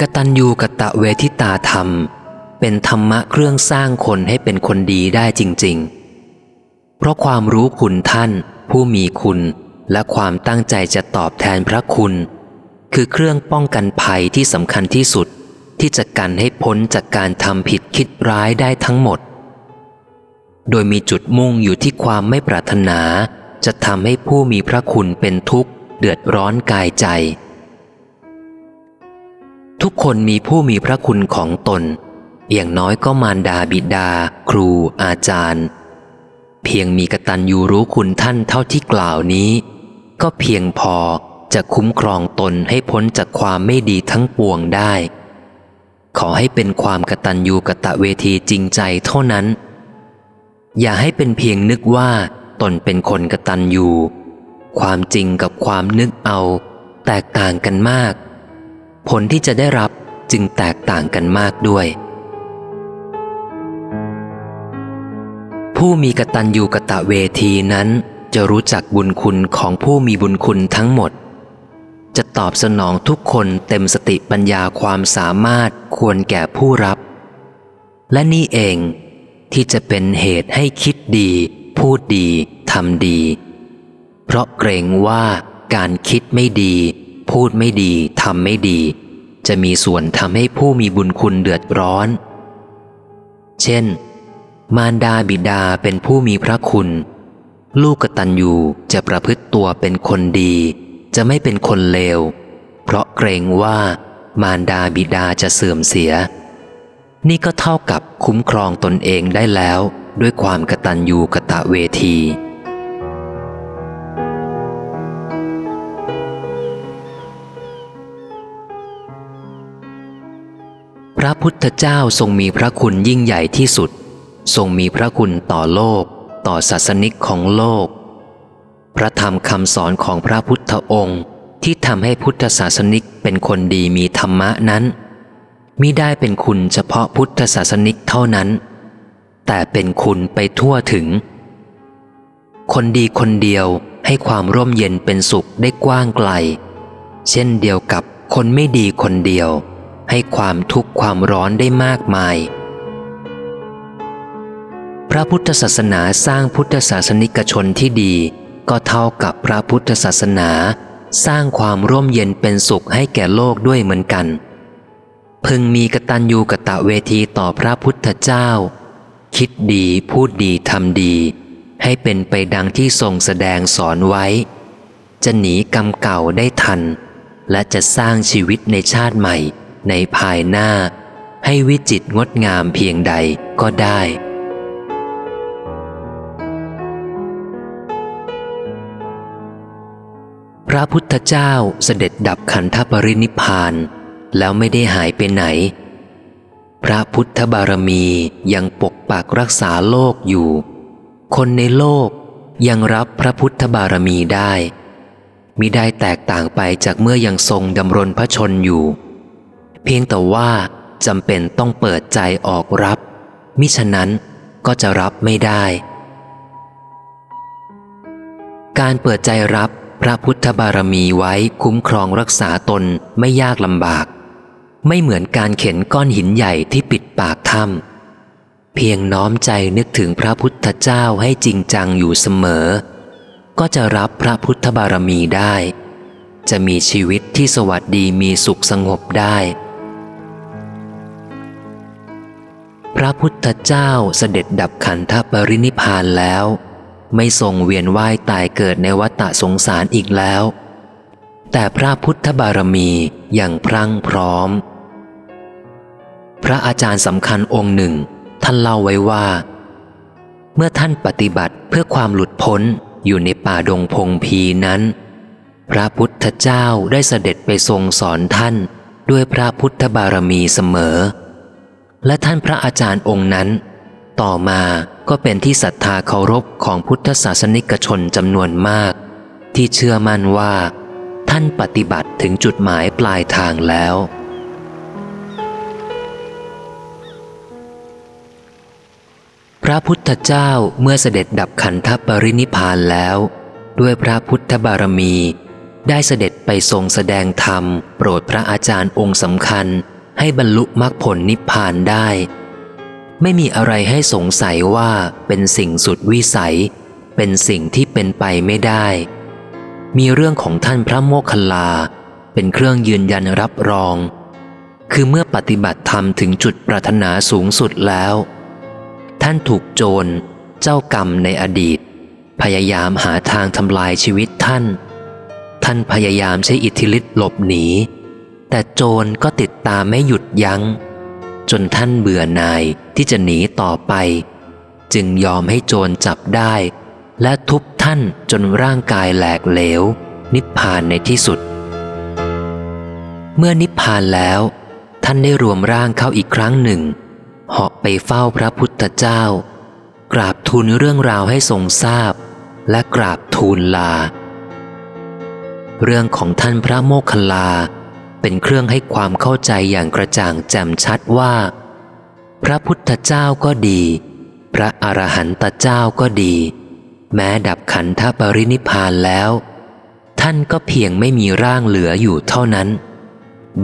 S1: กตัญญูกะตะเวทิตาธรรม เป็นธรรมะเครื่องสร้างคนให้เป็นคนดีได้จริง ๆ เพราะความรู้คุณท่าน ผู้มีคุณและความตั้งใจจะตอบแทนพระคุณ คือเครื่องป้องกันภัยที่สำคัญที่สุด ที่จะกันให้พ้นจากการทำผิดคิดร้ายได้ทั้งหมด โดยมีจุดมุ่งอยู่ที่ความไม่ปรารถนา จะทำให้ผู้มีพระคุณเป็นทุกข์ เดือดร้อนกายใจ ทุกคนมีผู้มีพระคุณของตน อย่างน้อยก็มารดาบิดา ครู อาจารย์ เพียงมีกตัญญูรู้คุณท่านเท่าที่กล่าวนี้ ก็เพียงพอจะคุ้มครองตนให้พ้นจากความไม่ดีทั้งปวงได้ ขอให้เป็นความกตัญญูกะตะเวทีจริงใจเท่านั้น อย่าให้เป็นเพียงนึกว่าตนเป็นคนกตัญญูความจริงกับความนึกเอา แตกต่างกันมาก ผลที่จะได้รับจึงแตกต่างกันมากด้วย ผู้มีกตัญญูกะตะเวทีนั้นจะรู้จักบุญคุณของผู้มีบุญคุณทั้งหมด จะตอบสนองทุกคนเต็มสติปัญญาความสามารถควรแก่ผู้รับ และนี่เองที่จะเป็นเหตุให้คิดดี พูดดีทำดี เพราะเกรงว่าการคิดไม่ดี พูดไม่ดีทำไม่ดี จะมีส่วนทำให้ผู้มีบุญคุณเดือดร้อน เช่น มารดาบิดาเป็นผู้มีพระคุณ ลูกกตัญญูจะประพฤติตัวเป็นคนดี จะไม่เป็นคนเลว เพราะเกรงว่ามารดาบิดาจะเสื่อมเสีย นี่ก็เท่ากับคุ้มครองตนเองได้แล้วด้วยความกตัญญูกะตะเวที พระพุทธเจ้าทรงมีพระคุณยิ่งใหญ่ที่สุด ทรงมีพระคุณต่อโลก ต่อศาสนิกของโลก พระธรรมคำสอนของพระพุทธองค์ที่ทำให้พุทธศาสนิกเป็นคนดีมีธรรมะนั้นมิได้เป็นคุณเฉพาะพุทธศาสนิกเท่านั้น แต่เป็นคุณไปทั่วถึง คนดีคนเดียวให้ความร่มเย็นเป็นสุขได้กว้างไกล เช่นเดียวกับคนไม่ดีคนเดียว ให้ความทุกข์ความร้อนได้มากมาย ระพุทธศาสนาสร้างพุทธศาสนิกชนที่ดี ก็เท่ากับพระพุทธศาสนา สร้างความร่มเย็นเป็นสุขให้แก่โลกด้วยเหมือนกัน พึงมีกตัญญูกะตะเวทีต่อพระพุทธเจ้า คิดดีพูดดีทำดี ให้เป็นไปดังที่ทรงแสดงสอนไว้ จะหนีกรรมเก่าได้ทัน และจะสร้างชีวิตในชาติใหม่ ในภายหน้า ให้วิจิตงดงามเพียงใดก็ได้ พระพุทธเจ้าเสด็จดับขันธปรินิพาน แล้วไม่ได้หายไปไหน พระพุทธบารมียังปกปักรักษาโลกอยู่ คนในโลกยังรับพระพุทธบารมีได้มิได้แตกต่างไปจากเมื่อยังทรงดำรงพระชนอยู่ เพียงแต่ว่าจำเป็นต้องเปิดใจออกรับ มิฉะนั้นก็จะรับไม่ได้ การเปิดใจรับ พระพุทธบารมีไว้คุ้มครองรักษาตนไม่ยากลำบาก ไม่เหมือนการเข็นก้อนหินใหญ่ที่ปิดปากถ้ำเพียงน้อมใจนึกถึงพระพุทธเจ้าให้จริงจังอยู่เสมอ ก็จะรับพระพุทธบารมีได้ จะมีชีวิตที่สวัสดีมีสุขสงบได้ พระพุทธเจ้าเสด็จดับขันธปรินิพานแล้ว ไม่ทรงเวียนว่ายตายเกิดในวัฏสงสารอีกแล้ว แต่พระพุทธบารมีอยังพรั่งพร้อม พระอาจารย์สำคัญองค์หนึ่ง ท่านเล่าไว้ว่า เมื่อท่านปฏิบัติเพื่อความหลุดพ้นอยู่ในป่าดงพงพีนั้น พระพุทธเจ้าได้เสด็จไปทรงสอนท่านด้วยพระพุทธบารมีเสมอ และท่านพระอาจารย์องค์นั้น ต่อมาก็เป็นที่ศรัทธาเคารพของพุทธศาสนิกชนจำนวนมาก ที่เชื่อมั่นว่า ท่านปฏิบัติถึงจุดหมายปลายทางแล้ว พระพุทธเจ้าเมื่อเสด็จดับขันธปรินิพพานแล้ว ด้วยพระพุทธบารมี ได้เสด็จไปทรงแสดงธรรม โปรดพระอาจารย์องค์สำคัญให้บรรลุมรรคผลนิพพานได้ ไม่มีอะไรให้สงสัยว่าเป็นสิ่งสุดวิสัย เป็นสิ่งที่เป็นไปไม่ได้ มีเรื่องของท่านพระโมคคัลลา เป็นเครื่องยืนยันรับรอง คือเมื่อปฏิบัติธรรมถึงจุดปรารถนาสูงสุดแล้ว ท่านถูกโจร เจ้ากรรมในอดีต พยายามหาทางทำลายชีวิตท่าน ท่านพยายามใช้อิทธิฤทธิ์หลบหนี แต่โจรก็ติดตามไม่หยุดยัง้ง จนท่านเบื่อหน่ายที่จะหนีต่อไป จึงยอมให้โจรจับได้ และทุบท่านจนร่างกายแหลกเหลว นิพพานในที่สุด เมื่อนิพพานแล้ว ท่านได้รวมร่างเข้าอีกครั้งหนึ่งเหาะไปเฝ้าพระพุทธเจ้า กราบทูลเรื่องราวให้ทรงทราบ และกราบทูลลา เรื่องของท่านพระโมคคัลลา เป็นเครื่องให้ความเข้าใจอย่างกระจ่างแจ่มชัดว่า พระพุทธเจ้าก็ดี พระอรหันตเจ้าก็ดี แม้ดับขันธปรินิพพานแล้ว ท่านก็เพียงไม่มีร่างเหลืออยู่เท่านั้น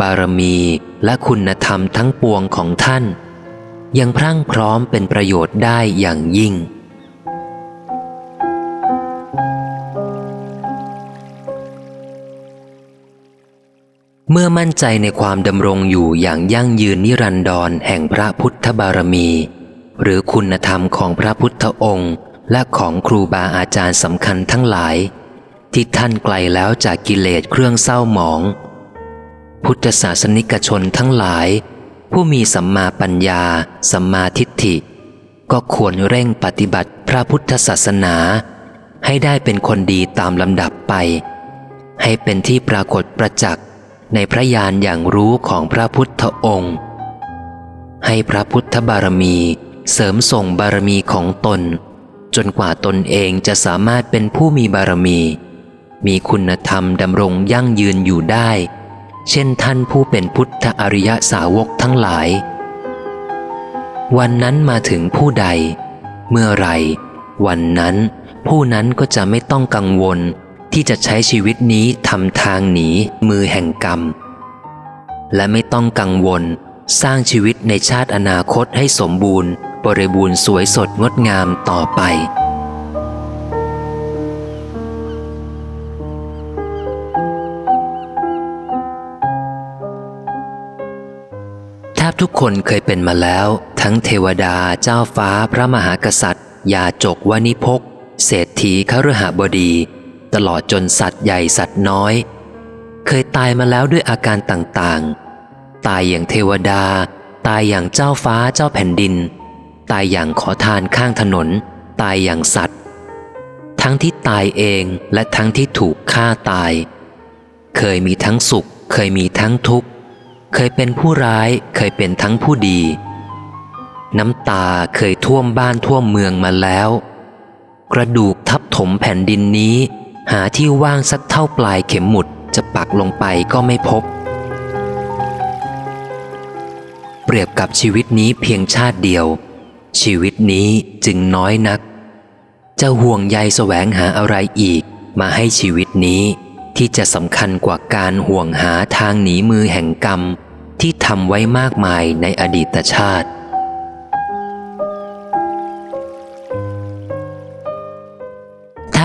S1: บารมีและคุณธรรมทั้งปวงของท่าน ยังพรั่งพร้อมเป็นประโยชน์ได้อย่างยิ่ง เมื่อมั่นใจในความดำรงอยู่อย่างยั่งยืนนิรันดรแห่งพระพุทธบารมี หรือคุณธรรมของพระพุทธองค์ และของครูบาอาจารย์สำคัญทั้งหลาย ที่ท่านไกลแล้วจากกิเลสเครื่องเศร้าหมอง พุทธศาสนิกชนทั้งหลาย ผู้มีสัมมาปัญญา สัมมาทิฏฐิ ก็ควรเร่งปฏิบัติพระพุทธศาสนา ให้ได้เป็นคนดีตามลำดับไป ให้เป็นที่ปรากฏประจักษ์ ในพระญาณอย่างรู้ของพระพุทธองค์ ให้พระพุทธบารมีเสริมส่งบารมีของตน จนกว่าตนเองจะสามารถเป็นผู้มีบารมี มีคุณธรรมดำรงยั่งยืนอยู่ได้ เช่นท่านผู้เป็นพุทธอริยสาวกทั้งหลาย วันนั้นมาถึงผู้ใด เมื่อไรวันนั้นผู้นั้นก็จะไม่ต้องกังวล ที่จะใช้ชีวิตนี้ทำทางหนีมือแห่งกรรม และไม่ต้องกังวล สร้างชีวิตในชาติอนาคตให้สมบูรณ์ บริบูรณ์สวยสดงดงามต่อไปแทบทุกคนเคยเป็นมาแล้ว ทั้งเทวดาเจ้าฟ้าพระมหากษัตริย์ยาจกวานิพก เศรษฐีคฤหบดี ตลอดจนสัตว์ใหญ่สัตว์น้อย เคยตายมาแล้วด้วยอาการต่างๆ ตายอย่างเทวดา ตายอย่างเจ้าฟ้าเจ้าแผ่นดิน ตายอย่างขอทานข้างถนน ตายอย่างสัตว์ ทั้งที่ตายเองและทั้งที่ถูกฆ่าตาย เคยมีทั้งสุข เคยมีทั้งทุกข์ เคยเป็นผู้ร้ายเคยเป็นทั้งผู้ดี น้ำตาเคยท่วมบ้านท่วมเมืองมาแล้วกระดูกทับถมแผ่นดินนี้ หาที่ว่างสักเท่าปลายเข็มหมุดจะปักลงไปก็ไม่พบ เปรียบกับชีวิตนี้เพียงชาติเดียว ชีวิตนี้จึงน้อยนัก จะห่วงใยแสวงหาอะไรอีกมาให้ชีวิตนี้ที่จะสำคัญกว่าการห่วงหาทางหนีมือแห่งกรรม ที่ทำไว้มากมายในอดีตชาติ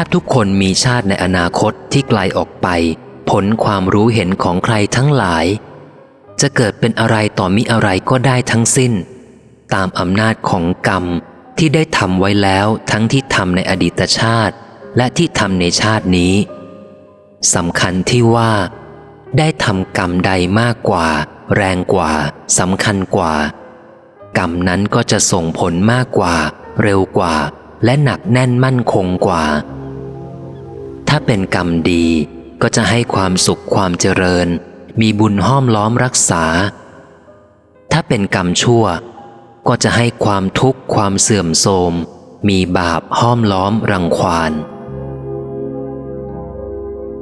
S1: บทุกคนมีชาติในอนาคตที่ไกลออกไป ผลความรู้เห็นของใครทั้งหลาย จะเกิดเป็นอะไรต่อมิอะไรก็ได้ทั้งสิ้น ตามอำนาจของกรรมที่ได้ทำไว้แล้วทั้งที่ทำในอดีตชาติ และที่ทำในชาตินี้สำคัญที่ว่า ได้ทำกรรมใดมากกว่า แรงกว่าสำคัญกว่า กรรมนั้นก็จะส่งผลมากกว่า เร็วกว่า และหนักแน่นมั่นคงกว่า ถ้าเป็นกรรมดีก็จะให้ความสุขความเจริญ มีบุญห้อมล้อมรักษา ถ้าเป็นกรรมชั่ว ก็จะให้ความทุกข์ความเสื่อมโทรม มีบาปห้อมล้อมรังควาน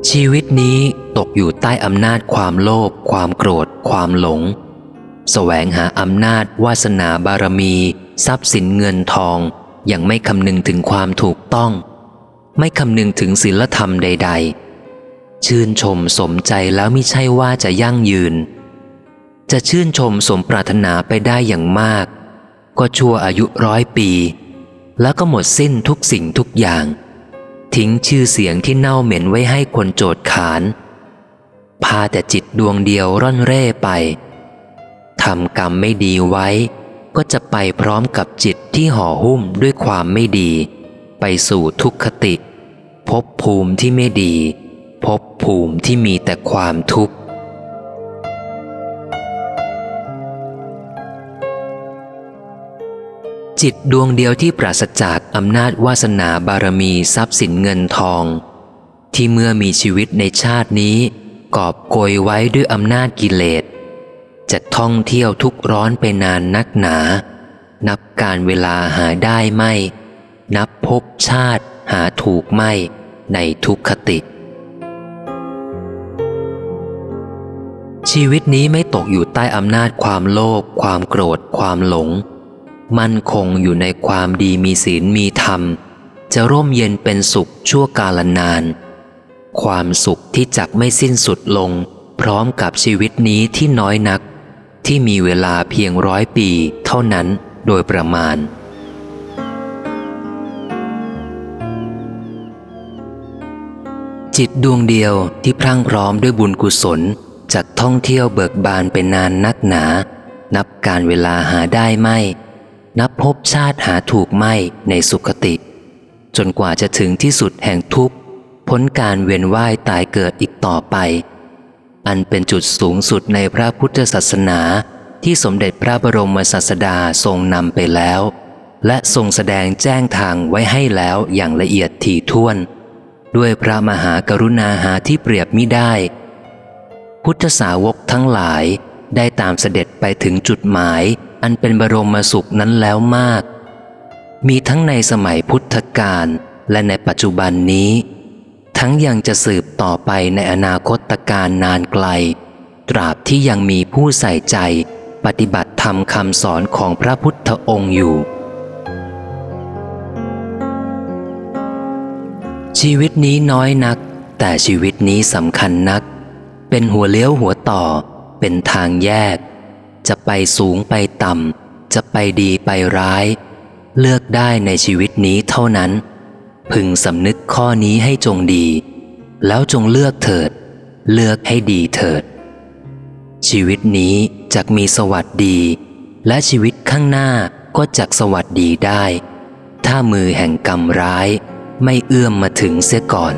S1: ชีวิตนี้ตกอยู่ใต้อำนาจความโลภความโกรธ ความหลงแสวงหาอำนาจวาสนาบารมี ทรัพย์สินเงินทอง อยังไม่คำนึงถึงความถูกต้อง ไม่คำนึงถึงศีลธรรมใด ๆ ชื่นชมสมใจแล้วไม่ใช่ว่าจะยั่งยืน จะชื่นชมสมปรารถนาไปได้อย่างมาก ก็ชั่วอายุร้อยปี แล้วก็หมดสิ้นทุกสิ่งทุกอย่าง ทิ้งชื่อเสียงที่เน่าเหม็นไว้ให้คนโจดขานพาแต่จิตดวงเดียวร่อนเร่ไปทำกรรมไม่ดีไว้ ก็จะไปพร้อมกับจิตที่ห่อหุ้มด้วยความไม่ดี ไปสู่ทุกขติ พบภูมิที่ไม่ดี พบภูมิที่มีแต่ความทุกข์ จิตดวงเดียวที่ปราศจากอำนาจวาสนาบารมีทรัพย์สินเงินทอง ที่เมื่อมีชีวิตในชาตินี้กอบโกยไว้ด้วยอำนาจกิเลสจะท่องเที่ยวทุกร้อนไปนานนักหนา นับการเวลาหาได้ไม่ นับพบชาติหาถูกไม่ในทุกขติ ชีวิตนี้ไม่ตกอยู่ใต้อำนาจความโลภความโกรธ ความหลง มั่นคงอยู่ในความดีมีศีลมีธรรม จะร่มเย็นเป็นสุขชั่วกาลนาน ความสุขที่จักไม่สิ้นสุดลง พร้อมกับชีวิตนี้ที่น้อยนัก ที่มีเวลาเพียงร้อยปีเท่านั้นโดยประมาณ จิตดวงเดียวที่พรั่งพร้อมด้วยบุญกุศลจากท่องเที่ยวเบิกบานเป็นนานนักหนา นับการเวลาหาได้ไม่ นับพบชาติหาถูกไม่ในสุขติ จนกว่าจะถึงที่สุดแห่งทุกข์พ้นการเวียนว่ายตายเกิดอีกต่อไป อันเป็นจุดสูงสุดในพระพุทธศาสนาที่สมเด็จพระบรมศาสดาทรงนำไปแล้ว และทรงแสดงแจ้งทางไว้ให้แล้วอย่างละเอียดถี่ถ้วน ด้วยพระมหากรุณาหาที่เปรียบมิได้ พุทธสาวกทั้งหลายได้ตามเสด็จไปถึงจุดหมายอันเป็นบรมสุขนั้นแล้วมาก มีทั้งในสมัยพุทธกาลและในปัจจุบันนี้ ทั้งยังจะสืบต่อไปในอนาคตการนานไกล ตราบที่ยังมีผู้ใส่ใจ ปฏิบัติธรรมคำสอนของพระพุทธองค์อยู่ ชีวิตนี้น้อยนัก แต่ชีวิตนี้สำคัญนัก เป็นหัวเลี้ยวหัวต่อ เป็นทางแยก จะไปสูงไปต่ำ จะไปดีไปร้าย เลือกได้ในชีวิตนี้เท่านั้น พึงสำนึกข้อนี้ให้จงดี แล้วจงเลือกเถิด เลือกให้ดีเถิด ชีวิตนี้จะมีสวัสดี และชีวิตข้างหน้าก็จักสวัสดีได้ ถ้ามือแห่งกรรมร้าย ไม่เอื้อมมาถึงเสียก่อน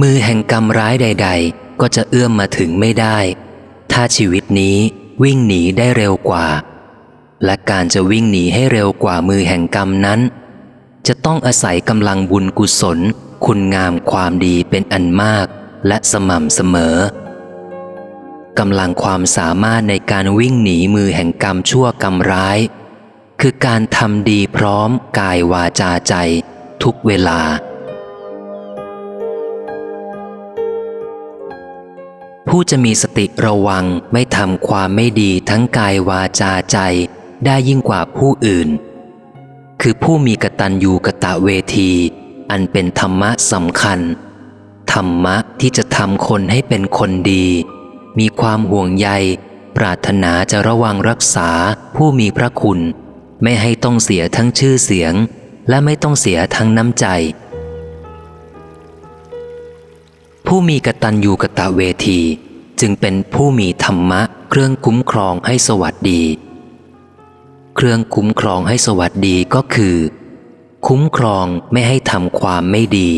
S1: มือแห่งกรรมร้ายใด ๆ ก็จะเอื้อมมาถึงไม่ได้ ถ้าชีวิตนี้วิ่งหนีได้เร็วกว่า และการจะวิ่งหนีให้เร็วกว่ามือแห่งกรรมนั้น จะต้องอาศัยกำลังบุญกุศล คุณงามความดีเป็นอันมากและสม่ำเสมอกำลังความสามารถในการวิ่งหนีมือแห่งกรรมชั่วกรรมร้าย คือการทำดีพร้อมกายวาจาใจทุกเวลา ผู้จะมีสติระวังไม่ทำความไม่ดีทั้งกายวาจาใจได้ยิ่งกว่าผู้อื่น คือผู้มีกตัญญูกะตะเวที อันเป็นธรรมะสำคัญ ธรรมะที่จะทำคนให้เป็นคนดี มีความห่วงใย ปรารถนาจะระวังรักษาผู้มีพระคุณ ไม่ให้ต้องเสียทั้งชื่อเสียง และไม่ต้องเสียทั้งน้ำใจ ผู้มีกตัญญูกะตะเวที จึงเป็นผู้มีธรรมะ เครื่องคุ้มครองให้สวัสดี เครื่องคุ้มครองให้สวัสดีก็คือ คุ้มครองไม่ให้ทำความไม่ดี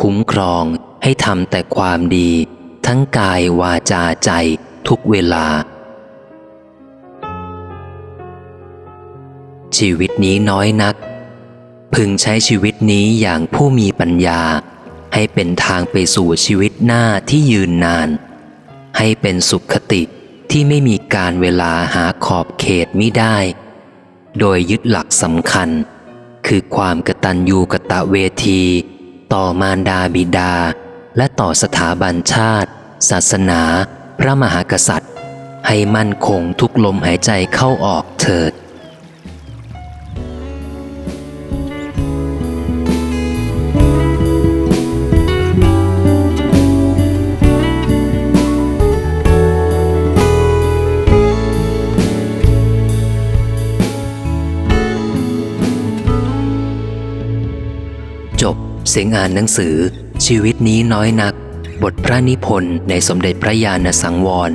S1: คุ้มครองให้ทำแต่ความดี ทั้งกายวาจาใจทุกเวลา ชีวิตนี้น้อยนัก พึงใช้ชีวิตนี้อย่างผู้มีปัญญา ให้เป็นทางไปสู่ชีวิตหน้าที่ยืนนาน ให้เป็นสุขคติที่ไม่มีการเวลาหาขอบเขตมิได้ โดยยึดหลักสำคัญ คือความกตัญญูกะตะเวที ต่อมารดาบิดา และต่อสถาบันชาติ ศาสนา พระมหากษัตริย์ ให้มั่นคงทุกลมหายใจเข้าออกเถิด เสียงอ่านหนังสือ ชีวิตนี้น้อยนัก บทพระนิพนธ์ในสมเด็จพระญาณสังวร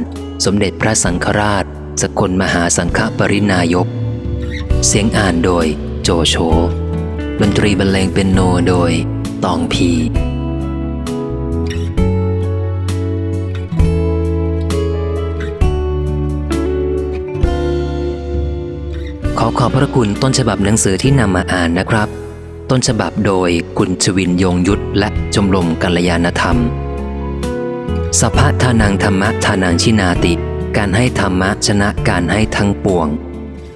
S1: สมเด็จพระสังฆราช สกลมหาสังฆปรินายก เสียงอ่านโดยโจโฉดนตรีบรรเลงเป็นโนโดยตองพีขอขอบพระคุณต้นฉบับหนังสือที่นำมาอ่านนะครับ ต้นฉบับโดยคุณชวินยงยุทธและชมรมกัลยาณธรรม สภะทานังธรรมะทานังชินาติ การให้ธรรมะชนะการให้ทั้งปวง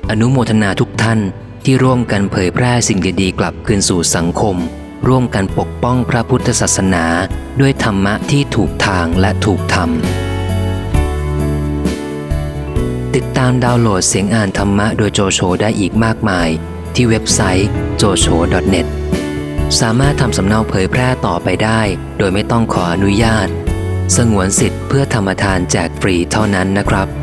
S1: อนุโมทนาทุกท่านที่ร่วมกันเผยแพร่สิ่งดีๆกลับคืนสู่สังคม ร่วมกันปกป้องพระพุทธศาสนา ด้วยธรรมะที่ถูกทางและถูกธรรม ติดตามดาวน์โหลดเสียงอ่านธรรมะโดยโจโฉได้อีกมากมาย ที่เว็บไซต์ jocho.net สามารถทำสำเนาเผยแพร่ต่อไปได้ โดยไม่ต้องขออนุญาต สงวนสิทธิ์เพื่อธรรมทานแจกฟรีเท่านั้นนะครับ